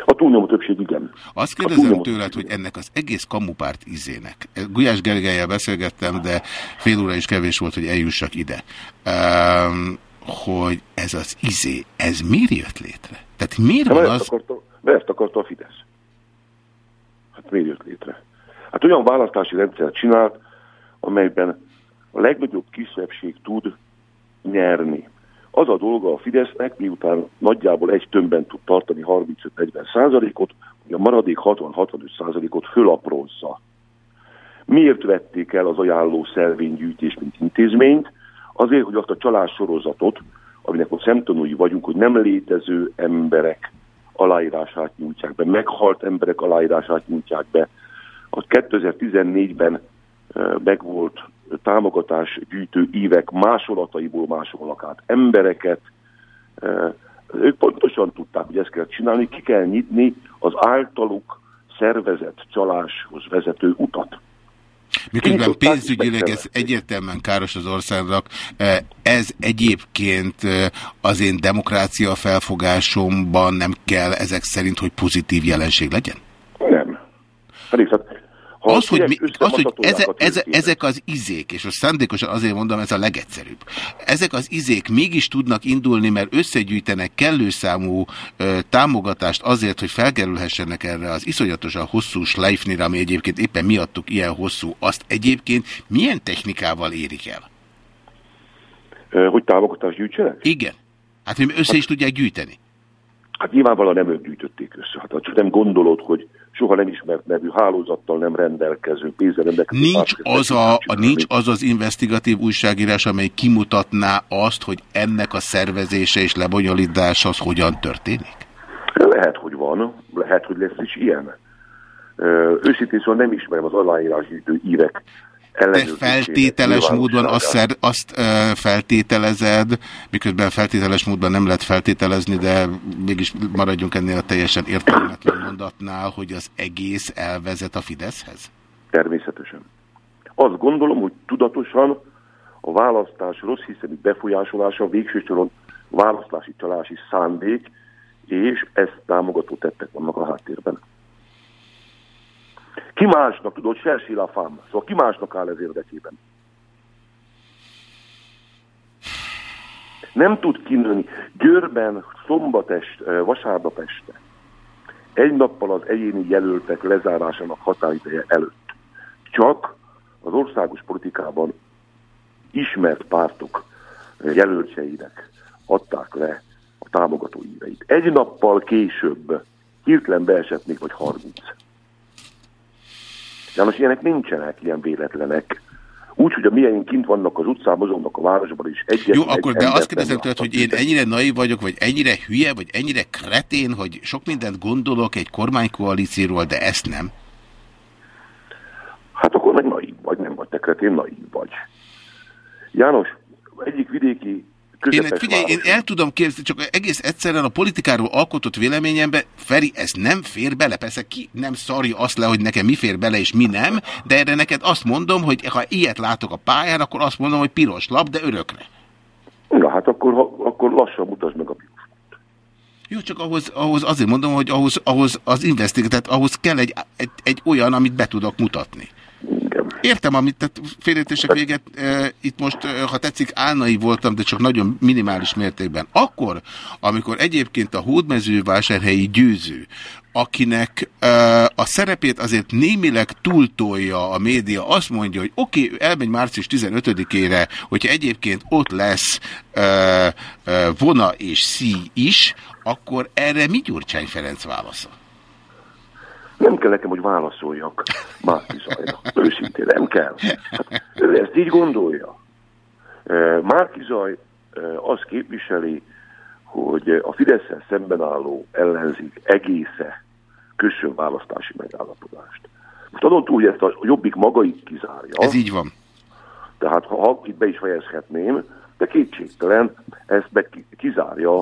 A túlnyomó többség igen. Azt kérdezem tőled, hogy ennek az egész kamupárt izének. Gulyás Gergelyel beszélgettem, de fél óra is kevés volt, hogy eljussak ide. Um, hogy ez az izé, ez miért jött létre? Tehát miért van az... Akarta, mert akarta a Fidesz. Miért jött létre? Hát olyan választási rendszert csinált, amelyben a legnagyobb kisebbség tud nyerni. Az a dolga a Fidesznek, miután nagyjából egy tömbben tud tartani 35-40 százalékot, hogy a maradék 60-65 százalékot fölaprózza. Miért vették el az ajánló szelvénygyűjtés, mint intézményt? Azért, hogy azt a csalás sorozatot, aminek most szemtanúi vagyunk, hogy nem létező emberek aláírását nyújtják be, meghalt emberek aláírását nyújtják be. A 2014-ben megvolt támogatás gyűjtő évek másolataiból másolnak át embereket, Ők pontosan tudták, hogy ezt kell csinálni, ki kell nyitni az általuk szervezett csaláshoz vezető utat. Miközben pénzügyileg ez egyértelműen káros az országnak, ez egyébként az én demokrácia felfogásomban nem kell ezek szerint, hogy pozitív jelenség legyen? Nem. Pedig hát ha az, hogy, mi, az, hogy eze, eze, ezek az izék, és most szándékosan azért mondom, ez a legegyszerűbb, ezek az izék mégis tudnak indulni, mert összegyűjtenek kellő számú ö, támogatást azért, hogy felkerülhessenek erre az iszonyatosan hosszú schleifnire, ami egyébként éppen miattuk ilyen hosszú, azt egyébként milyen technikával érik el? Hogy támogatást gyűjtsenek? Igen. Hát hogy össze is tudják gyűjteni. Hát nyilvánvalóan nem ők gyűjtötték össze. Hát csak nem gondolod, hogy soha nem ismert nevű hálózattal nem rendelkező, pénzre rendelkező... Nincs az, a, a, nincs az az investigatív újságírás, amely kimutatná azt, hogy ennek a szervezése és lebonyolítása az hogyan történik? Lehet, hogy van. Lehet, hogy lesz is ilyen. Őszintén szóval nem ismerem az aláírásgyűjtő írek te feltételes módon azt, szer, azt feltételezed, miközben feltételes módon nem lehet feltételezni, de mégis maradjunk ennél a teljesen értelmetlen mondatnál, hogy az egész elvezet a Fideszhez? Természetesen. Azt gondolom, hogy tudatosan a választás rossz hiszemű befolyásolása végső soron választási csalási szándék, és ezt támogató tettek vannak a háttérben. Ki másnak, tudod, Sersi fám, szóval ki másnak áll ez érdekében. Nem tud kinőni. Győrben, szombat est, vasárnap este, egy nappal az egyéni jelöltek lezárásának határideje előtt. Csak az országos politikában ismert pártok jelöltjeinek adták le a támogató íveit. Egy nappal később hirtelen beesetnék, vagy 30. De most ilyenek nincsenek, ilyen véletlenek. Úgy, hogy a milyen kint vannak az utcán, mozognak a városban is. Egyet, Jó, akkor de azt kérdezem tőled, hogy én ennyire naiv vagyok, vagy ennyire hülye, vagy ennyire kretén, hogy sok mindent gondolok egy kormánykoalícióról, de ezt nem? Hát akkor meg naiv vagy, nem vagy te kretén, naiv vagy. János, egyik vidéki én, figyelj, én el tudom képzelni, csak egész egyszerűen a politikáról alkotott véleményemben, Feri, ez nem fér bele. Persze ki nem szarja azt le, hogy nekem mi fér bele és mi nem, de erre neked azt mondom, hogy ha ilyet látok a pályán, akkor azt mondom, hogy piros lap, de örökre. Na hát akkor, ha, akkor lassan mutasd meg a piros. Jó, csak ahhoz, ahhoz azért mondom, hogy ahhoz, ahhoz az investigat, ahhoz kell egy, egy, egy olyan, amit be tudok mutatni. Értem, amit tehát félértések véget, e, itt most, e, ha tetszik, álnai voltam, de csak nagyon minimális mértékben. Akkor, amikor egyébként a hódmezővásárhelyi győző, akinek e, a szerepét azért némileg túltolja a média, azt mondja, hogy oké, okay, elmegy március 15-ére, hogyha egyébként ott lesz e, e, Vona és Szí is, akkor erre mi Gyurcsány Ferenc válasza? Nem kell nekem, hogy válaszoljak Márki Zajnak. Őszintén nem kell. Hát, ő ezt így gondolja. Márki Zaj azt képviseli, hogy a fidesz szemben álló ellenzék egésze kössön választási megállapodást. Most adott túl, hogy ezt a jobbik maga itt kizárja. Ez így van. Tehát ha, ha itt be is fejezhetném, de kétségtelen ezt be kizárja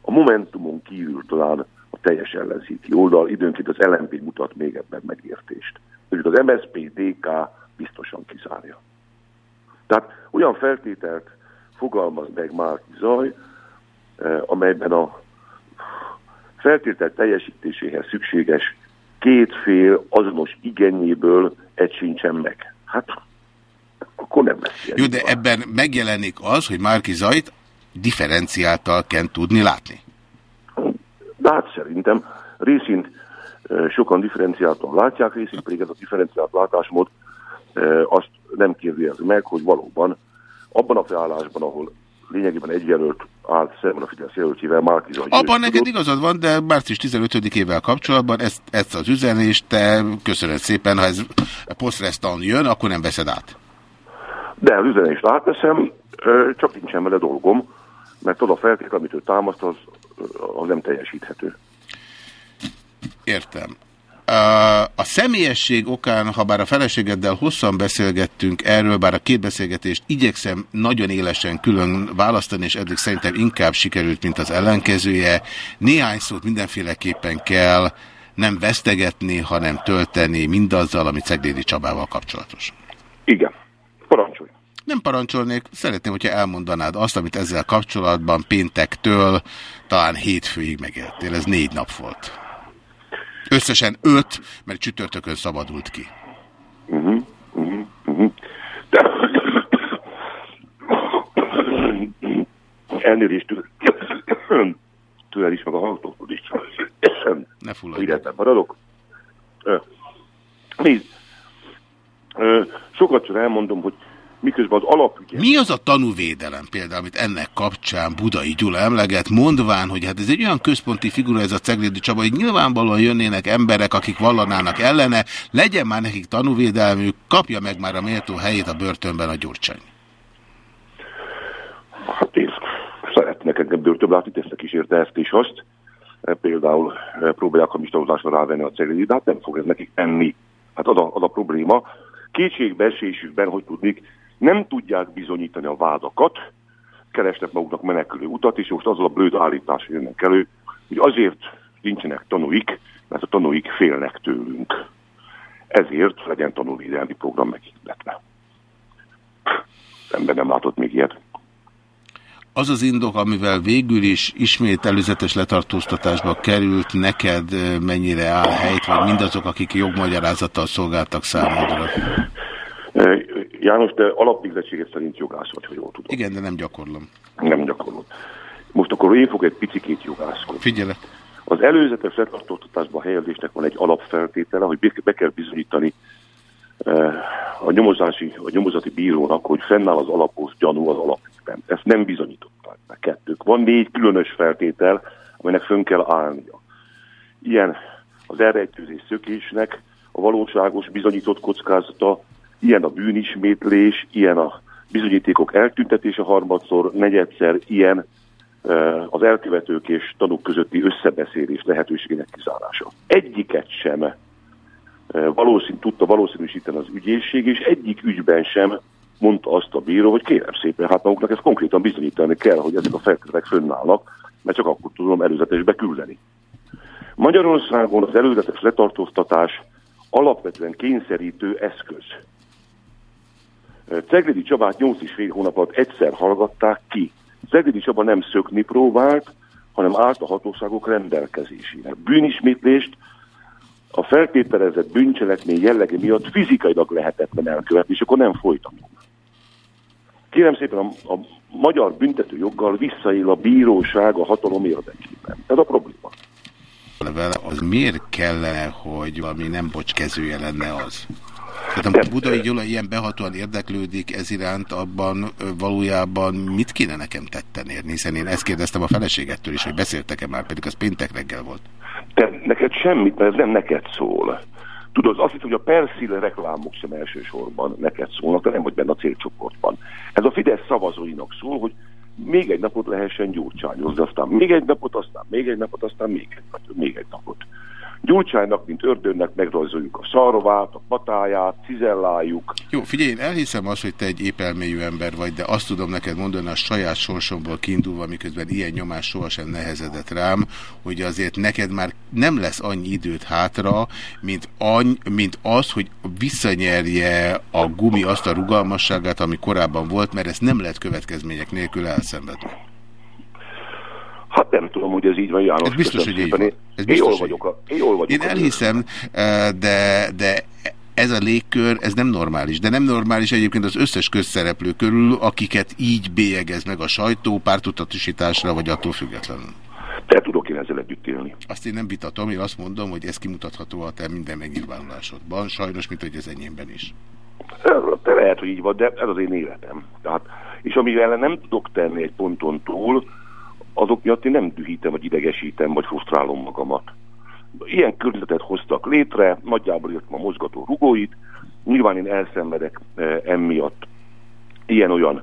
a Momentumon kívül talán teljes ellenzéki oldal, időnként az LNP mutat még ebben megértést. Úgyhogy az MSZP, DK biztosan kizárja. Tehát olyan feltételt fogalmaz meg Márki Zaj, eh, amelyben a feltétel teljesítéséhez szükséges két fél azonos igényéből egy sincsen meg. Hát akkor nem lesz Jó, de ebben megjelenik az, hogy Márki Zajt differenciáltal kell tudni látni. De hát szerintem részint sokan differenciáltan látják, részint pedig ez a differenciált látásmód azt nem kérdezi meg, hogy valóban abban a felállásban, ahol lényegében egy jelölt állt szemben a Fidesz jelöltjével, Márki Zaj. Abban neked igazad van, de március 15-ével kapcsolatban ezt, ezt az üzenést te köszönöd szépen, ha ez posztresztan jön, akkor nem veszed át. De az üzenést átveszem, csak nincsen vele dolgom, mert az a feltétel, amit ő támaszt, az, az nem teljesíthető. Értem. A személyesség okán, ha bár a feleségeddel hosszan beszélgettünk erről, bár a két beszélgetést igyekszem nagyon élesen külön választani, és eddig szerintem inkább sikerült, mint az ellenkezője. Néhány szót mindenféleképpen kell nem vesztegetni, hanem tölteni mindazzal, ami Ceglédi Csabával kapcsolatos. Igen, parancsolj. Nem parancsolnék, szeretném, hogyha elmondanád azt, amit ezzel kapcsolatban péntektől talán hétfőig megéltél. Ez négy nap volt. Összesen öt, mert csütörtökön szabadult ki. Uh -huh, uh -huh, uh -huh. De... Elnézést tőled is, meg a hallgatóktól is. Ne fulladj. maradok. Nézd, sokat csak elmondom, hogy miközben az alapügye... Mi az a tanúvédelem például, amit ennek kapcsán Budai Gyula emleget, mondván, hogy hát ez egy olyan központi figura ez a Ceglédi Csaba, hogy nyilvánvalóan jönnének emberek, akik vallanának ellene, legyen már nekik tanúvédelmük, kapja meg már a méltó helyét a börtönben a Gyurcsány. Hát én szeretnek engem börtönbe látni, tesznek is érte ezt és azt. Például próbálják a mistahozásra rávenni a Ceglédi, de hát nem fog ez nekik enni. Hát az a, az a probléma. Kétségbeesésükben, hogy tudnik, nem tudják bizonyítani a vádakat, keresnek maguknak menekülő utat, és most azzal a blőd állítás jönnek elő, hogy azért nincsenek tanúik, mert a tanúik félnek tőlünk. Ezért legyen tanúvédelmi program meghirdetve. Ember nem látott még ilyet. Az az indok, amivel végül is ismét előzetes letartóztatásba került, neked mennyire áll helyt, vagy mindazok, akik jogmagyarázattal szolgáltak számodra? János, te alapvégzettséget szerint jogász vagy, hogy jól tudom. Igen, de nem gyakorlom. Nem gyakorlom. Most akkor én fogok egy picikét jogászkodni. Figyelek. Az előzetes letartóztatásban helyezésnek van egy alapfeltétele, hogy be kell bizonyítani eh, a, nyomozási, a nyomozati bírónak, hogy fennáll az alapos gyanú az alapügyben. Ezt nem bizonyították meg kettők. Van négy különös feltétel, amelynek fönn kell állnia. Ilyen az elrejtőzés szökésnek a valóságos bizonyított kockázata, Ilyen a bűnismétlés, ilyen a bizonyítékok eltüntetése harmadszor, negyedszer ilyen az elkövetők és tanúk közötti összebeszélés lehetőségének kizárása. Egyiket sem valószín, tudta valószínűsíteni az ügyészség, és egyik ügyben sem mondta azt a bíró, hogy kérem szépen, hát maguknak ezt konkrétan bizonyítani kell, hogy ezek a feltételek fönnállnak, mert csak akkor tudom előzetesbe küldeni. Magyarországon az előzetes letartóztatás alapvetően kényszerítő eszköz. Ceglidi Csabát 8 és fél hónap alatt egyszer hallgatták ki. Ceglidi Csaba nem szökni próbált, hanem állt a hatóságok rendelkezésére. Bűnismétlést a feltételezett bűncselekmény jellege miatt fizikailag lehetetlen elkövetni, és akkor nem folytatom. Kérem szépen, a, a magyar büntetőjoggal visszaél a bíróság a hatalom érdekében. Ez a probléma. Az miért kellene, hogy valami nem bocskezője lenne az? Tehát amikor Budai Gyula ilyen behatóan érdeklődik ez iránt, abban valójában mit kéne nekem tetten érni? Hiszen én ezt kérdeztem a feleségettől is, hogy beszéltek-e már, pedig az péntek reggel volt. Te neked semmit, mert ez nem neked szól. Tudod, azt hiszem, hogy a Persil reklámok sem elsősorban neked szólnak, de nem vagy benne a célcsoportban. Ez a Fidesz szavazóinak szól, hogy még egy napot lehessen gyurcsányozni, aztán még egy napot, aztán még egy napot, aztán még egy, napot, még egy napot. Gyurcsánynak, mint ördönnek megrajzoljuk a szarvát, a patáját, cizelláljuk. Jó, figyelj, én elhiszem azt, hogy te egy épelmélyű ember vagy, de azt tudom neked mondani a saját sorsomból kiindulva, miközben ilyen nyomás sohasem nehezedett rám, hogy azért neked már nem lesz annyi időt hátra, mint, any, mint az, hogy visszanyerje a gumi azt a rugalmasságát, ami korábban volt, mert ezt nem lehet következmények nélkül elszenvedni. Hát nem tudom, hogy ez így van, János. Ez biztos, hogy így van. Ez biztos, én jól vagyok. A, én, jól vagyok én elhiszem, eh, de, de ez a légkör, ez nem normális. De nem normális egyébként az összes közszereplő körül, akiket így bélyegez meg a sajtó pártutatosításra, vagy attól függetlenül. Te tudok én ezzel együtt élni. Azt én nem vitatom, én azt mondom, hogy ez kimutatható a te minden megnyilvánulásodban, sajnos, mint hogy az enyémben is. Te lehet, hogy így van, de ez az én életem. Tehát, és amivel nem tudok tenni egy ponton túl, azok miatt én nem dühítem, vagy idegesítem, vagy frusztrálom magamat. Ilyen környezetet hoztak létre, nagyjából írtam a mozgató rugóit, nyilván én elszenvedek e, emiatt ilyen-olyan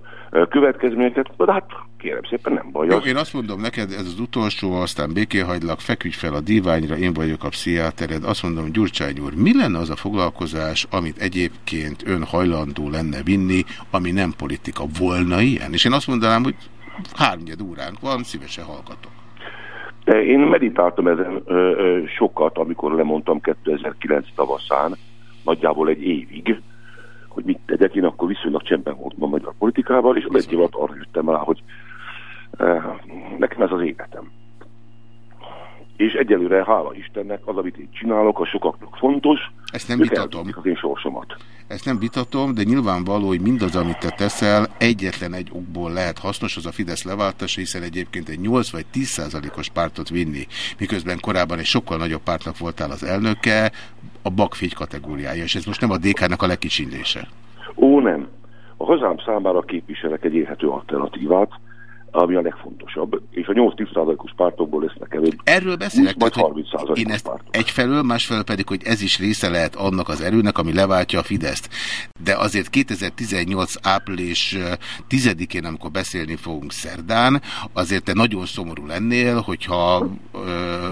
következményeket, de hát kérem szépen nem baj. Jó, én azt mondom neked, ez az utolsó, aztán békéhagylak, feküdj fel a diványra, én vagyok a pszichiátered, azt mondom, Gyurcsány úr, mi lenne az a foglalkozás, amit egyébként ön hajlandó lenne vinni, ami nem politika volna ilyen? És én azt mondanám, hogy háromnyed óránk van, szívesen hallgatok. Én meditáltam ezen ö, ö, sokat, amikor lemondtam 2009 tavaszán, nagyjából egy évig, hogy mit tegyek. Én akkor viszonylag csendben voltam a magyar politikával, és egy év alatt arra jöttem rá, hogy ö, nekem ez az életem. És egyelőre, hála Istennek, az, amit én csinálok, a sokaknak fontos. Ezt nem vitatom. Az én sorsomat. Ezt nem vitatom, de nyilvánvaló, hogy mindaz, amit te teszel, egyetlen egy okból lehet hasznos, az a Fidesz leváltása, hiszen egyébként egy 8 vagy 10 százalékos pártot vinni, miközben korábban egy sokkal nagyobb pártnak voltál az elnöke, a bakfégy kategóriája, és ez most nem a DK-nak a legkicsindése. Ó, nem. A hazám számára képviselek egy érhető alternatívát, ami a legfontosabb, és a 8-10%-os pártokból lesznek előbb. Erről beszélek, 20, tehát, majd 30 én ezt pártok. egyfelől, másfelől pedig, hogy ez is része lehet annak az erőnek, ami leváltja a Fideszt. De azért 2018 április 10-én, amikor beszélni fogunk szerdán, azért te nagyon szomorú lennél, hogyha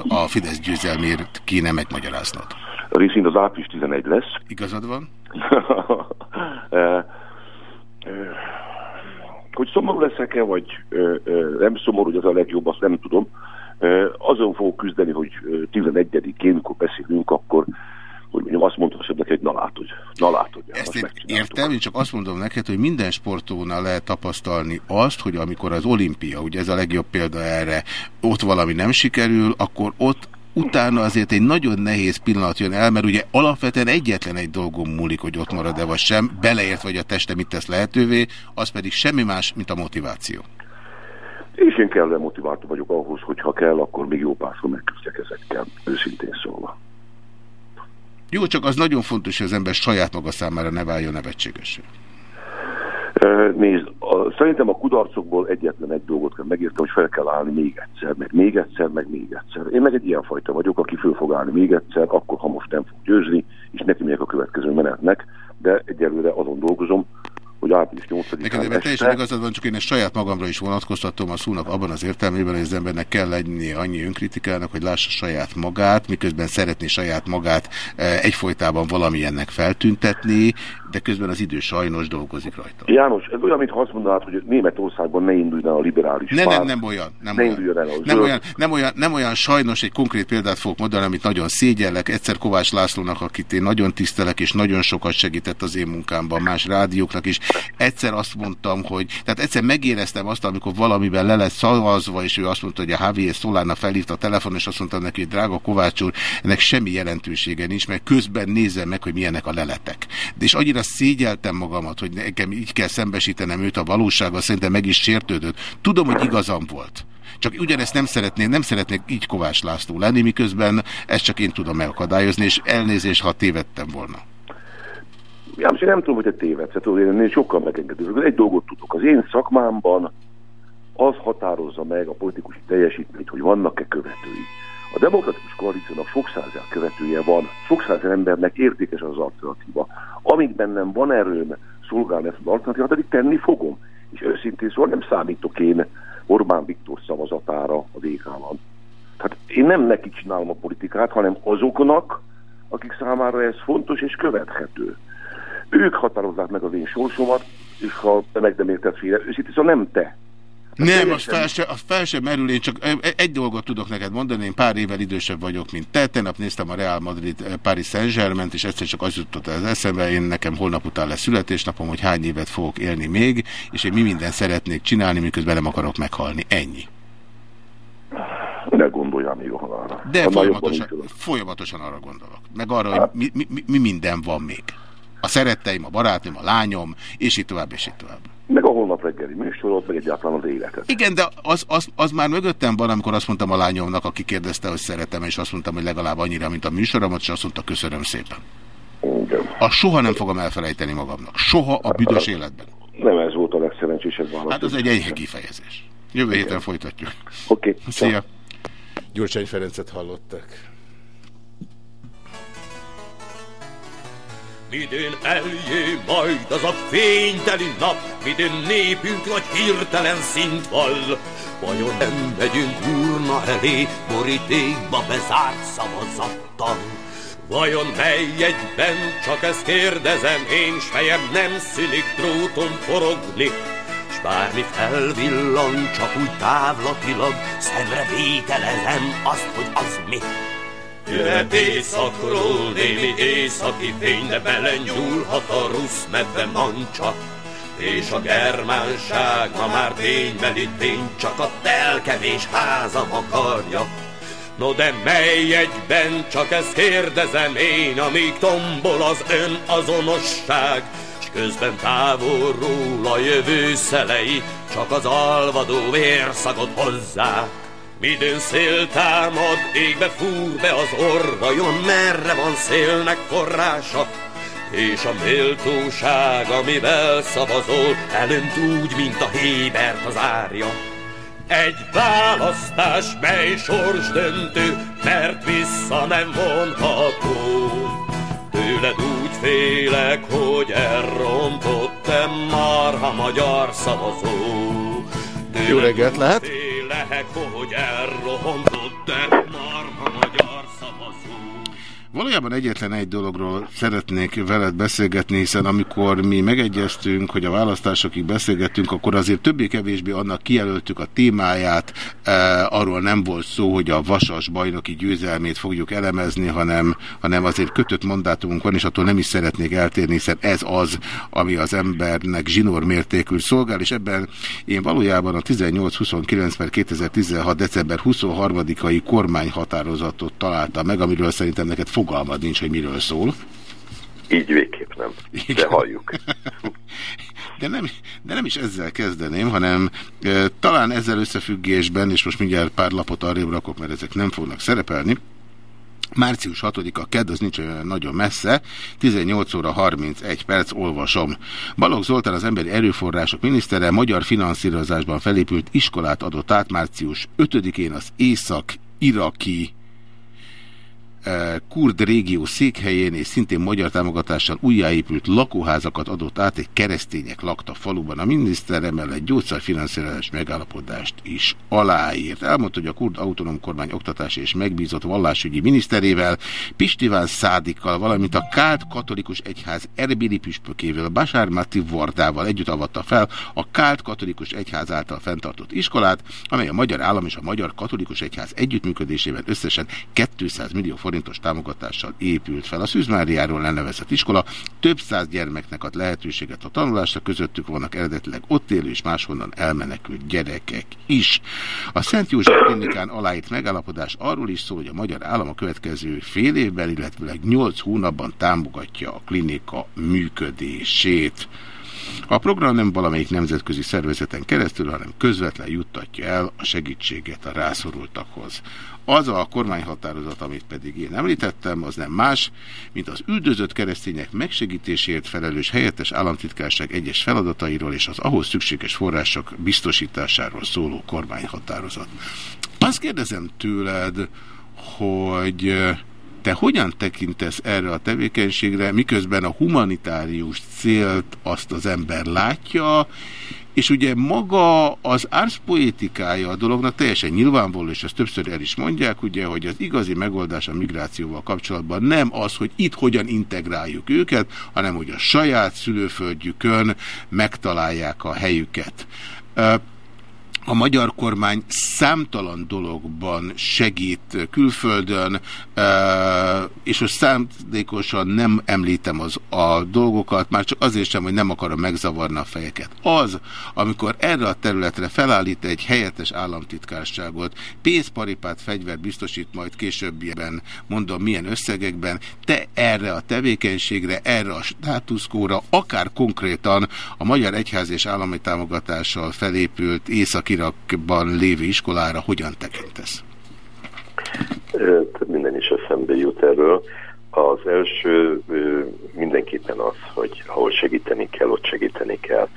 a Fidesz győzelmért kéne megmagyaráznod. Részint az április 11 lesz. Igazad van? hogy szomorú leszek-e, vagy ö, ö, nem szomorú, hogy az a legjobb, azt nem tudom. Ö, azon fogok küzdeni, hogy 11-én, amikor beszélünk, akkor hogy mondjam, azt mondhassam neked, hogy na látod, na látod. Ezt én értem, én csak azt mondom neked, hogy minden sportónál lehet tapasztalni azt, hogy amikor az olimpia, ugye ez a legjobb példa erre, ott valami nem sikerül, akkor ott utána azért egy nagyon nehéz pillanat jön el, mert ugye alapvetően egyetlen egy dolgon múlik, hogy ott marad-e vagy sem, beleért vagy a teste mit tesz lehetővé, az pedig semmi más, mint a motiváció. És én kellene motiválta vagyok ahhoz, hogy ha kell, akkor még jó párszor megküzdjek ezekkel, őszintén szólva. Jó, csak az nagyon fontos, hogy az ember saját maga számára ne váljon nevetségesen. Nézd, a, szerintem a kudarcokból egyetlen egy dolgot kell megértem, hogy fel kell állni még egyszer, meg még egyszer, meg még egyszer. Én meg egy ilyen fajta vagyok, aki föl fog állni még egyszer, akkor ha most nem fog győzni, és neki megyek a következő menetnek, de egyelőre azon dolgozom, hogy április 8 Neked ebben teljesen igazad van, csak én ezt saját magamra is vonatkoztatom a szónak abban az értelmében, hogy az embernek kell lennie annyi önkritikának, hogy lássa saját magát, miközben szeretné saját magát egyfolytában valamilyennek feltüntetni, de közben az idő sajnos dolgozik rajta. János, ez olyan, mintha azt mondanád, hogy Németországban ne induljon a liberális ne, párt. Nem, nem olyan. Nem, ne olyan. El nem, olyan, nem, olyan, nem olyan sajnos, egy konkrét példát fogok mondani, amit nagyon szégyellek. Egyszer Kovács Lászlónak, akit én nagyon tisztelek, és nagyon sokat segített az én munkámban, más rádióknak is. Egyszer azt mondtam, hogy, tehát egyszer megéreztem azt, amikor valamiben le lett szavazva, és ő azt mondta, hogy a Javier Szolána felhívta a telefon, és azt mondta neki, hogy drága Kovács úr, ennek semmi jelentősége nincs, mert közben nézze meg, hogy milyenek a leletek. És annyira szégyeltem magamat, hogy nekem így kell szembesítenem őt a valósággal, szerintem meg is sértődött. Tudom, hogy igazam volt. Csak ugyanezt nem szeretnék, nem szeretnék így Kovács László lenni, miközben ezt csak én tudom megakadályozni, és elnézést, ha tévedtem volna. János, én nem tudom, hogy te tévedsz, tudod, én, én sokkal megengedőzök. Egy dolgot tudok, az én szakmámban az határozza meg a politikusi teljesítményt, hogy vannak-e követői. A demokratikus koalíciónak sok százer követője van, sok százer embernek értékes az alternatíva. Amíg bennem van erőm szolgálni ezt az alternatívát, addig tenni fogom. És őszintén szóval nem számítok én Orbán Viktor szavazatára a DK-ban. Tehát én nem neki csinálom a politikát, hanem azoknak, akik számára ez fontos és követhető. Ők határozzák meg az én sorsomat, és ha te meg nem érted félre, őszintén szóval nem te. Nem, az fel, se, az fel sem merül, én csak egy dolgot tudok neked mondani, én pár évvel idősebb vagyok, mint te, tegnap néztem a Real Madrid Paris Saint-Germain, és egyszer csak az jutott az eszembe, én nekem holnap után lesz születésnapom, hogy hány évet fogok élni még, és én mi mindent szeretnék csinálni, miközben nem akarok meghalni. Ennyi. Ne gondoljál még a halálra. De folyamatosan, folyamatosan arra gondolok. Meg arra, hogy mi, mi, mi minden van még. A szeretteim, a barátom, a lányom, és így tovább, és így tovább meg a holnap reggeli műsorot, meg egyáltalán az életet. Igen, de az, az, az már mögöttem van, amikor azt mondtam a lányomnak, aki kérdezte, hogy szeretem, és azt mondtam, hogy legalább annyira, mint a műsoromat, és azt mondta, köszönöm szépen. Igen. A soha nem fogom elfelejteni magamnak. Soha a büdös életben. Nem ez volt a legszerencsésebb válasz. Hát az egy enyhe kifejezés. Jövő Igen. héten folytatjuk. Oké. Okay. Szia. Gyurcsány Ferencet hallottak. Midőn eljé majd az a fényteli nap, midőn népünk nagy hirtelen szint vall. Vajon nem megyünk urna elé, borítékba bezárt szavazattal? Vajon mely egyben, csak ezt kérdezem én, s fejem nem szülik dróton forogni, s bármi felvillan, csak úgy távlatilag, szemre vételezem azt, hogy az mi. Jöhet éjszakról némi északi fény, de belenyúlhat a rusz medve mancsa. És a germánság ma már ténybeli tény, csak a telkevés házam akarja. No de mely egyben, csak ezt kérdezem én, amíg tombol az ön azonosság, s közben távolról a jövő szelei, csak az alvadó vérszagot hozzá. Midőn szél támad, égbe fúr be az orvajon, merre van szélnek forrása, és a méltóság, amivel szavazol, elönt úgy, mint a hébert az árja. Egy választás, mely sors döntő, mert vissza nem vonható. Tőled úgy félek, hogy elrontottam már a magyar szavazó. Jó reggelt lehet! Félek, hogy elrontottam már a magyar szavazó. Valójában egyetlen egy dologról szeretnék veled beszélgetni, hiszen amikor mi megegyeztünk, hogy a választásokig beszélgettünk, akkor azért többé-kevésbé annak kijelöltük a témáját, e, arról nem volt szó, hogy a vasas bajnoki győzelmét fogjuk elemezni, hanem, hanem azért kötött mandátumunk van, és attól nem is szeretnék eltérni, hiszen ez az, ami az embernek zsinór mértékű szolgál, és ebben én valójában a 18-29 per 2016. december 23-ai kormányhatározatot találtam meg, amiről szerintem neked fog fogalmad nincs, hogy miről szól. Így végképp nem, de halljuk. De nem, de nem is ezzel kezdeném, hanem e, talán ezzel összefüggésben, és most mindjárt pár lapot arrébb rakok, mert ezek nem fognak szerepelni, Március 6-a kedd, az nincs olyan nagyon messze, 18 óra 31 perc, olvasom. Balogh Zoltán az emberi erőforrások minisztere magyar finanszírozásban felépült iskolát adott át március 5-én az észak-iraki kurd régió székhelyén és szintén magyar támogatással újjáépült lakóházakat adott át egy keresztények lakta faluban. A miniszter emellett gyógyszerfinanszírozás megállapodást is aláírt. Elmondta, hogy a kurd autonóm kormány oktatási és megbízott vallásügyi miniszterével, Pistiván Szádikkal, valamint a Kált Katolikus Egyház Erbili püspökével, Basár Mati Vardával együtt avatta fel a Kált Katolikus Egyház által fenntartott iskolát, amely a Magyar Állam és a Magyar Katolikus Egyház együttműködésében összesen 200 millió forint forintos támogatással épült fel. A Szűzmáriáról lenevezett iskola több száz gyermeknek ad lehetőséget a tanulásra, közöttük vannak eredetileg ott élő és máshonnan elmenekült gyerekek is. A Szent József klinikán aláírt megállapodás arról is szól, hogy a magyar állam a következő fél évben, illetve 8 hónapban támogatja a klinika működését. A program nem valamelyik nemzetközi szervezeten keresztül, hanem közvetlen juttatja el a segítséget a rászorultakhoz. Az a kormányhatározat, amit pedig én említettem, az nem más, mint az üldözött keresztények megsegítésért felelős helyettes államtitkárság egyes feladatairól és az ahhoz szükséges források biztosításáról szóló kormányhatározat. Azt kérdezem tőled, hogy te hogyan tekintesz erre a tevékenységre, miközben a humanitárius célt azt az ember látja, és ugye maga az árszpoétikája a dolognak teljesen nyilvánvaló, és ezt többször el is mondják, ugye, hogy az igazi megoldás a migrációval kapcsolatban nem az, hogy itt hogyan integráljuk őket, hanem hogy a saját szülőföldjükön megtalálják a helyüket a magyar kormány számtalan dologban segít külföldön, és most szándékosan nem említem az, a dolgokat, már csak azért sem, hogy nem akarom megzavarni a fejeket. Az, amikor erre a területre felállít egy helyettes államtitkárságot, pénzparipát, fegyvert biztosít majd későbbiben, mondom milyen összegekben, te erre a tevékenységre, erre a státuszkóra, akár konkrétan a Magyar Egyház és Állami Támogatással felépült északi Irakban lévő iskolára hogyan tekintesz? Minden is eszembe jut erről. Az első mindenképpen az, hogy ahol segíteni kell, ott segíteni kell.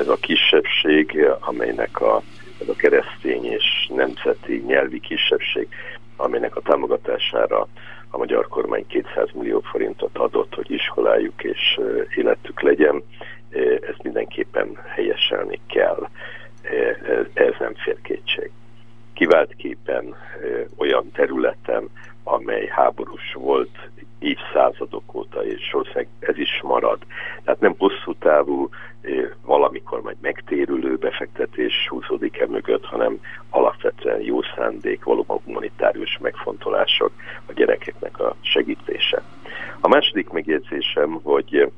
Ez a kisebbség, amelynek a, ez a keresztény és nemzeti nyelvi kisebbség, aminek a támogatására a magyar kormány 200 millió forintot adott, hogy iskolájuk és életük legyen, ezt mindenképpen helyeselni kell. Ez nem fér kétség. Kiváltképpen olyan területen, amely háborús volt évszázadok óta, és valószínűleg ez is marad. Tehát nem hosszú távú, valamikor majd megtérülő befektetés húzódik e mögött, hanem alapvetően jó szándék, valóban humanitárius megfontolások a gyerekeknek a segítése. A második megjegyzésem, hogy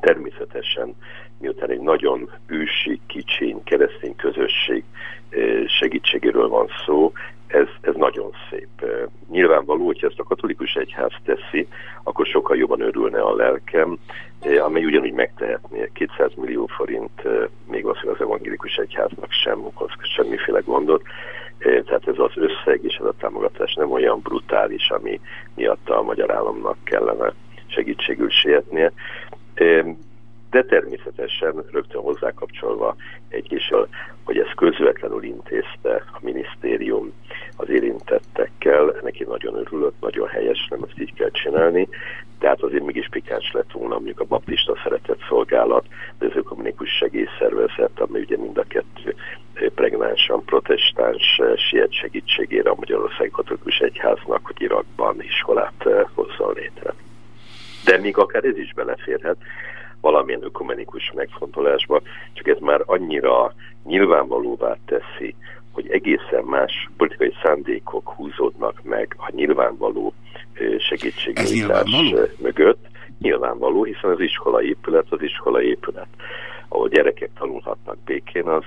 természetesen miután egy nagyon ősi, kicsiny keresztény közösség segítségéről van szó, ez, ez nagyon szép. Nyilvánvaló, hogyha ezt a katolikus egyház teszi, akkor sokkal jobban örülne a lelkem, amely ugyanúgy megtehetné. 200 millió forint még valószínűleg az evangélikus egyháznak sem okoz semmiféle gondot. Tehát ez az összeg és ez a támogatás nem olyan brutális, ami miatt a magyar államnak kellene segítségül sietnie de természetesen rögtön hozzá kapcsolva egy kis, hogy ezt közvetlenül intézte a minisztérium az érintettekkel, neki nagyon örülök, nagyon helyes, nem ezt így kell csinálni, tehát azért mégis pikáns lett volna mondjuk a baptista szeretett szolgálat, de ez a kommunikus segélyszervezet, ami ugye mind a kettő pregnánsan protestáns siet segítségére a Magyarország Katolikus Egyháznak, hogy Irakban iskolát hozzon létre. De még akár ez is beleférhet, valamilyen ökumenikus megfontolásba, csak ez már annyira nyilvánvalóvá teszi, hogy egészen más politikai szándékok húzódnak meg a nyilvánvaló segítségnyújtás mögött. Nyilvánvaló, hiszen az iskola épület az iskola épület ahol gyerekek tanulhatnak békén, az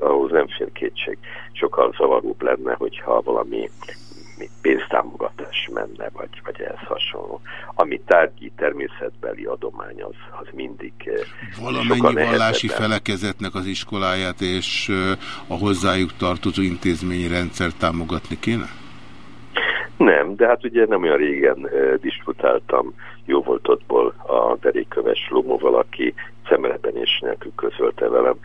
ahhoz nem fél kétség. Sokkal zavaróbb lenne, hogyha valami pénztámogatás menne, vagy, vagy ehhez hasonló. Ami tárgyi természetbeli adomány, az, az mindig eh, Valamennyi vallási felekezetnek az iskoláját és eh, a hozzájuk tartozó intézményrendszer támogatni kéne? Nem, de hát ugye nem olyan régen uh, disputáltam jó volt ottból a deréköves Lomóval, aki szemeleben és nélkül közölte velem,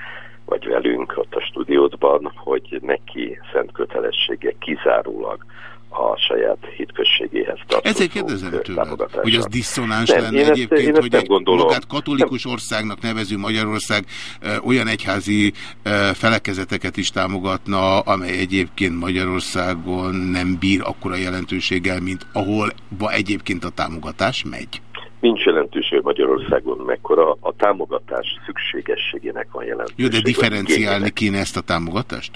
vagy velünk ott a stúdiódban, hogy neki szent kötelessége kizárólag a saját hitközségéhez tartozó Ezért kérdezem tőled, hogy az diszonáns nem, lenne egyébként, ezt, hogy egy gondolom. magát katolikus nem. országnak nevező Magyarország e, olyan egyházi e, felekezeteket is támogatna, amely egyébként Magyarországon nem bír akkora jelentőséggel, mint ahol egyébként a támogatás megy. Nincs jelentőség Magyarországon, mekkora a támogatás szükségességének van jelentőség. Jó, de differenciálni kéne ezt a támogatást?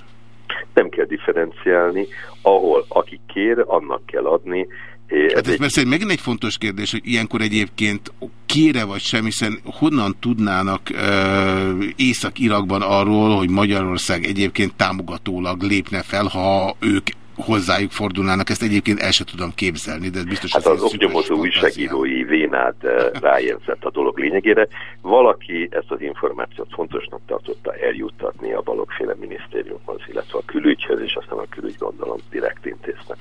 Nem kell differenciálni, ahol aki kér, annak kell adni. Ez hát ez egy... persze megint egy fontos kérdés, hogy ilyenkor egyébként kére vagy sem, hiszen honnan tudnának Észak-Irakban arról, hogy Magyarország egyébként támogatólag lépne fel, ha ők hozzájuk fordulnának, ezt egyébként el sem tudom képzelni, de biztos hát az oknyomozó újságírói vénád eh, ráérzett a dolog lényegére. Valaki ezt az információt fontosnak tartotta eljuttatni a balogféle minisztériumhoz, illetve a külügyhöz, és aztán a külügy gondolom direkt intézne.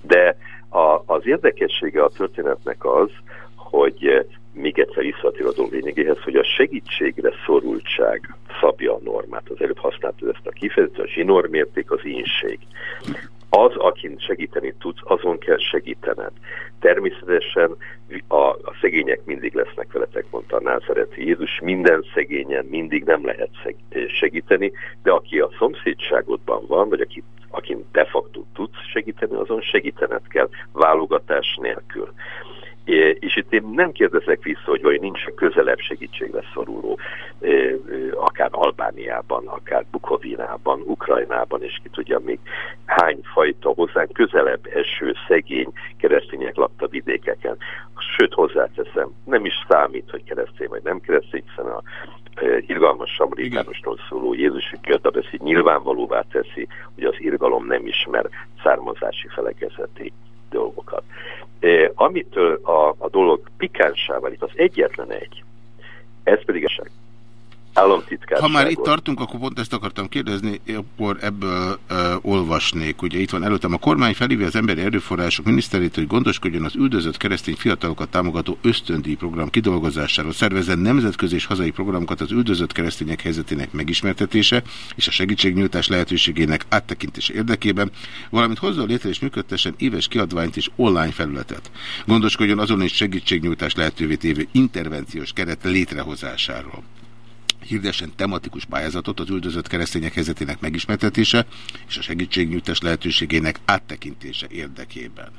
De a, az érdekessége a történetnek az, hogy eh, még egyszer visszatér a dolog lényegéhez, hogy a segítségre szorultság szabja a normát. Az előbb használtad ezt a kifejezést, a zsinórmérték az ínség az, akin segíteni tudsz, azon kell segítened. Természetesen a, a szegények mindig lesznek veletek, mondta a názereti Jézus, minden szegényen mindig nem lehet segíteni, de aki a szomszédságodban van, vagy aki, akin de facto tudsz segíteni, azon segítened kell, válogatás nélkül. És itt én nem kérdezek vissza, hogy vagy nincs közelebb segítségre szoruló, akár Albániában, akár Bukovinában, Ukrajnában, és ki tudja még hány fajta hozzánk közelebb eső, szegény keresztények lakta vidékeken. Sőt, hozzáteszem, nem is számít, hogy keresztény vagy nem keresztény, hiszen a irgalmas samaritánusról szóló Jézus beszéd nyilvánvalóvá teszi, hogy az irgalom nem ismer származási felekezeti dolgokat. Eh, amitől a, a dolog pikánsá válik, az egyetlen egy. Ez pedig esek. Ha már itt tartunk, akkor pont ezt akartam kérdezni, akkor ebből uh, olvasnék. Ugye itt van előttem a kormány felhívja az emberi erőforrások miniszterét, hogy gondoskodjon az üldözött keresztény fiatalokat támogató ösztöndíj program kidolgozásáról, szervezzen nemzetközi és hazai programokat az üldözött keresztények helyzetének megismertetése és a segítségnyújtás lehetőségének áttekintése érdekében, valamint hozzá létre és működtessen éves kiadványt és online felületet. Gondoskodjon azon is segítségnyújtás lehetővé tévő intervenciós keret létrehozásáról hirdessen tematikus pályázatot az üldözött keresztények helyzetének megismertetése és a segítségnyújtás lehetőségének áttekintése érdekében.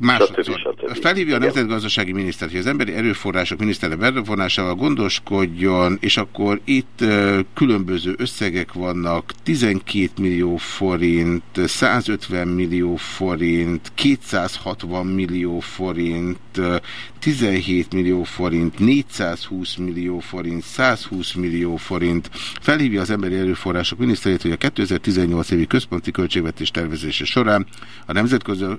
Másodszor. Felhívja a nemzetgazdasági minisztert, hogy az emberi erőforrások minisztere bevonásával gondoskodjon, és akkor itt különböző összegek vannak, 12 millió forint, 150 millió forint, 260 millió forint, 17 millió forint, 420 millió forint, 120 millió forint. Felhívja az emberi erőforrások miniszterét, hogy a 2018 évi központi költségvetés tervezése során a,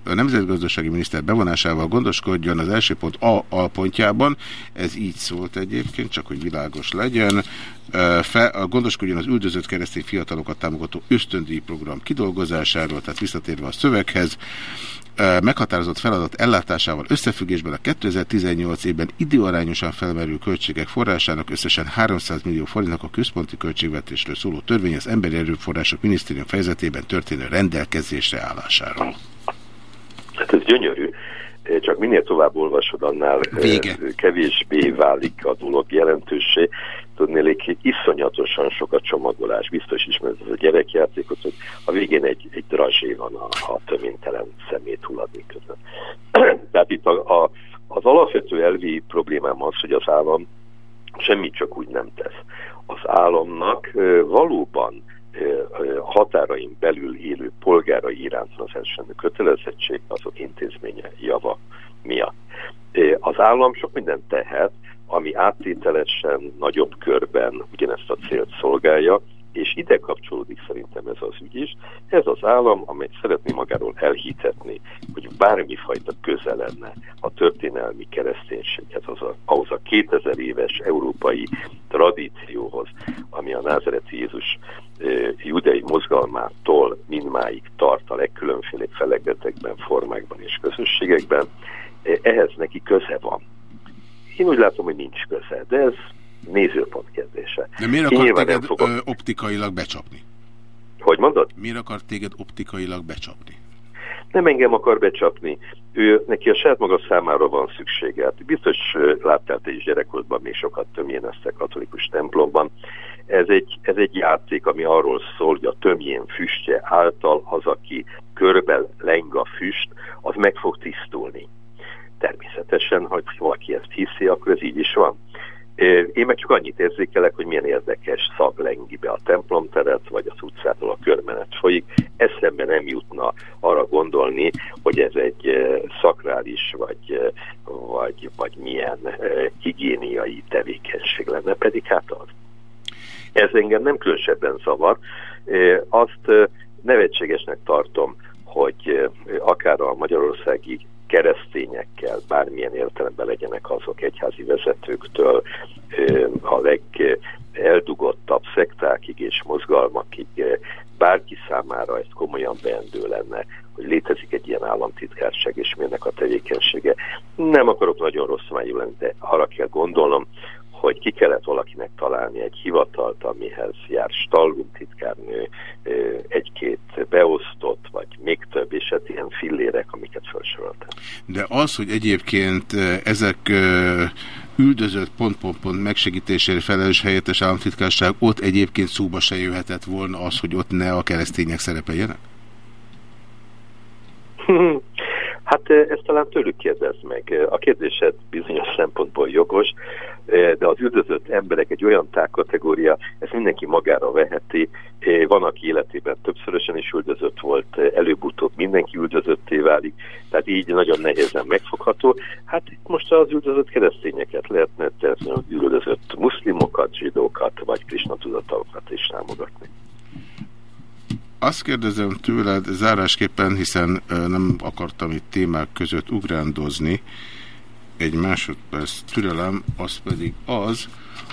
a nemzetgazdasági miniszter bevonásával gondoskodjon az első pont A alpontjában. Ez így szólt egyébként, csak hogy világos legyen. Fe, gondoskodjon az üldözött keresztény fiatalokat támogató ösztöndíj program kidolgozásáról, tehát visszatérve a szöveghez meghatározott feladat ellátásával összefüggésben a 2018 évben időarányosan felmerül költségek forrásának összesen 300 millió forintnak a központi költségvetésről szóló törvény az Emberi Erőforrások Minisztérium fejezetében történő rendelkezésre állásáról. Hát ez gyönyörű, csak minél tovább olvasod, annál Vége. kevésbé válik a dolog jelentősé. Tudnélik, iszonyatosan sok a csomagolás. Biztos ismered ez a gyerekjátékot, hogy a végén egy, egy drazsé van a, a töménytelen szemét hulladék között. Tehát itt a, a, az alapvető elvi problémám az, hogy az állam semmit csak úgy nem tesz. Az államnak valóban határain belül élő polgárai iránt az elsőnő kötelezettség azok intézménye java miatt. Az állam sok mindent tehet, ami áttételesen nagyobb körben ugyanezt a célt szolgálja, és ide kapcsolódik szerintem ez az ügy is. Ez az állam, amely szeretné magáról elhitetni, hogy bármifajta köze lenne a történelmi kereszténységhez, az a, ahhoz a 2000 éves európai tradícióhoz, ami a názereti Jézus e, judei mozgalmától mindmáig tart a legkülönféle felegetekben, formákban és közösségekben, ehhez neki köze van. Én úgy látom, hogy nincs köze, de ez nézőpont kérdése. De miért akar téged fogok... optikailag becsapni? Hogy mondod? Miért akar téged optikailag becsapni? Nem engem akar becsapni. Ő, neki a saját maga számára van szüksége. Hát biztos láttál te is gyerekkorodban még sokat tömjéneztek katolikus templomban. Ez egy, ez egy játék, ami arról szól, hogy a tömjén füstje által az, aki körbe leng a füst, az meg fog tisztulni. Természetesen, hogy valaki ezt hiszi, akkor ez így is van. Én meg csak annyit érzékelek, hogy milyen érdekes szag lengi be a templomteret, vagy az utcától a körmenet folyik. Eszembe nem jutna arra gondolni, hogy ez egy szakrális, vagy, vagy, vagy milyen higiéniai tevékenység lenne, pedig hát az. Ez engem nem különösebben zavar. Azt nevetségesnek tartom, hogy akár a magyarországi keresztényekkel, bármilyen értelemben legyenek azok egyházi vezetőktől, a legeldugottabb szektákig és mozgalmakig bárki számára ez komolyan beendő lenne, hogy létezik egy ilyen államtitkárság, és milyennek a tevékenysége. Nem akarok nagyon rossz májú lenni, de arra kell gondolnom, hogy ki kellett valakinek találni egy hivatalt, amihez jár stallum titkárnő, egy-két beosztott, vagy még több, és hát ilyen fillérek, amiket felsoroltam. De az, hogy egyébként ezek üldözött pont-pont-pont megsegítésére felelős helyettes államtitkárság, ott egyébként szóba se jöhetett volna az, hogy ott ne a keresztények szerepeljenek? Hát ezt talán tőlük kérdez meg. A kérdésed bizonyos szempontból jogos, de az üldözött emberek egy olyan tágkategória, ezt mindenki magára veheti. Van, aki életében többszörösen is üldözött volt, előbb-utóbb mindenki üldözötté válik, tehát így nagyon nehézen megfogható. Hát itt most az üldözött keresztényeket lehetne terzni, az üldözött muszlimokat, zsidókat, vagy krisna tudatokat is támogatni. Azt kérdezem tőled zárásképpen, hiszen nem akartam itt témák között ugrándozni, egy másodperc türelem, az pedig az,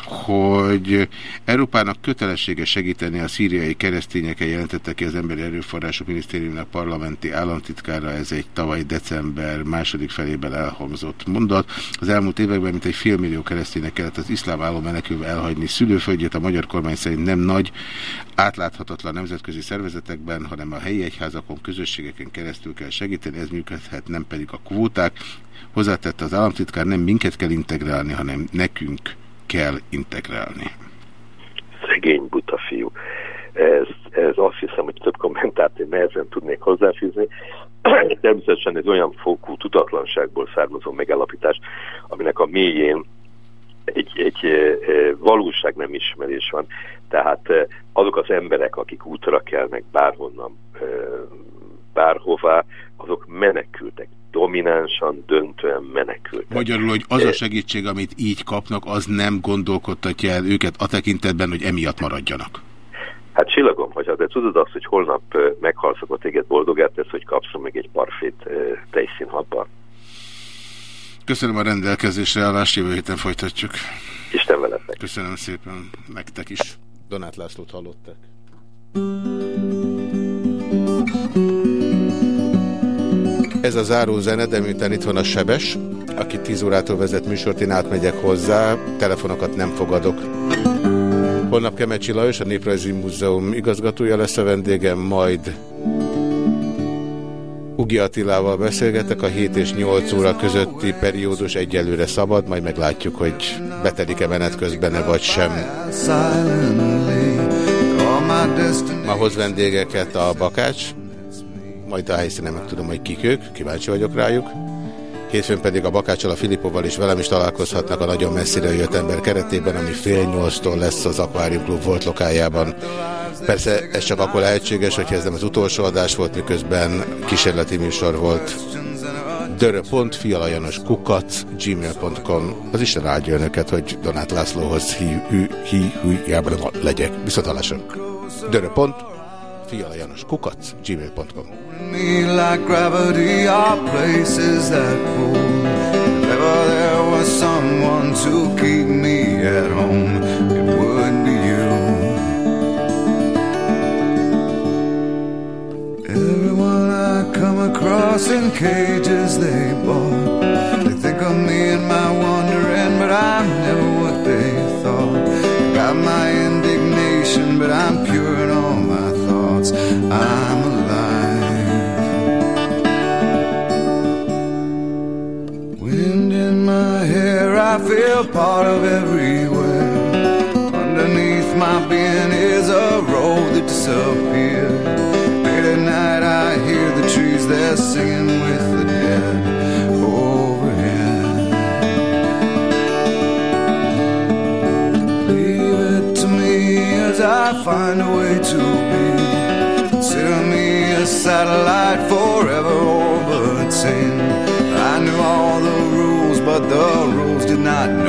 hogy Európának kötelessége segíteni a szíriai keresztényeken jelentette ki az Emberi Erőforrások Minisztériumnak parlamenti államtitkára, ez egy tavaly december második felében elhangzott mondat. Az elmúlt években mint egy félmillió kereszténynek kellett az iszlám álló menekülve elhagyni szülőföldjét, a magyar kormány szerint nem nagy, átláthatatlan nemzetközi szervezetekben, hanem a helyi egyházakon, közösségeken keresztül kell segíteni, ez működhet, nem pedig a kvóták. Hozzátette az államtitkár, nem minket kell integrálni, hanem nekünk kell integrálni. Szegény buta fiú. Ez, ez azt hiszem, hogy több kommentárt én nehezen tudnék hozzáfűzni. Természetesen ez olyan fokú tudatlanságból származó megállapítás, aminek a mélyén egy, egy valóság nem ismerés van. Tehát azok az emberek, akik útra kelnek bárhonnan, bárhová, azok menekültek dominánsan, döntően menekültek. Magyarul, hogy az a segítség, amit így kapnak, az nem gondolkodtatja el őket a tekintetben, hogy emiatt maradjanak? Hát csillagom, hogyha, de tudod azt, hogy holnap meghalsz, akkor téged boldogát tesz, hogy kapsz meg egy parfét tejszínhatban. Köszönöm a rendelkezésre állást, jövő héten folytatjuk. Isten veletek. Köszönöm szépen, nektek is. Donát Lászlót hallották. Ez a záró zene, de miután itt van a Sebes, aki 10 órától vezet műsort, én átmegyek hozzá, telefonokat nem fogadok. Holnap Kemecsi Lajos, a Néprajzi Múzeum igazgatója lesz a vendégem, majd Ugi Attilával beszélgetek, a 7 és 8 óra közötti periódus egyelőre szabad, majd meglátjuk, hogy betelik-e menet közben -e vagy sem. Ma hoz vendégeket a Bakács, majd a helyszínen meg tudom, hogy kik ők, kíváncsi vagyok rájuk. Hétfőn pedig a Bakácsal, a Filipoval és velem is találkozhatnak a nagyon messzire jött ember keretében, ami fél nyolctól lesz az Aquarium Club volt lokájában. Persze ez csak akkor lehetséges, hogyha ez nem az utolsó adás volt, miközben kísérleti műsor volt. dörö.fialajanos kukac gmail.com Az Isten áldja önöket, hogy Donát Lászlóhoz hí, hí, hí, hí, legyek. Viszont hallásra. Kukac gmail.com like gravity are places that pull If ever there was someone to keep me at home It would be you. Everyone I come across in cages they bought They think of me and my wandering But I'm never what they thought. Got my indignation but I'm pure I'm alive. Wind in my hair, I feel part of everywhere. Underneath my being is a road that disappears. Late at night I hear the trees, they're singing with the dead overhead. Leave it to me as I find a way to be. Satellite forever orbiting. I knew all the rules, but the rules did not know